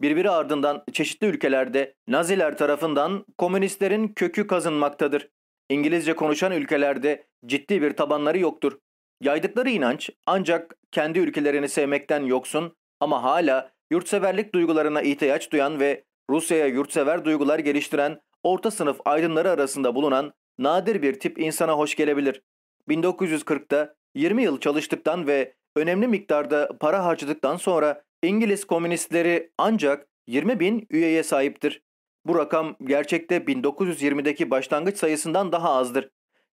Birbiri ardından çeşitli ülkelerde Naziler tarafından komünistlerin kökü kazınmaktadır. İngilizce konuşan ülkelerde ciddi bir tabanları yoktur. Yaydıkları inanç ancak kendi ülkelerini sevmekten yoksun ama hala yurtseverlik duygularına ihtiyaç duyan ve Rusya'ya yurtsever duygular geliştiren orta sınıf aydınları arasında bulunan nadir bir tip insana hoş gelebilir. 1940'ta 20 yıl çalıştıktan ve önemli miktarda para harcadıktan sonra İngiliz komünistleri ancak 20 bin üyeye sahiptir. Bu rakam gerçekte 1920'deki başlangıç sayısından daha azdır.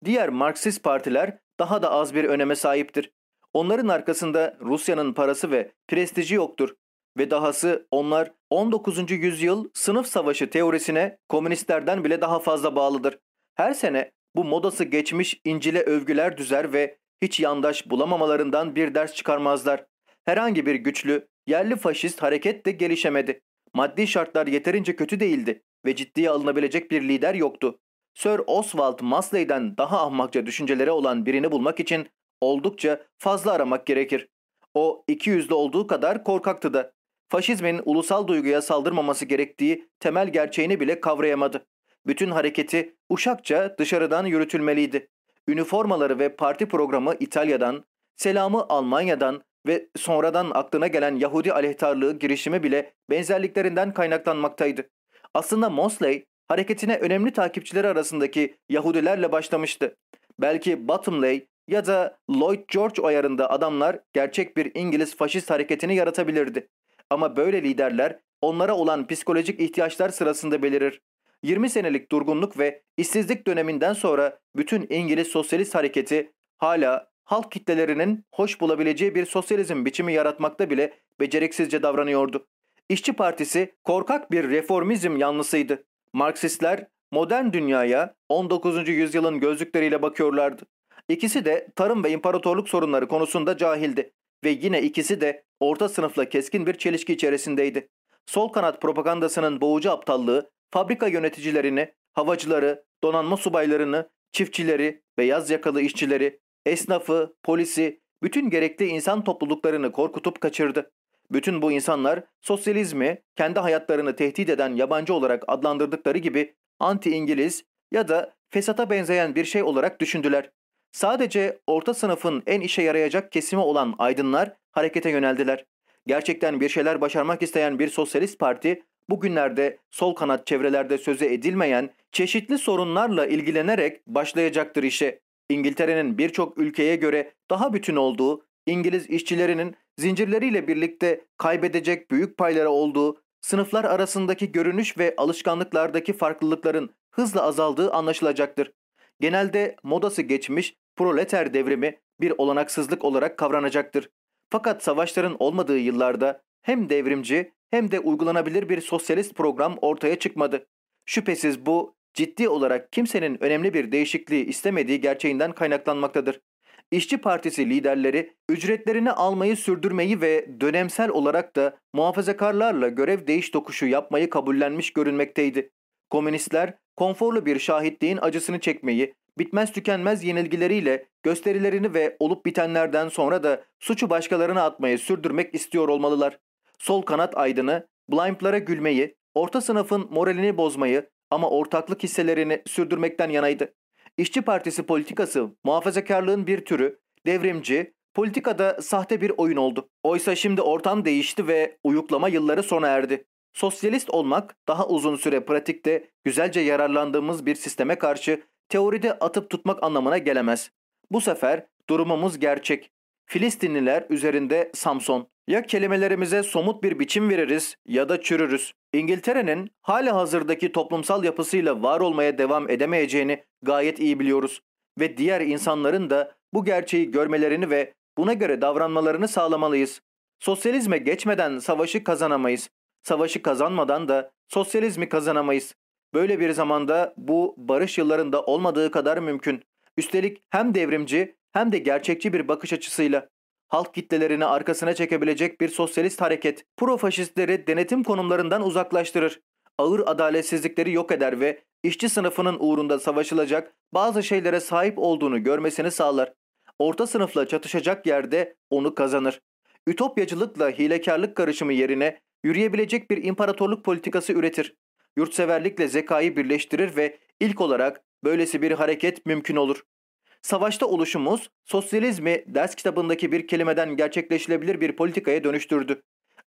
Diğer Marksist partiler daha da az bir öneme sahiptir. Onların arkasında Rusya'nın parası ve prestiji yoktur. Ve dahası onlar 19. yüzyıl sınıf savaşı teorisine komünistlerden bile daha fazla bağlıdır. Her sene bu modası geçmiş İncil'e övgüler düzer ve hiç yandaş bulamamalarından bir ders çıkarmazlar. Herhangi bir güçlü, yerli faşist hareket de gelişemedi. Maddi şartlar yeterince kötü değildi ve ciddiye alınabilecek bir lider yoktu. Sir Oswald Mosley'den daha ahmakça düşünceleri olan birini bulmak için oldukça fazla aramak gerekir. O iki yüzlü olduğu kadar korkaktı da. Faşizmin ulusal duyguya saldırmaması gerektiği temel gerçeğini bile kavrayamadı. Bütün hareketi uşakça dışarıdan yürütülmeliydi. Üniformaları ve parti programı İtalya'dan, selamı Almanya'dan ve sonradan aklına gelen Yahudi aleyhtarlığı girişimi bile benzerliklerinden kaynaklanmaktaydı. Aslında Mosley hareketine önemli takipçileri arasındaki Yahudilerle başlamıştı. Belki Bottomley ya da Lloyd George ayarında adamlar gerçek bir İngiliz faşist hareketini yaratabilirdi. Ama böyle liderler onlara olan psikolojik ihtiyaçlar sırasında belirir. 20 senelik durgunluk ve işsizlik döneminden sonra bütün İngiliz sosyalist hareketi hala halk kitlelerinin hoş bulabileceği bir sosyalizm biçimi yaratmakta bile beceriksizce davranıyordu. İşçi Partisi korkak bir reformizm yanlısıydı. Marksistler modern dünyaya 19. yüzyılın gözlükleriyle bakıyorlardı. İkisi de tarım ve imparatorluk sorunları konusunda cahildi ve yine ikisi de orta sınıfla keskin bir çelişki içerisindeydi. Sol kanat propagandasının boğucu aptallığı fabrika yöneticilerini, havacıları, donanma subaylarını, çiftçileri, beyaz yakalı işçileri, esnafı, polisi, bütün gerekli insan topluluklarını korkutup kaçırdı. Bütün bu insanlar sosyalizmi kendi hayatlarını tehdit eden yabancı olarak adlandırdıkları gibi anti-İngiliz ya da fesata benzeyen bir şey olarak düşündüler. Sadece orta sınıfın en işe yarayacak kesimi olan aydınlar harekete yöneldiler. Gerçekten bir şeyler başarmak isteyen bir sosyalist parti bugünlerde sol kanat çevrelerde söze edilmeyen çeşitli sorunlarla ilgilenerek başlayacaktır işe. İngiltere'nin birçok ülkeye göre daha bütün olduğu, İngiliz işçilerinin zincirleriyle birlikte kaybedecek büyük payları olduğu, sınıflar arasındaki görünüş ve alışkanlıklardaki farklılıkların hızla azaldığı anlaşılacaktır. Genelde modası geçmiş proleter devrimi bir olanaksızlık olarak kavranacaktır. Fakat savaşların olmadığı yıllarda hem devrimci hem de uygulanabilir bir sosyalist program ortaya çıkmadı. Şüphesiz bu ciddi olarak kimsenin önemli bir değişikliği istemediği gerçeğinden kaynaklanmaktadır. İşçi Partisi liderleri ücretlerini almayı sürdürmeyi ve dönemsel olarak da muhafazakarlarla görev değiş tokuşu yapmayı kabullenmiş görünmekteydi. Komünistler konforlu bir şahitliğin acısını çekmeyi, bitmez tükenmez yenilgileriyle gösterilerini ve olup bitenlerden sonra da suçu başkalarına atmayı sürdürmek istiyor olmalılar. Sol kanat aydını, blimplara gülmeyi, orta sınıfın moralini bozmayı ama ortaklık hisselerini sürdürmekten yanaydı. İşçi Partisi politikası muhafazakarlığın bir türü, devrimci, politikada sahte bir oyun oldu. Oysa şimdi ortam değişti ve uyuklama yılları sona erdi. Sosyalist olmak daha uzun süre pratikte güzelce yararlandığımız bir sisteme karşı teoride atıp tutmak anlamına gelemez. Bu sefer durumumuz gerçek. Filistinliler üzerinde Samson. Ya kelimelerimize somut bir biçim veririz ya da çürürüz. İngiltere'nin hala hazırdaki toplumsal yapısıyla var olmaya devam edemeyeceğini gayet iyi biliyoruz. Ve diğer insanların da bu gerçeği görmelerini ve buna göre davranmalarını sağlamalıyız. Sosyalizme geçmeden savaşı kazanamayız. Savaşı kazanmadan da sosyalizmi kazanamayız. Böyle bir zamanda bu barış yıllarında olmadığı kadar mümkün. Üstelik hem devrimci hem de gerçekçi bir bakış açısıyla halk kitlelerini arkasına çekebilecek bir sosyalist hareket pro-faşistleri denetim konumlarından uzaklaştırır. Ağır adaletsizlikleri yok eder ve işçi sınıfının uğrunda savaşılacak bazı şeylere sahip olduğunu görmesini sağlar. Orta sınıfla çatışacak yerde onu kazanır. Ütopyacılıkla hilekarlık karışımı yerine yürüyebilecek bir imparatorluk politikası üretir. Yurtseverlikle zekayı birleştirir ve ilk olarak böylesi bir hareket mümkün olur. Savaşta oluşumuz sosyalizmi ders kitabındaki bir kelimeden gerçekleşilebilir bir politikaya dönüştürdü.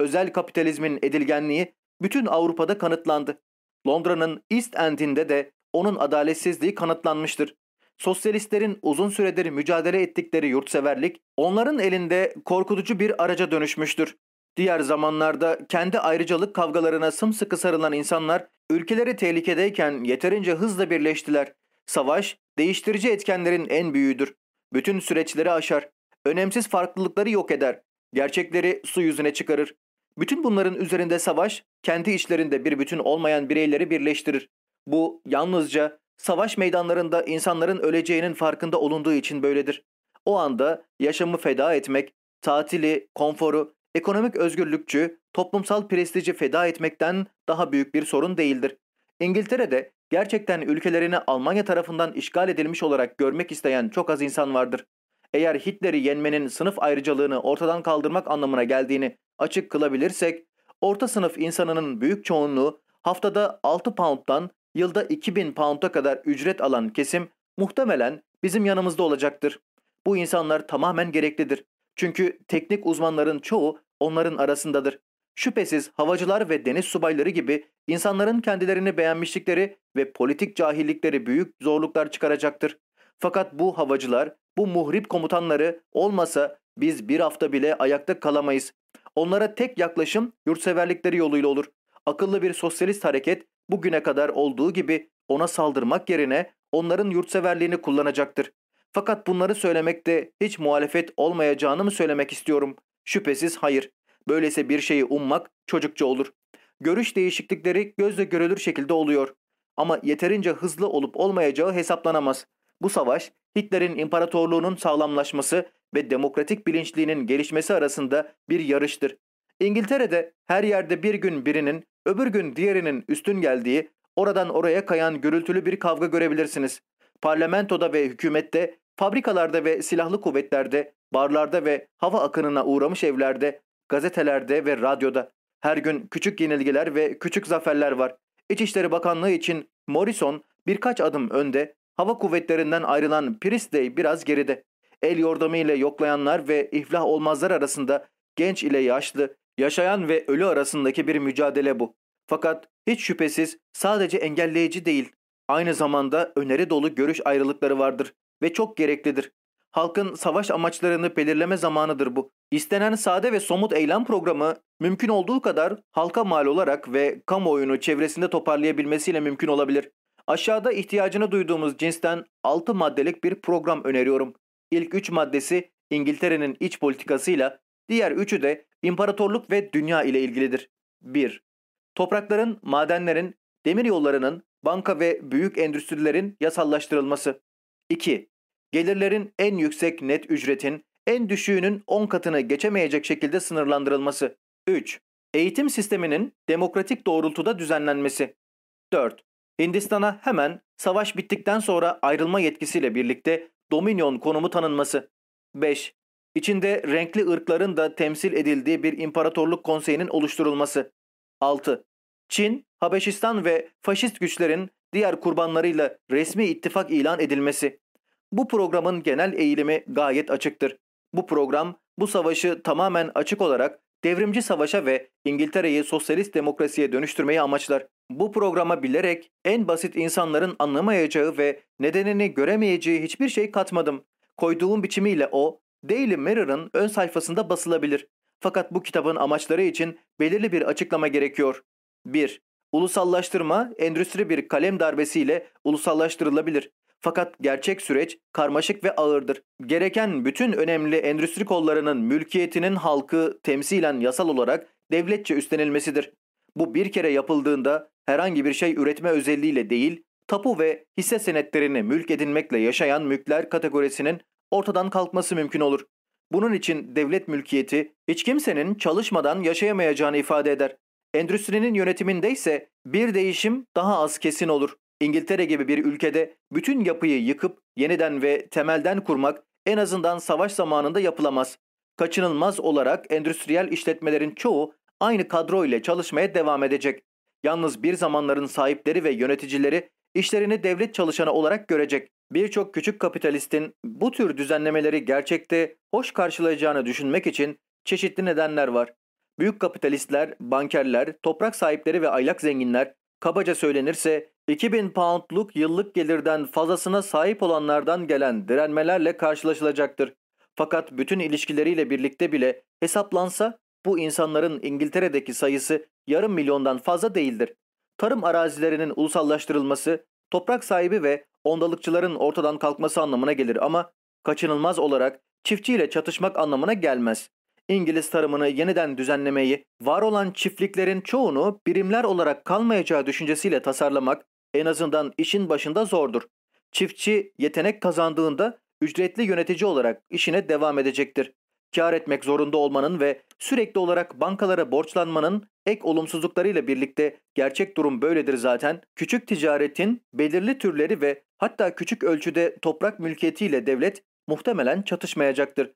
Özel kapitalizmin edilgenliği bütün Avrupa'da kanıtlandı. Londra'nın East End'inde de onun adaletsizliği kanıtlanmıştır. Sosyalistlerin uzun süredir mücadele ettikleri yurtseverlik onların elinde korkutucu bir araca dönüşmüştür. Diğer zamanlarda kendi ayrıcalık kavgalarına sımsıkı sarılan insanlar ülkeleri tehlikedeyken yeterince hızla birleştiler. Savaş, değiştirici etkenlerin en büyüğüdür. Bütün süreçleri aşar. Önemsiz farklılıkları yok eder. Gerçekleri su yüzüne çıkarır. Bütün bunların üzerinde savaş, kendi içlerinde bir bütün olmayan bireyleri birleştirir. Bu yalnızca savaş meydanlarında insanların öleceğinin farkında olunduğu için böyledir. O anda yaşamı feda etmek, tatili, konforu, ekonomik özgürlükçü, toplumsal prestiji feda etmekten daha büyük bir sorun değildir. İngiltere'de gerçekten ülkelerini Almanya tarafından işgal edilmiş olarak görmek isteyen çok az insan vardır. Eğer Hitler'i yenmenin sınıf ayrıcalığını ortadan kaldırmak anlamına geldiğini açık kılabilirsek, orta sınıf insanının büyük çoğunluğu haftada 6 pound'dan yılda 2000 pound'a kadar ücret alan kesim muhtemelen bizim yanımızda olacaktır. Bu insanlar tamamen gereklidir. Çünkü teknik uzmanların çoğu onların arasındadır. Şüphesiz havacılar ve deniz subayları gibi insanların kendilerini beğenmişlikleri ve politik cahillikleri büyük zorluklar çıkaracaktır. Fakat bu havacılar, bu muhrip komutanları olmasa biz bir hafta bile ayakta kalamayız. Onlara tek yaklaşım yurtseverlikleri yoluyla olur. Akıllı bir sosyalist hareket bugüne kadar olduğu gibi ona saldırmak yerine onların yurtseverliğini kullanacaktır. Fakat bunları söylemekte hiç muhalefet olmayacağını mı söylemek istiyorum? Şüphesiz hayır. Böylese bir şeyi ummak çocukça olur. Görüş değişiklikleri gözle görülür şekilde oluyor. Ama yeterince hızlı olup olmayacağı hesaplanamaz. Bu savaş Hitler'in imparatorluğunun sağlamlaşması ve demokratik bilinçliğinin gelişmesi arasında bir yarıştır. İngiltere'de her yerde bir gün birinin, öbür gün diğerinin üstün geldiği, oradan oraya kayan gürültülü bir kavga görebilirsiniz. Parlamentoda ve hükümette, fabrikalarda ve silahlı kuvvetlerde, barlarda ve hava akınına uğramış evlerde, gazetelerde ve radyoda. Her gün küçük yenilgiler ve küçük zaferler var. İçişleri Bakanlığı için Morrison birkaç adım önde, hava kuvvetlerinden ayrılan Priestley biraz geride. El yordamıyla yoklayanlar ve iflah olmazlar arasında genç ile yaşlı, yaşayan ve ölü arasındaki bir mücadele bu. Fakat hiç şüphesiz sadece engelleyici değil, aynı zamanda öneri dolu görüş ayrılıkları vardır ve çok gereklidir. Halkın savaş amaçlarını belirleme zamanıdır bu. İstenen sade ve somut eylem programı mümkün olduğu kadar halka mal olarak ve kamuoyunu çevresinde toparlayabilmesiyle mümkün olabilir. Aşağıda ihtiyacını duyduğumuz cinsten 6 maddelik bir program öneriyorum. İlk 3 maddesi İngiltere'nin iç politikasıyla, diğer üçü de imparatorluk ve dünya ile ilgilidir. 1. Toprakların, madenlerin, demir yollarının, banka ve büyük endüstrilerin yasallaştırılması. 2. Gelirlerin en yüksek net ücretin, en düşüğünün 10 katını geçemeyecek şekilde sınırlandırılması. 3. Eğitim sisteminin demokratik doğrultuda düzenlenmesi. 4. Hindistan'a hemen savaş bittikten sonra ayrılma yetkisiyle birlikte dominion konumu tanınması. 5. İçinde renkli ırkların da temsil edildiği bir imparatorluk konseyinin oluşturulması. 6. Çin, Habeşistan ve faşist güçlerin diğer kurbanlarıyla resmi ittifak ilan edilmesi. Bu programın genel eğilimi gayet açıktır. Bu program bu savaşı tamamen açık olarak devrimci savaşa ve İngiltere'yi sosyalist demokrasiye dönüştürmeyi amaçlar. Bu programa bilerek en basit insanların anlamayacağı ve nedenini göremeyeceği hiçbir şey katmadım. Koyduğum biçimiyle o, Daily Mirror'ın ön sayfasında basılabilir. Fakat bu kitabın amaçları için belirli bir açıklama gerekiyor. 1. Ulusallaştırma, endüstri bir kalem darbesiyle ulusallaştırılabilir. Fakat gerçek süreç karmaşık ve ağırdır. Gereken bütün önemli endüstri kollarının mülkiyetinin halkı temsilen yasal olarak devletçe üstlenilmesidir. Bu bir kere yapıldığında herhangi bir şey üretme özelliğiyle değil, tapu ve hisse senetlerini mülk edinmekle yaşayan mülkler kategorisinin ortadan kalkması mümkün olur. Bunun için devlet mülkiyeti hiç kimsenin çalışmadan yaşayamayacağını ifade eder. Endüstrinin yönetiminde ise bir değişim daha az kesin olur. İngiltere gibi bir ülkede bütün yapıyı yıkıp yeniden ve temelden kurmak en azından savaş zamanında yapılamaz. Kaçınılmaz olarak endüstriyel işletmelerin çoğu aynı kadro ile çalışmaya devam edecek. Yalnız bir zamanların sahipleri ve yöneticileri işlerini devlet çalışanı olarak görecek. Birçok küçük kapitalistin bu tür düzenlemeleri gerçekte hoş karşılayacağını düşünmek için çeşitli nedenler var. Büyük kapitalistler, bankerler, toprak sahipleri ve aylak zenginler kabaca söylenirse 2000 poundluk yıllık gelirden fazlasına sahip olanlardan gelen direnmelerle karşılaşılacaktır. Fakat bütün ilişkileriyle birlikte bile hesaplansa bu insanların İngiltere'deki sayısı yarım milyondan fazla değildir. Tarım arazilerinin ulusallaştırılması, toprak sahibi ve ondalıkçıların ortadan kalkması anlamına gelir ama kaçınılmaz olarak çiftçiyle çatışmak anlamına gelmez. İngiliz tarımını yeniden düzenlemeyi, var olan çiftliklerin çoğunu birimler olarak kalmayacağı düşüncesiyle tasarlamak en azından işin başında zordur. Çiftçi yetenek kazandığında ücretli yönetici olarak işine devam edecektir. Kar etmek zorunda olmanın ve sürekli olarak bankalara borçlanmanın ek olumsuzluklarıyla birlikte gerçek durum böyledir zaten. Küçük ticaretin belirli türleri ve hatta küçük ölçüde toprak mülkiyetiyle devlet muhtemelen çatışmayacaktır.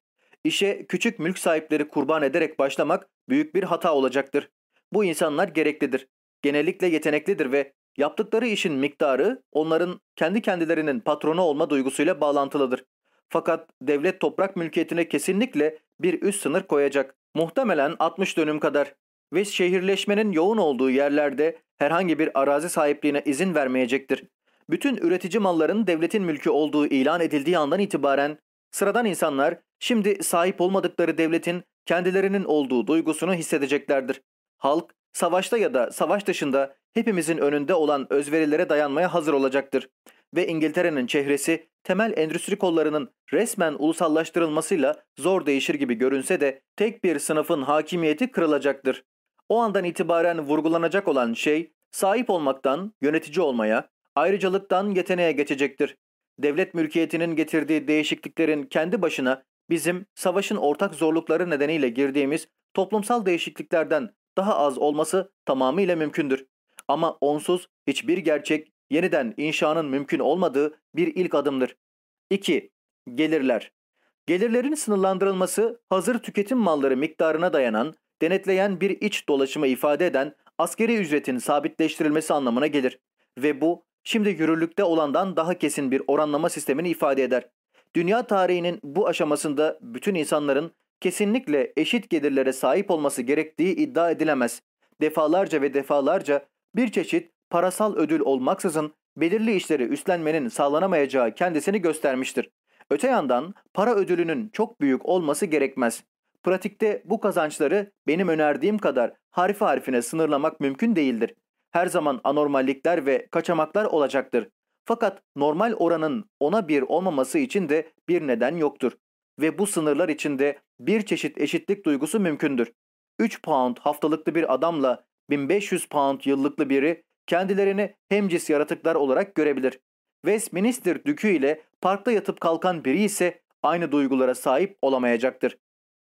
İşe küçük mülk sahipleri kurban ederek başlamak büyük bir hata olacaktır. Bu insanlar gereklidir. Genellikle yeteneklidir ve yaptıkları işin miktarı onların kendi kendilerinin patronu olma duygusuyla bağlantılıdır. Fakat devlet toprak mülkiyetine kesinlikle bir üst sınır koyacak. Muhtemelen 60 dönüm kadar. Ve şehirleşmenin yoğun olduğu yerlerde herhangi bir arazi sahipliğine izin vermeyecektir. Bütün üretici malların devletin mülkü olduğu ilan edildiği andan itibaren sıradan insanlar şimdi sahip olmadıkları devletin kendilerinin olduğu duygusunu hissedeceklerdir. Halk savaşta ya da savaş dışında hepimizin önünde olan özverilere dayanmaya hazır olacaktır. Ve İngiltere'nin çehresi temel endüstri kollarının resmen ulusallaştırılmasıyla zor değişir gibi görünse de tek bir sınıfın hakimiyeti kırılacaktır. O andan itibaren vurgulanacak olan şey sahip olmaktan yönetici olmaya, ayrıcalıktan yeteneğe geçecektir. Devlet mülkiyetinin getirdiği değişikliklerin kendi başına bizim savaşın ortak zorlukları nedeniyle girdiğimiz toplumsal değişikliklerden daha az olması tamamıyla mümkündür. Ama onsuz hiçbir gerçek yeniden inşanın mümkün olmadığı bir ilk adımdır. 2. Gelirler. Gelirlerin sınırlandırılması hazır tüketim malları miktarına dayanan, denetleyen bir iç dolaşımı ifade eden askeri ücretin sabitleştirilmesi anlamına gelir ve bu şimdi yürürlükte olandan daha kesin bir oranlama sistemini ifade eder. Dünya tarihinin bu aşamasında bütün insanların kesinlikle eşit gelirlere sahip olması gerektiği iddia edilemez. Defalarca ve defalarca bir çeşit parasal ödül olmaksızın belirli işleri üstlenmenin sağlanamayacağı kendisini göstermiştir. Öte yandan para ödülünün çok büyük olması gerekmez. Pratikte bu kazançları benim önerdiğim kadar harfi harfine sınırlamak mümkün değildir. Her zaman anormallikler ve kaçamaklar olacaktır. Fakat normal oranın ona bir olmaması için de bir neden yoktur. Ve bu sınırlar içinde bir çeşit eşitlik duygusu mümkündür. 3 pound haftalıklı bir adamla 1500 pound yıllıklı biri kendilerini hemcis yaratıklar olarak görebilir. Westminster dükü ile parkta yatıp kalkan biri ise aynı duygulara sahip olamayacaktır.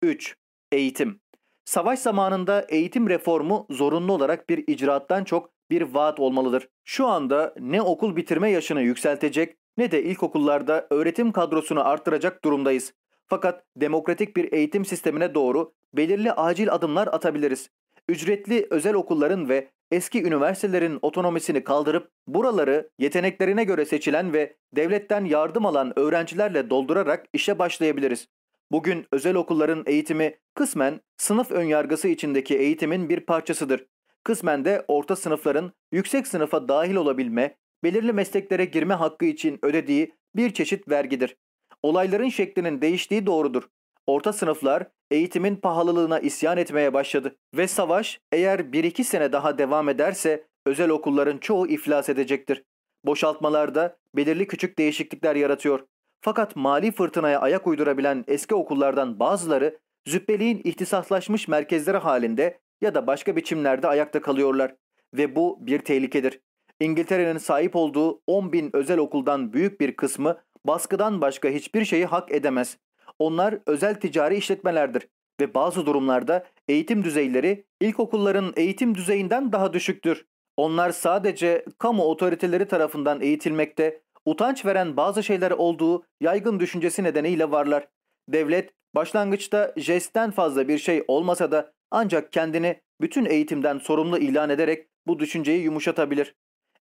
3. Eğitim Savaş zamanında eğitim reformu zorunlu olarak bir icraattan çok bir vaat olmalıdır. Şu anda ne okul bitirme yaşını yükseltecek ne de ilkokullarda öğretim kadrosunu arttıracak durumdayız. Fakat demokratik bir eğitim sistemine doğru belirli acil adımlar atabiliriz. Ücretli özel okulların ve eski üniversitelerin otonomisini kaldırıp buraları yeteneklerine göre seçilen ve devletten yardım alan öğrencilerle doldurarak işe başlayabiliriz. Bugün özel okulların eğitimi kısmen sınıf önyargısı içindeki eğitimin bir parçasıdır. Kısmen de orta sınıfların yüksek sınıfa dahil olabilme, belirli mesleklere girme hakkı için ödediği bir çeşit vergidir. Olayların şeklinin değiştiği doğrudur. Orta sınıflar eğitimin pahalılığına isyan etmeye başladı ve savaş eğer 1-2 sene daha devam ederse özel okulların çoğu iflas edecektir. Boşaltmalarda belirli küçük değişiklikler yaratıyor. Fakat mali fırtınaya ayak uydurabilen eski okullardan bazıları züppeliğin ihtisaslaşmış merkezleri halinde ya da başka biçimlerde ayakta kalıyorlar ve bu bir tehlikedir. İngiltere'nin sahip olduğu 10 bin özel okuldan büyük bir kısmı baskıdan başka hiçbir şeyi hak edemez. Onlar özel ticari işletmelerdir ve bazı durumlarda eğitim düzeyleri ilkokulların eğitim düzeyinden daha düşüktür. Onlar sadece kamu otoriteleri tarafından eğitilmekte, utanç veren bazı şeyler olduğu yaygın düşüncesi nedeniyle varlar. Devlet başlangıçta jestten fazla bir şey olmasa da ancak kendini bütün eğitimden sorumlu ilan ederek bu düşünceyi yumuşatabilir.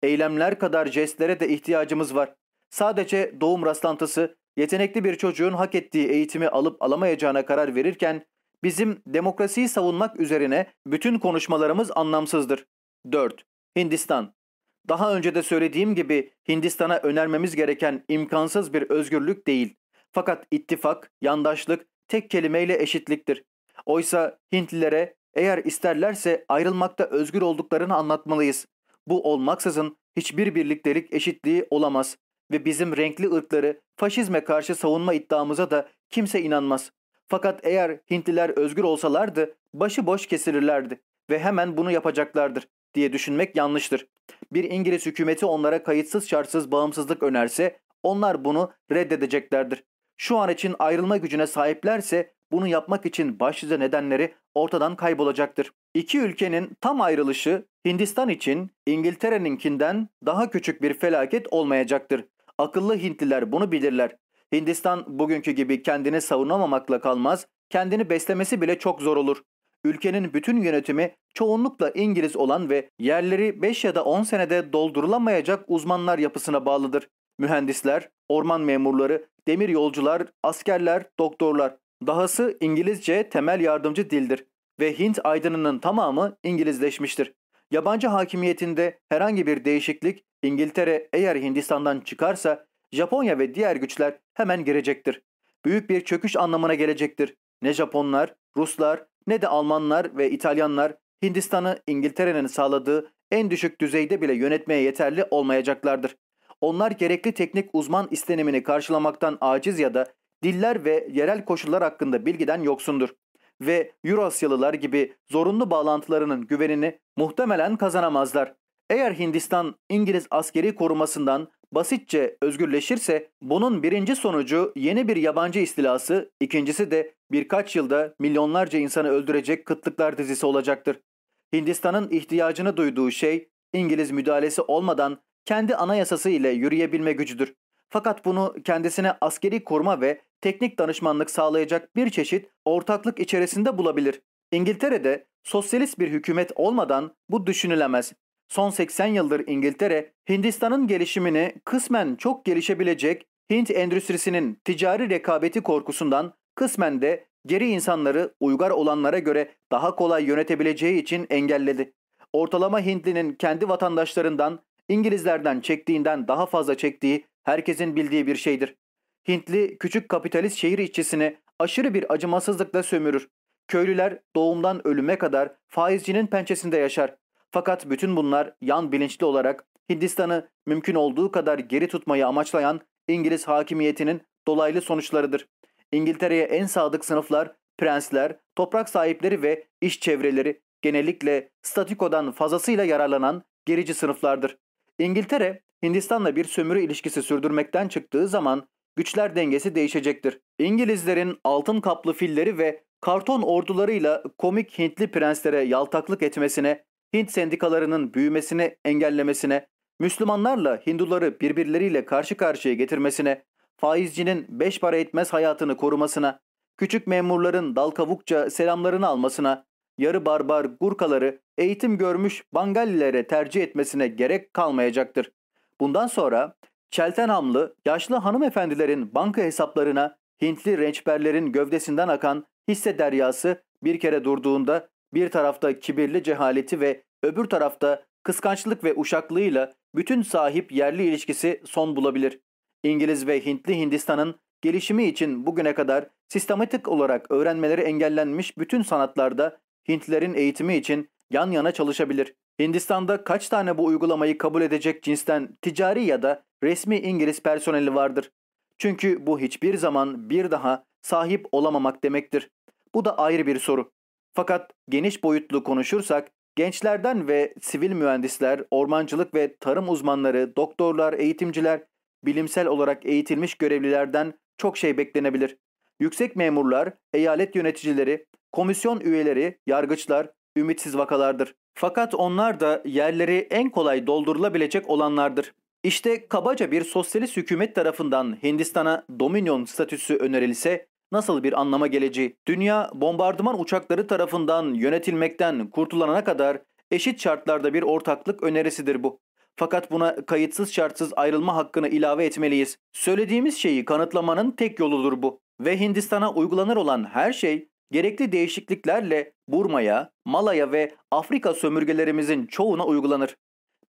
Eylemler kadar jestlere de ihtiyacımız var. Sadece doğum rastlantısı, yetenekli bir çocuğun hak ettiği eğitimi alıp alamayacağına karar verirken bizim demokrasiyi savunmak üzerine bütün konuşmalarımız anlamsızdır. 4. Hindistan Daha önce de söylediğim gibi Hindistan'a önermemiz gereken imkansız bir özgürlük değil. Fakat ittifak, yandaşlık tek kelimeyle eşitliktir. Oysa Hintlilere eğer isterlerse ayrılmakta özgür olduklarını anlatmalıyız. Bu olmaksızın hiçbir birliktelik eşitliği olamaz ve bizim renkli ırkları faşizme karşı savunma iddiamıza da kimse inanmaz. Fakat eğer Hintliler özgür olsalardı başıboş kesilirlerdi ve hemen bunu yapacaklardır diye düşünmek yanlıştır. Bir İngiliz hükümeti onlara kayıtsız şartsız bağımsızlık önerse onlar bunu reddedeceklerdir. Şu an için ayrılma gücüne sahiplerse bunu yapmak için başlıca nedenleri ortadan kaybolacaktır. İki ülkenin tam ayrılışı Hindistan için İngiltere'ninkinden daha küçük bir felaket olmayacaktır. Akıllı Hintliler bunu bilirler. Hindistan bugünkü gibi kendini savunamamakla kalmaz, kendini beslemesi bile çok zor olur. Ülkenin bütün yönetimi çoğunlukla İngiliz olan ve yerleri 5 ya da 10 senede doldurulamayacak uzmanlar yapısına bağlıdır. Mühendisler, orman memurları, demir yolcular, askerler, doktorlar. Dahası İngilizce temel yardımcı dildir ve Hint aydınının tamamı İngilizleşmiştir. Yabancı hakimiyetinde herhangi bir değişiklik İngiltere eğer Hindistan'dan çıkarsa Japonya ve diğer güçler hemen girecektir. Büyük bir çöküş anlamına gelecektir. Ne Japonlar, Ruslar ne de Almanlar ve İtalyanlar Hindistan'ı İngiltere'nin sağladığı en düşük düzeyde bile yönetmeye yeterli olmayacaklardır. Onlar gerekli teknik uzman istenimini karşılamaktan aciz ya da diller ve yerel koşullar hakkında bilgiden yoksundur. Ve Eurasyalılar gibi zorunlu bağlantılarının güvenini muhtemelen kazanamazlar. Eğer Hindistan İngiliz askeri korumasından basitçe özgürleşirse bunun birinci sonucu yeni bir yabancı istilası, ikincisi de birkaç yılda milyonlarca insanı öldürecek kıtlıklar dizisi olacaktır. Hindistan'ın ihtiyacını duyduğu şey İngiliz müdahalesi olmadan kendi anayasası ile yürüyebilme gücüdür. Fakat bunu kendisine askeri koruma ve teknik danışmanlık sağlayacak bir çeşit ortaklık içerisinde bulabilir. İngiltere'de sosyalist bir hükümet olmadan bu düşünülemez. Son 80 yıldır İngiltere, Hindistan'ın gelişimini kısmen çok gelişebilecek Hint endüstrisinin ticari rekabeti korkusundan kısmen de geri insanları uygar olanlara göre daha kolay yönetebileceği için engelledi. Ortalama Hintlinin kendi vatandaşlarından İngilizlerden çektiğinden daha fazla çektiği herkesin bildiği bir şeydir. Hintli küçük kapitalist şehir işçisini aşırı bir acımasızlıkla sömürür. Köylüler doğumdan ölüme kadar faizcinin pençesinde yaşar. Fakat bütün bunlar yan bilinçli olarak Hindistan'ı mümkün olduğu kadar geri tutmayı amaçlayan İngiliz hakimiyetinin dolaylı sonuçlarıdır. İngiltere'ye en sadık sınıflar prensler, toprak sahipleri ve iş çevreleri genellikle statikodan fazlasıyla yararlanan gerici sınıflardır. İngiltere, Hindistan'la bir sömürü ilişkisi sürdürmekten çıktığı zaman güçler dengesi değişecektir. İngilizlerin altın kaplı filleri ve karton ordularıyla komik Hintli prenslere yaltaklık etmesine, Hint sendikalarının büyümesini engellemesine, Müslümanlarla Hinduları birbirleriyle karşı karşıya getirmesine, faizcinin beş para etmez hayatını korumasına, küçük memurların dal selamlarını almasına, yarı barbar Gurkaları eğitim görmüş Bangallilere tercih etmesine gerek kalmayacaktır. Bundan sonra Çeltenhamlı yaşlı hanımefendilerin banka hesaplarına Hintli rençberlerin gövdesinden akan hisse deryası bir kere durduğunda bir tarafta kibirli cehaleti ve öbür tarafta kıskançlık ve uşaklığıyla bütün sahip yerli ilişkisi son bulabilir. İngiliz ve Hintli Hindistan'ın gelişimi için bugüne kadar sistematik olarak öğrenmeleri engellenmiş bütün sanatlarda Hintlilerin eğitimi için yan yana çalışabilir. Hindistan'da kaç tane bu uygulamayı kabul edecek cinsten ticari ya da resmi İngiliz personeli vardır? Çünkü bu hiçbir zaman bir daha sahip olamamak demektir. Bu da ayrı bir soru. Fakat geniş boyutlu konuşursak gençlerden ve sivil mühendisler, ormancılık ve tarım uzmanları, doktorlar, eğitimciler, bilimsel olarak eğitilmiş görevlilerden çok şey beklenebilir. Yüksek memurlar, eyalet yöneticileri, komisyon üyeleri, yargıçlar ümitsiz vakalardır. Fakat onlar da yerleri en kolay doldurulabilecek olanlardır. İşte kabaca bir sosyalist hükümet tarafından Hindistan'a dominion statüsü önerilse nasıl bir anlama geleceği, dünya bombardıman uçakları tarafından yönetilmekten kurtulana kadar eşit şartlarda bir ortaklık önerisidir bu. Fakat buna kayıtsız şartsız ayrılma hakkını ilave etmeliyiz. Söylediğimiz şeyi kanıtlamanın tek yoludur bu. Ve Hindistan'a uygulanır olan her şey gerekli değişikliklerle Burma'ya, Malaya ve Afrika sömürgelerimizin çoğuna uygulanır.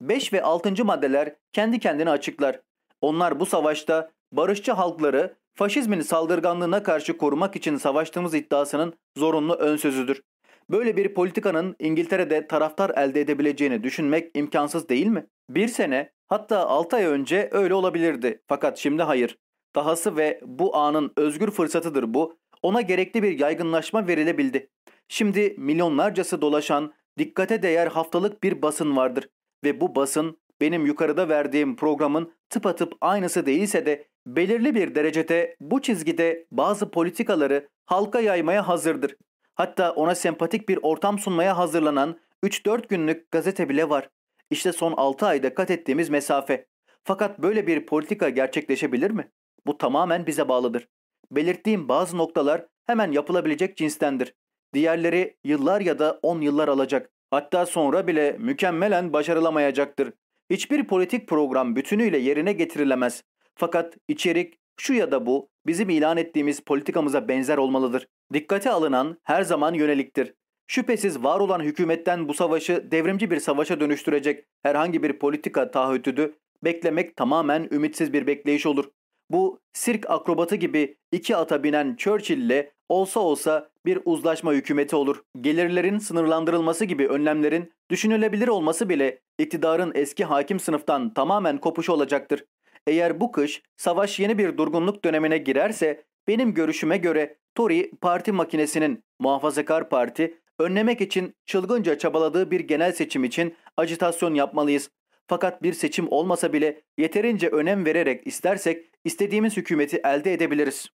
5 ve 6. maddeler kendi kendine açıklar. Onlar bu savaşta barışçı halkları faşizmin saldırganlığına karşı korumak için savaştığımız iddiasının zorunlu ön sözüdür. Böyle bir politikanın İngiltere'de taraftar elde edebileceğini düşünmek imkansız değil mi? Bir sene hatta 6 ay önce öyle olabilirdi fakat şimdi hayır. Dahası ve bu anın özgür fırsatıdır bu. Ona gerekli bir yaygınlaşma verilebildi. Şimdi milyonlarcası dolaşan, dikkate değer haftalık bir basın vardır. Ve bu basın benim yukarıda verdiğim programın tıpatıp aynısı değilse de belirli bir derecede bu çizgide bazı politikaları halka yaymaya hazırdır. Hatta ona sempatik bir ortam sunmaya hazırlanan 3-4 günlük gazete bile var. İşte son 6 ayda kat ettiğimiz mesafe. Fakat böyle bir politika gerçekleşebilir mi? Bu tamamen bize bağlıdır. Belirttiğim bazı noktalar hemen yapılabilecek cinstendir. Diğerleri yıllar ya da 10 yıllar alacak. Hatta sonra bile mükemmelen başarılamayacaktır. Hiçbir politik program bütünüyle yerine getirilemez. Fakat içerik şu ya da bu bizim ilan ettiğimiz politikamıza benzer olmalıdır. Dikkate alınan her zaman yöneliktir. Şüphesiz var olan hükümetten bu savaşı devrimci bir savaşa dönüştürecek herhangi bir politika taahhütüdü beklemek tamamen ümitsiz bir bekleyiş olur. Bu sirk akrobatı gibi iki ata binen Churchill ile olsa olsa bir uzlaşma hükümeti olur. Gelirlerin sınırlandırılması gibi önlemlerin düşünülebilir olması bile iktidarın eski hakim sınıftan tamamen kopuşu olacaktır. Eğer bu kış savaş yeni bir durgunluk dönemine girerse benim görüşüme göre Tory parti makinesinin muhafazakar parti önlemek için çılgınca çabaladığı bir genel seçim için acitasyon yapmalıyız. Fakat bir seçim olmasa bile yeterince önem vererek istersek istediğimiz hükümeti elde edebiliriz.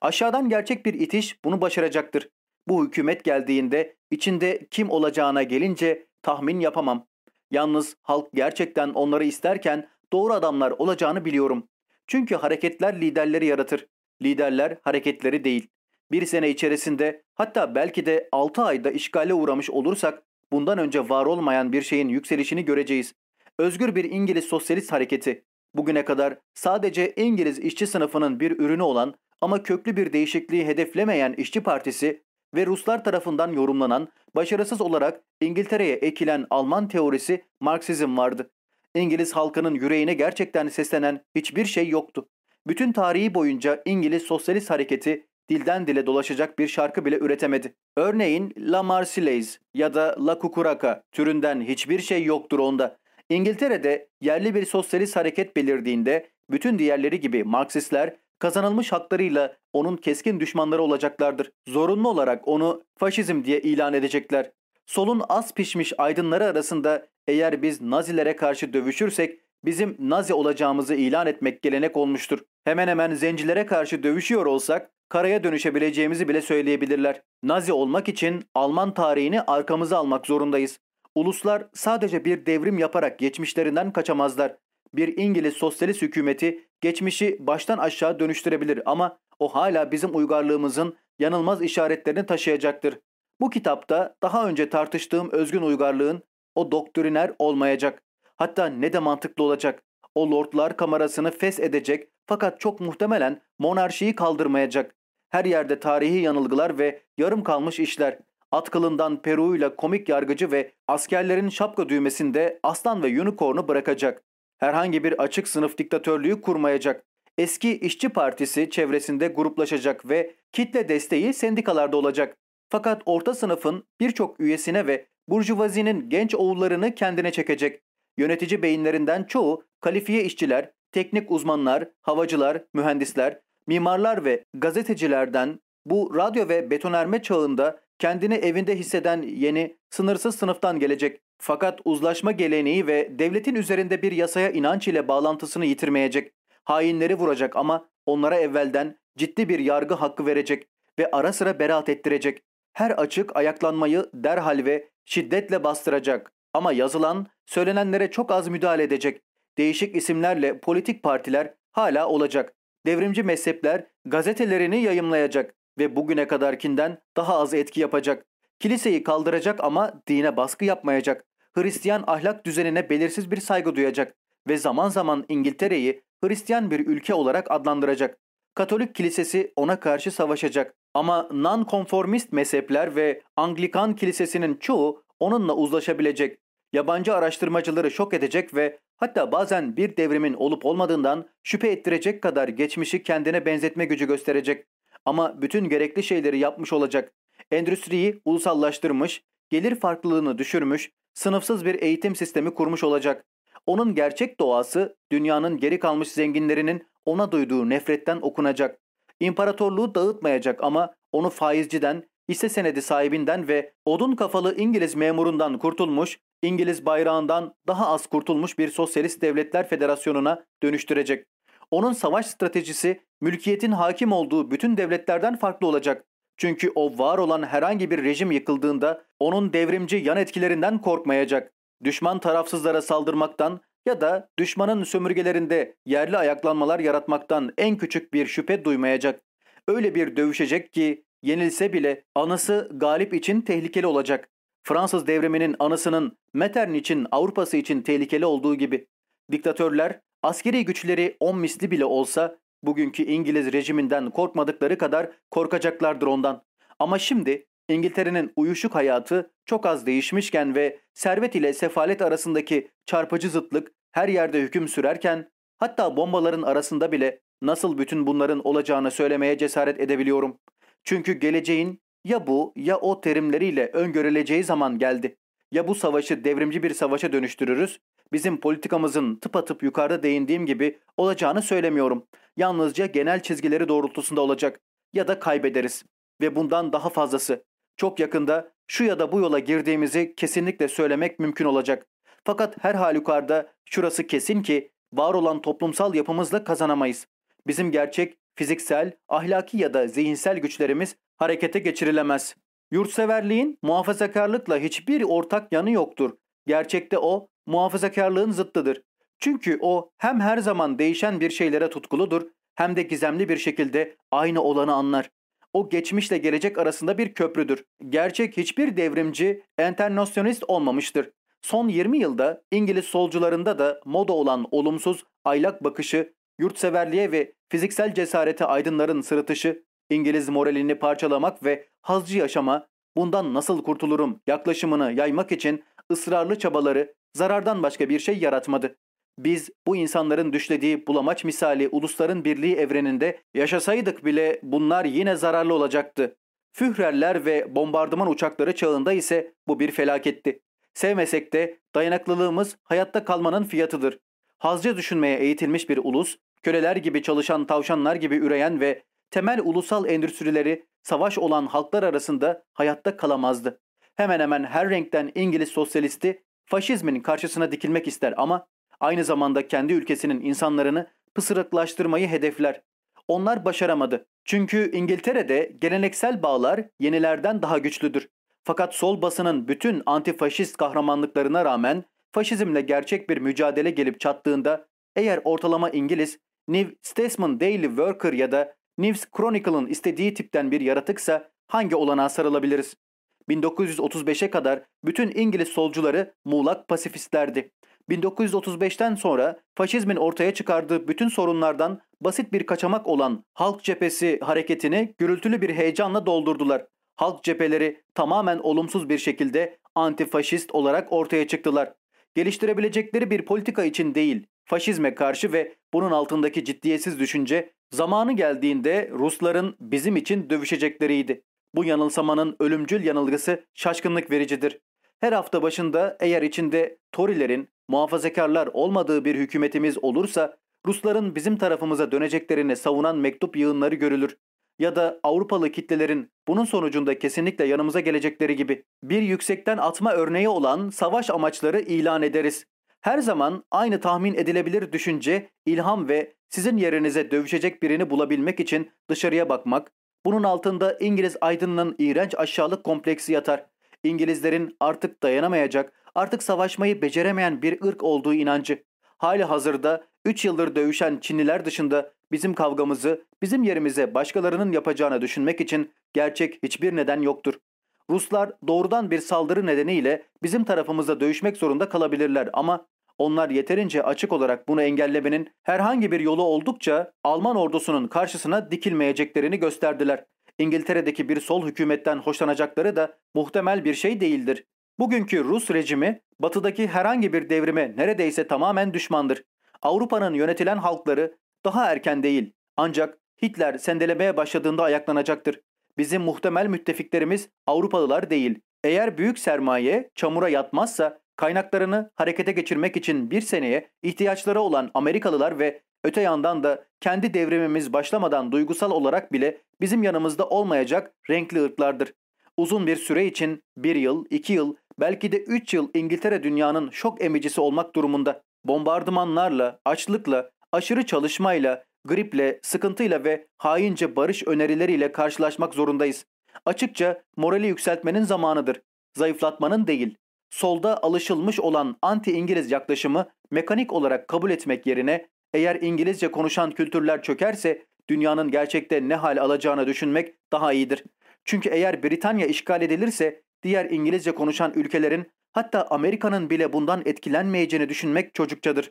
Aşağıdan gerçek bir itiş bunu başaracaktır. Bu hükümet geldiğinde içinde kim olacağına gelince tahmin yapamam. Yalnız halk gerçekten onları isterken doğru adamlar olacağını biliyorum. Çünkü hareketler liderleri yaratır. Liderler hareketleri değil. Bir sene içerisinde hatta belki de 6 ayda işgale uğramış olursak bundan önce var olmayan bir şeyin yükselişini göreceğiz. Özgür bir İngiliz sosyalist hareketi. Bugüne kadar sadece İngiliz işçi sınıfının bir ürünü olan ama köklü bir değişikliği hedeflemeyen işçi partisi ve Ruslar tarafından yorumlanan, başarısız olarak İngiltere'ye ekilen Alman teorisi Marksizm vardı. İngiliz halkının yüreğine gerçekten seslenen hiçbir şey yoktu. Bütün tarihi boyunca İngiliz sosyalist hareketi dilden dile dolaşacak bir şarkı bile üretemedi. Örneğin La Marseillaise ya da La Cucuraca türünden hiçbir şey yoktur onda. İngiltere'de yerli bir sosyalist hareket belirdiğinde bütün diğerleri gibi Marksistler kazanılmış haklarıyla onun keskin düşmanları olacaklardır. Zorunlu olarak onu faşizm diye ilan edecekler. Solun az pişmiş aydınları arasında eğer biz Nazilere karşı dövüşürsek bizim Nazi olacağımızı ilan etmek gelenek olmuştur. Hemen hemen zencilere karşı dövüşüyor olsak karaya dönüşebileceğimizi bile söyleyebilirler. Nazi olmak için Alman tarihini arkamıza almak zorundayız. Uluslar sadece bir devrim yaparak geçmişlerinden kaçamazlar. Bir İngiliz sosyalist hükümeti geçmişi baştan aşağı dönüştürebilir ama o hala bizim uygarlığımızın yanılmaz işaretlerini taşıyacaktır. Bu kitapta daha önce tartıştığım özgün uygarlığın o doktriner olmayacak. Hatta ne de mantıklı olacak. O lordlar kamerasını fes edecek fakat çok muhtemelen monarşiyi kaldırmayacak. Her yerde tarihi yanılgılar ve yarım kalmış işler. At kılından peruğuyla komik yargıcı ve askerlerin şapka düğmesinde aslan ve unicorn'u bırakacak. Herhangi bir açık sınıf diktatörlüğü kurmayacak. Eski işçi partisi çevresinde gruplaşacak ve kitle desteği sendikalarda olacak. Fakat orta sınıfın birçok üyesine ve burjuvazinin genç oğullarını kendine çekecek. Yönetici beyinlerinden çoğu kalifiye işçiler, teknik uzmanlar, havacılar, mühendisler, mimarlar ve gazetecilerden bu radyo ve betonerme çağında kendini evinde hisseden yeni, sınırsız sınıftan gelecek. Fakat uzlaşma geleneği ve devletin üzerinde bir yasaya inanç ile bağlantısını yitirmeyecek. Hainleri vuracak ama onlara evvelden ciddi bir yargı hakkı verecek ve ara sıra beraat ettirecek. Her açık ayaklanmayı derhal ve şiddetle bastıracak. Ama yazılan, söylenenlere çok az müdahale edecek. Değişik isimlerle politik partiler hala olacak. Devrimci mezhepler gazetelerini yayımlayacak ve bugüne kadarkinden daha az etki yapacak. Kiliseyi kaldıracak ama dine baskı yapmayacak. Hristiyan ahlak düzenine belirsiz bir saygı duyacak ve zaman zaman İngiltere'yi Hristiyan bir ülke olarak adlandıracak. Katolik kilisesi ona karşı savaşacak. Ama nonkonformist mezhepler ve Anglikan kilisesinin çoğu onunla uzlaşabilecek. Yabancı araştırmacıları şok edecek ve hatta bazen bir devrimin olup olmadığından şüphe ettirecek kadar geçmişi kendine benzetme gücü gösterecek. Ama bütün gerekli şeyleri yapmış olacak. Endüstriyi ulusallaştırmış, gelir farklılığını düşürmüş, sınıfsız bir eğitim sistemi kurmuş olacak. Onun gerçek doğası dünyanın geri kalmış zenginlerinin ona duyduğu nefretten okunacak. İmparatorluğu dağıtmayacak ama onu faizciden, hisse senedi sahibinden ve odun kafalı İngiliz memurundan kurtulmuş, İngiliz bayrağından daha az kurtulmuş bir sosyalist devletler federasyonuna dönüştürecek. Onun savaş stratejisi mülkiyetin hakim olduğu bütün devletlerden farklı olacak. Çünkü o var olan herhangi bir rejim yıkıldığında onun devrimci yan etkilerinden korkmayacak. Düşman tarafsızlara saldırmaktan ya da düşmanın sömürgelerinde yerli ayaklanmalar yaratmaktan en küçük bir şüphe duymayacak. Öyle bir dövüşecek ki yenilse bile anısı galip için tehlikeli olacak. Fransız devriminin anısının Metternich için Avrupa'sı için tehlikeli olduğu gibi. Diktatörler askeri güçleri on misli bile olsa bugünkü İngiliz rejiminden korkmadıkları kadar korkacaklardır ondan. Ama şimdi İngiltere'nin uyuşuk hayatı çok az değişmişken ve servet ile sefalet arasındaki çarpıcı zıtlık her yerde hüküm sürerken hatta bombaların arasında bile nasıl bütün bunların olacağını söylemeye cesaret edebiliyorum. Çünkü geleceğin ya bu ya o terimleriyle öngörüleceği zaman geldi. Ya bu savaşı devrimci bir savaşa dönüştürürüz, bizim politikamızın tıpatıp yukarıda değindiğim gibi olacağını söylemiyorum. Yalnızca genel çizgileri doğrultusunda olacak. Ya da kaybederiz. Ve bundan daha fazlası. Çok yakında şu ya da bu yola girdiğimizi kesinlikle söylemek mümkün olacak. Fakat her halükarda şurası kesin ki var olan toplumsal yapımızla kazanamayız. Bizim gerçek, fiziksel, ahlaki ya da zihinsel güçlerimiz harekete geçirilemez. Yurtseverliğin muhafazakarlıkla hiçbir ortak yanı yoktur. Gerçekte o muhafazakarlığın zıttıdır. Çünkü o hem her zaman değişen bir şeylere tutkuludur hem de gizemli bir şekilde aynı olanı anlar. O geçmişle gelecek arasında bir köprüdür. Gerçek hiçbir devrimci enternasyonist olmamıştır. Son 20 yılda İngiliz solcularında da moda olan olumsuz, aylak bakışı, yurtseverliğe ve fiziksel cesarete aydınların sırıtışı, İngiliz moralini parçalamak ve hazcı yaşama, bundan nasıl kurtulurum yaklaşımını yaymak için ısrarlı çabaları zarardan başka bir şey yaratmadı. Biz bu insanların düşlediği bulamaç misali ulusların birliği evreninde yaşasaydık bile bunlar yine zararlı olacaktı. Führerler ve bombardıman uçakları çağında ise bu bir felaketti. Sevmesek de dayanıklılığımız hayatta kalmanın fiyatıdır. Hazca düşünmeye eğitilmiş bir ulus, köleler gibi çalışan tavşanlar gibi üreyen ve temel ulusal endüstrileri savaş olan halklar arasında hayatta kalamazdı. Hemen hemen her renkten İngiliz sosyalisti faşizmin karşısına dikilmek ister ama aynı zamanda kendi ülkesinin insanlarını pısırıklaştırmayı hedefler. Onlar başaramadı. Çünkü İngiltere'de geleneksel bağlar yenilerden daha güçlüdür. Fakat sol basının bütün antifaşist kahramanlıklarına rağmen faşizmle gerçek bir mücadele gelip çattığında eğer ortalama İngiliz New Statesman Daily Worker ya da News Chronicle'ın istediği tipten bir yaratıksa hangi olanağa sarılabiliriz? 1935'e kadar bütün İngiliz solcuları muğlak pasifistlerdi. 1935'ten sonra faşizmin ortaya çıkardığı bütün sorunlardan basit bir kaçamak olan Halk Cephesi hareketini gürültülü bir heyecanla doldurdular. Halk cepheleri tamamen olumsuz bir şekilde antifaşist olarak ortaya çıktılar. Geliştirebilecekleri bir politika için değil, faşizme karşı ve bunun altındaki ciddiyetsiz düşünce zamanı geldiğinde Rusların bizim için dövüşecekleriydi. Bu yanılsamanın ölümcül yanılgısı şaşkınlık vericidir. Her hafta başında eğer içinde Torilerin, muhafazakarlar olmadığı bir hükümetimiz olursa Rusların bizim tarafımıza döneceklerini savunan mektup yığınları görülür. Ya da Avrupalı kitlelerin bunun sonucunda kesinlikle yanımıza gelecekleri gibi bir yüksekten atma örneği olan savaş amaçları ilan ederiz. Her zaman aynı tahmin edilebilir düşünce, ilham ve sizin yerinize dövüşecek birini bulabilmek için dışarıya bakmak, Bunun altında İngiliz aydınının iğrenç aşağılık kompleksi yatar. İngilizlerin artık dayanamayacak, artık savaşmayı beceremeyen bir ırk olduğu inancı. Hali hazırda 3 yıldır dövüşen Çinliler dışında bizim kavgamızı bizim yerimize başkalarının yapacağını düşünmek için gerçek hiçbir neden yoktur. Ruslar doğrudan bir saldırı nedeniyle bizim tarafımızda dövüşmek zorunda kalabilirler ama onlar yeterince açık olarak bunu engellemenin herhangi bir yolu oldukça Alman ordusunun karşısına dikilmeyeceklerini gösterdiler. İngiltere'deki bir sol hükümetten hoşlanacakları da muhtemel bir şey değildir. Bugünkü Rus rejimi batıdaki herhangi bir devrime neredeyse tamamen düşmandır. Avrupa'nın yönetilen halkları daha erken değil ancak Hitler sendelemeye başladığında ayaklanacaktır. Bizim muhtemel müttefiklerimiz Avrupalılar değil. Eğer büyük sermaye çamura yatmazsa kaynaklarını harekete geçirmek için bir seneye ihtiyaçları olan Amerikalılar ve öte yandan da kendi devrimimiz başlamadan duygusal olarak bile bizim yanımızda olmayacak renkli ırklardır. Uzun bir süre için bir yıl, iki yıl, belki de üç yıl İngiltere dünyanın şok emicisi olmak durumunda. Bombardımanlarla, açlıkla, aşırı çalışmayla, griple, sıkıntıyla ve haince barış önerileriyle karşılaşmak zorundayız. Açıkça morali yükseltmenin zamanıdır. Zayıflatmanın değil. Solda alışılmış olan anti-İngiliz yaklaşımı mekanik olarak kabul etmek yerine eğer İngilizce konuşan kültürler çökerse dünyanın gerçekte ne hal alacağını düşünmek daha iyidir. Çünkü eğer Britanya işgal edilirse diğer İngilizce konuşan ülkelerin hatta Amerika'nın bile bundan etkilenmeyeceğini düşünmek çocukçadır.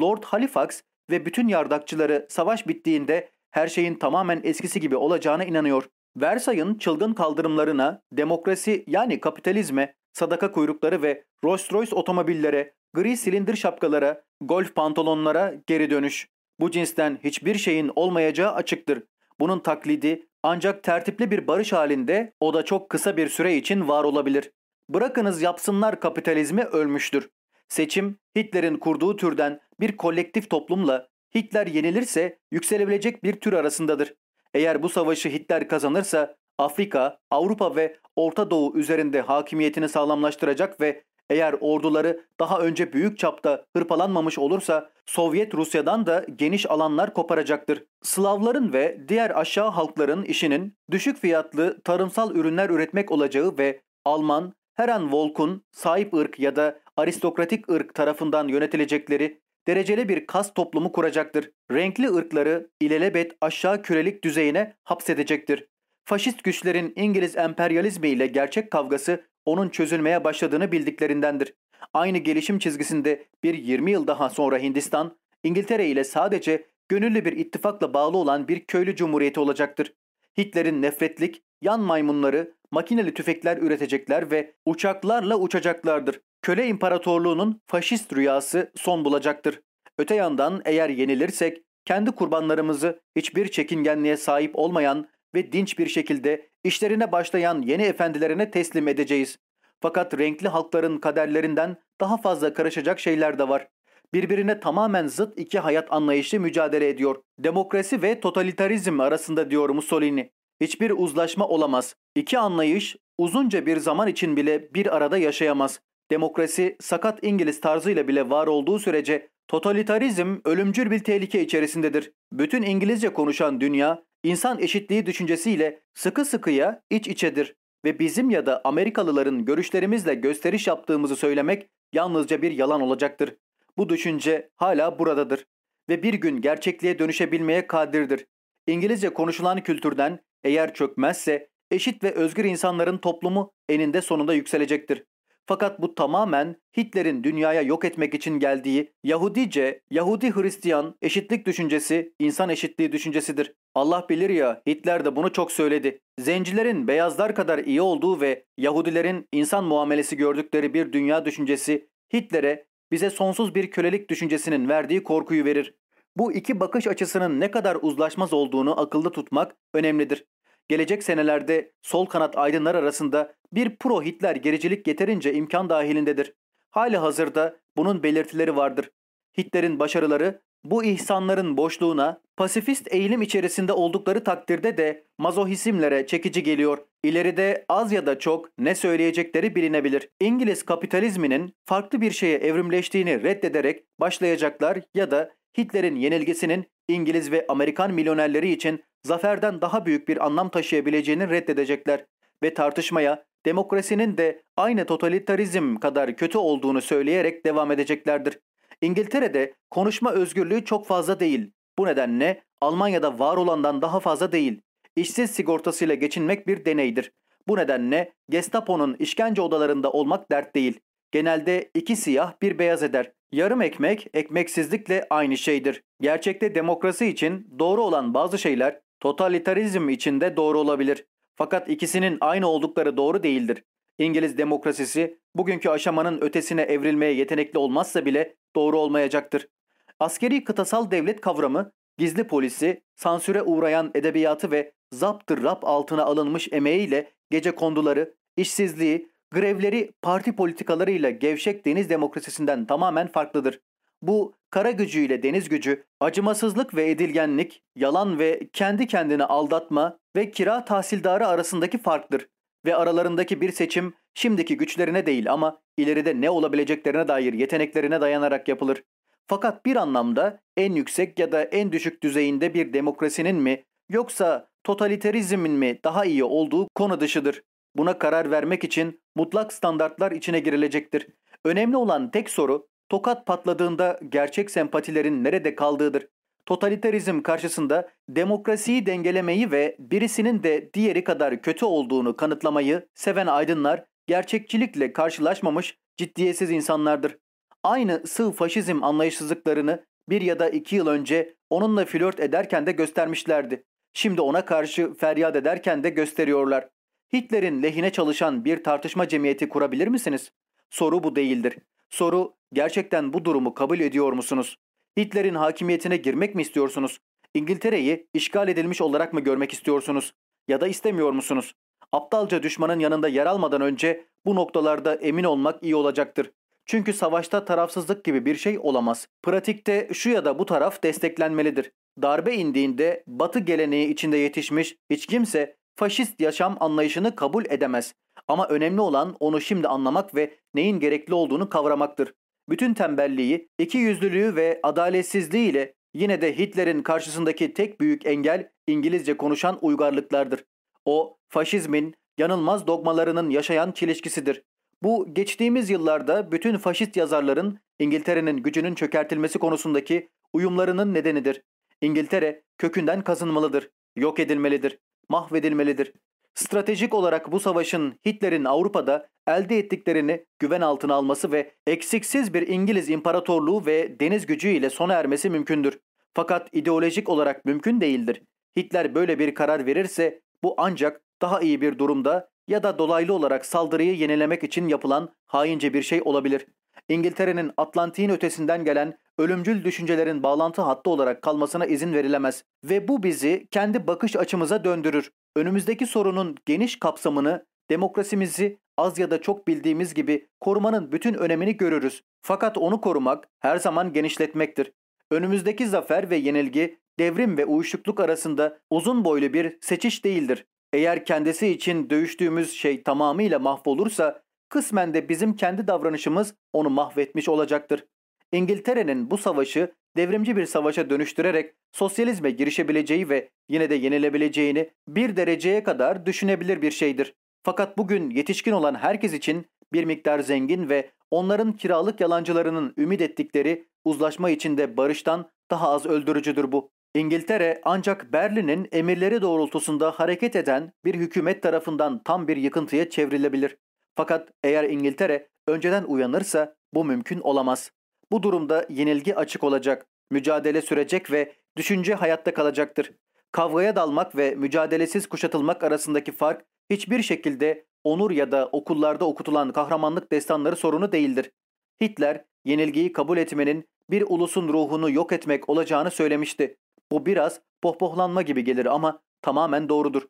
Lord Halifax ve bütün yardakçıları savaş bittiğinde her şeyin tamamen eskisi gibi olacağına inanıyor. Versay'ın çılgın kaldırımlarına, demokrasi yani kapitalizme, sadaka kuyrukları ve Rolls Royce otomobillere, gri silindir şapkalara, golf pantolonlara geri dönüş. Bu cinsten hiçbir şeyin olmayacağı açıktır. Bunun taklidi ancak tertipli bir barış halinde o da çok kısa bir süre için var olabilir. Bırakınız yapsınlar kapitalizmi ölmüştür. Seçim Hitler'in kurduğu türden bir kolektif toplumla Hitler yenilirse yükselebilecek bir tür arasındadır. Eğer bu savaşı Hitler kazanırsa Afrika, Avrupa ve Orta Doğu üzerinde hakimiyetini sağlamlaştıracak ve eğer orduları daha önce büyük çapta hırpalanmamış olursa Sovyet Rusya'dan da geniş alanlar koparacaktır. Slavların ve diğer aşağı halkların işinin düşük fiyatlı tarımsal ürünler üretmek olacağı ve Alman, her an Volk'un sahip ırk ya da aristokratik ırk tarafından yönetilecekleri dereceli bir kas toplumu kuracaktır. Renkli ırkları ilelebet aşağı kürelik düzeyine hapsedecektir. Faşist güçlerin İngiliz emperyalizmi ile gerçek kavgası onun çözülmeye başladığını bildiklerindendir. Aynı gelişim çizgisinde bir 20 yıl daha sonra Hindistan, İngiltere ile sadece gönüllü bir ittifakla bağlı olan bir köylü cumhuriyeti olacaktır. Hitler'in nefretlik, yan maymunları makineli tüfekler üretecekler ve uçaklarla uçacaklardır. Köle imparatorluğunun faşist rüyası son bulacaktır. Öte yandan eğer yenilirsek kendi kurbanlarımızı hiçbir çekingenliğe sahip olmayan ve dinç bir şekilde işlerine başlayan yeni efendilerine teslim edeceğiz. Fakat renkli halkların kaderlerinden daha fazla karışacak şeyler de var. Birbirine tamamen zıt iki hayat anlayışı mücadele ediyor. Demokrasi ve totalitarizm arasında diyor Mussolini. Hiçbir uzlaşma olamaz. İki anlayış uzunca bir zaman için bile bir arada yaşayamaz. Demokrasi sakat İngiliz tarzıyla bile var olduğu sürece totalitarizm ölümcül bir tehlike içerisindedir. Bütün İngilizce konuşan dünya insan eşitliği düşüncesiyle sıkı sıkıya iç içedir ve bizim ya da Amerikalıların görüşlerimizle gösteriş yaptığımızı söylemek yalnızca bir yalan olacaktır. Bu düşünce hala buradadır ve bir gün gerçekliğe dönüşebilmeye kadirdir. İngilizce konuşulan kültürden eğer çökmezse eşit ve özgür insanların toplumu eninde sonunda yükselecektir. Fakat bu tamamen Hitler'in dünyaya yok etmek için geldiği Yahudice, Yahudi Hristiyan eşitlik düşüncesi, insan eşitliği düşüncesidir. Allah bilir ya Hitler de bunu çok söyledi. Zencilerin beyazlar kadar iyi olduğu ve Yahudilerin insan muamelesi gördükleri bir dünya düşüncesi Hitler'e bize sonsuz bir kölelik düşüncesinin verdiği korkuyu verir. Bu iki bakış açısının ne kadar uzlaşmaz olduğunu akılda tutmak önemlidir. Gelecek senelerde sol kanat aydınlar arasında bir pro Hitler gericilik yeterince imkan dahilindedir. Hali hazırda bunun belirtileri vardır. Hitler'in başarıları bu ihsanların boşluğuna pasifist eğilim içerisinde oldukları takdirde de mazohisimlere çekici geliyor. İleride az ya da çok ne söyleyecekleri bilinebilir. İngiliz kapitalizminin farklı bir şeye evrimleştiğini reddederek başlayacaklar ya da Hitler'in yenilgisinin İngiliz ve Amerikan milyonerleri için zaferden daha büyük bir anlam taşıyabileceğini reddedecekler ve tartışmaya demokrasinin de aynı totalitarizm kadar kötü olduğunu söyleyerek devam edeceklerdir. İngiltere'de konuşma özgürlüğü çok fazla değil. Bu nedenle Almanya'da var olandan daha fazla değil. İşsiz sigortasıyla geçinmek bir deneydir. Bu nedenle Gestapo'nun işkence odalarında olmak dert değil. Genelde iki siyah bir beyaz eder. Yarım ekmek ekmeksizlikle aynı şeydir. Gerçekte demokrasi için doğru olan bazı şeyler totalitarizm için de doğru olabilir. Fakat ikisinin aynı oldukları doğru değildir. İngiliz demokrasisi bugünkü aşamanın ötesine evrilmeye yetenekli olmazsa bile doğru olmayacaktır. Askeri kıtasal devlet kavramı, gizli polisi, sansüre uğrayan edebiyatı ve zaptı rap altına alınmış emeğiyle gece konduları, işsizliği, grevleri parti politikalarıyla gevşek deniz demokrasisinden tamamen farklıdır. Bu kara gücüyle deniz gücü, acımasızlık ve edilgenlik, yalan ve kendi kendine aldatma ve kira tahsildarı arasındaki farktır. Ve aralarındaki bir seçim şimdiki güçlerine değil ama ileride ne olabileceklerine dair yeteneklerine dayanarak yapılır. Fakat bir anlamda en yüksek ya da en düşük düzeyinde bir demokrasinin mi yoksa totalitarizmin mi daha iyi olduğu konu dışıdır. Buna karar vermek için mutlak standartlar içine girilecektir. Önemli olan tek soru tokat patladığında gerçek sempatilerin nerede kaldığıdır. Totalitarizm karşısında demokrasiyi dengelemeyi ve birisinin de diğeri kadar kötü olduğunu kanıtlamayı seven aydınlar gerçekçilikle karşılaşmamış ciddiyetsiz insanlardır. Aynı sığ faşizm anlayışsızlıklarını bir ya da iki yıl önce onunla flört ederken de göstermişlerdi. Şimdi ona karşı feryat ederken de gösteriyorlar. Hitler'in lehine çalışan bir tartışma cemiyeti kurabilir misiniz? Soru bu değildir. Soru gerçekten bu durumu kabul ediyor musunuz? Hitler'in hakimiyetine girmek mi istiyorsunuz? İngiltere'yi işgal edilmiş olarak mı görmek istiyorsunuz? Ya da istemiyor musunuz? Aptalca düşmanın yanında yer almadan önce bu noktalarda emin olmak iyi olacaktır. Çünkü savaşta tarafsızlık gibi bir şey olamaz. Pratikte şu ya da bu taraf desteklenmelidir. Darbe indiğinde Batı geleneği içinde yetişmiş hiç kimse faşist yaşam anlayışını kabul edemez. Ama önemli olan onu şimdi anlamak ve neyin gerekli olduğunu kavramaktır. Bütün tembelliği, ikiyüzlülüğü ve adaletsizliği ile yine de Hitler'in karşısındaki tek büyük engel İngilizce konuşan uygarlıklardır. O, faşizmin, yanılmaz dogmalarının yaşayan çelişkisidir. Bu geçtiğimiz yıllarda bütün faşist yazarların İngiltere'nin gücünün çökertilmesi konusundaki uyumlarının nedenidir. İngiltere kökünden kazınmalıdır, yok edilmelidir, mahvedilmelidir. Stratejik olarak bu savaşın Hitler'in Avrupa'da elde ettiklerini güven altına alması ve eksiksiz bir İngiliz imparatorluğu ve deniz gücüyle sona ermesi mümkündür. Fakat ideolojik olarak mümkün değildir. Hitler böyle bir karar verirse bu ancak daha iyi bir durumda ya da dolaylı olarak saldırıyı yenilemek için yapılan haince bir şey olabilir. İngiltere'nin Atlantik'in ötesinden gelen ölümcül düşüncelerin bağlantı hattı olarak kalmasına izin verilemez ve bu bizi kendi bakış açımıza döndürür. Önümüzdeki sorunun geniş kapsamını, demokrasimizi az ya da çok bildiğimiz gibi korumanın bütün önemini görürüz. Fakat onu korumak her zaman genişletmektir. Önümüzdeki zafer ve yenilgi, devrim ve uyuşukluk arasında uzun boylu bir seçiş değildir. Eğer kendisi için dövüştüğümüz şey tamamıyla mahvolursa kısmen de bizim kendi davranışımız onu mahvetmiş olacaktır. İngiltere'nin bu savaşı devrimci bir savaşa dönüştürerek sosyalizme girişebileceği ve yine de yenilebileceğini bir dereceye kadar düşünebilir bir şeydir. Fakat bugün yetişkin olan herkes için bir miktar zengin ve onların kiralık yalancılarının ümit ettikleri uzlaşma içinde barıştan daha az öldürücüdür bu. İngiltere ancak Berlin'in emirleri doğrultusunda hareket eden bir hükümet tarafından tam bir yıkıntıya çevrilebilir. Fakat eğer İngiltere önceden uyanırsa bu mümkün olamaz. Bu durumda yenilgi açık olacak, mücadele sürecek ve düşünce hayatta kalacaktır. Kavgaya dalmak ve mücadelesiz kuşatılmak arasındaki fark hiçbir şekilde onur ya da okullarda okutulan kahramanlık destanları sorunu değildir. Hitler yenilgiyi kabul etmenin bir ulusun ruhunu yok etmek olacağını söylemişti. Bu biraz pohpohlanma gibi gelir ama tamamen doğrudur.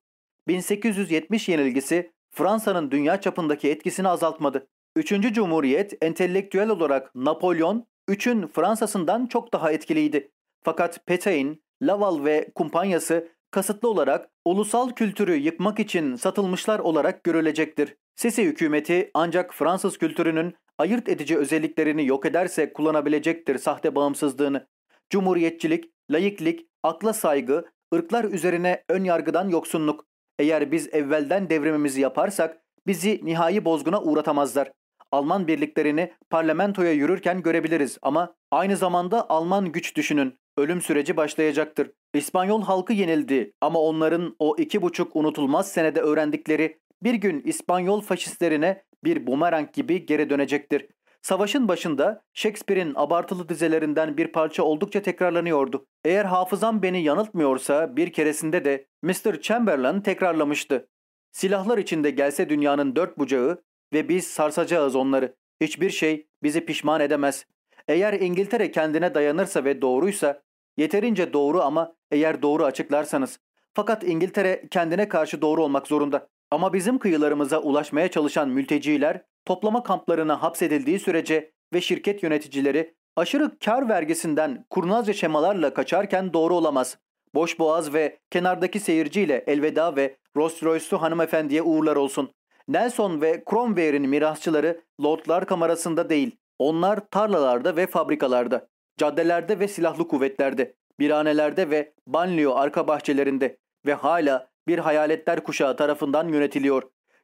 1870 yenilgisi Fransa'nın dünya çapındaki etkisini azaltmadı. Üçüncü Cumhuriyet entelektüel olarak Napolyon üçün Fransa'sından çok daha etkiliydi. Fakat Petain, Laval ve kumpanyası kasıtlı olarak ulusal kültürü yıkmak için satılmışlar olarak görülecektir. Sisi hükümeti ancak Fransız kültürünün ayırt edici özelliklerini yok ederse kullanabilecektir sahte bağımsızlığını. Cumhuriyetçilik, laiklik, akla saygı, ırklar üzerine ön yargıdan yoksunluk. Eğer biz evvelden devrimimizi yaparsak bizi nihai bozguna uğratamazlar. Alman birliklerini parlamentoya yürürken görebiliriz ama aynı zamanda Alman güç düşünün. Ölüm süreci başlayacaktır. İspanyol halkı yenildi ama onların o iki buçuk unutulmaz senede öğrendikleri bir gün İspanyol faşistlerine bir bumerang gibi geri dönecektir. Savaşın başında Shakespeare'in abartılı dizelerinden bir parça oldukça tekrarlanıyordu. Eğer hafızam beni yanıltmıyorsa bir keresinde de Mr. Chamberlain tekrarlamıştı. Silahlar içinde gelse dünyanın dört bucağı ve biz sarsacağız onları. Hiçbir şey bizi pişman edemez. Eğer İngiltere kendine dayanırsa ve doğruysa, yeterince doğru ama eğer doğru açıklarsanız. Fakat İngiltere kendine karşı doğru olmak zorunda. Ama bizim kıyılarımıza ulaşmaya çalışan mülteciler toplama kamplarına hapsedildiği sürece ve şirket yöneticileri aşırı kar vergisinden kurnazca şemalarla kaçarken doğru olamaz. Boş boğaz ve kenardaki seyirciyle elveda ve Rolls Royce'lu hanımefendiye uğurlar olsun. Nelson ve Cromware'in mirasçıları Lordlar kamerasında değil. Onlar tarlalarda ve fabrikalarda, caddelerde ve silahlı kuvvetlerde, birhanelerde ve banliyö arka bahçelerinde ve hala bir hayaletler kuşağı tarafından yönetiliyor.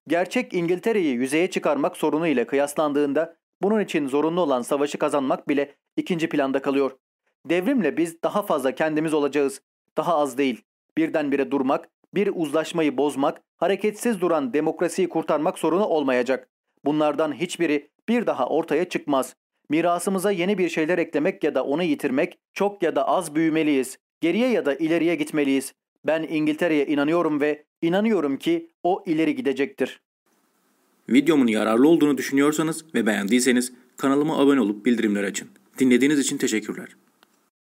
Gerçek İngiltere'yi yüzeye çıkarmak sorunu ile kıyaslandığında bunun için zorunlu olan savaşı kazanmak bile ikinci planda kalıyor. Devrimle biz daha fazla kendimiz olacağız. Daha az değil. Birdenbire durmak, bir uzlaşmayı bozmak, hareketsiz duran demokrasiyi kurtarmak sorunu olmayacak. Bunlardan hiçbiri bir daha ortaya çıkmaz. Mirasımıza yeni bir şeyler eklemek ya da onu yitirmek, çok ya da az büyümeliyiz. Geriye ya da ileriye gitmeliyiz. Ben İngiltere'ye inanıyorum ve inanıyorum ki o ileri gidecektir. Videomun yararlı olduğunu düşünüyorsanız ve beğendiyseniz kanalıma abone olup bildirimleri açın. Dinlediğiniz için teşekkürler.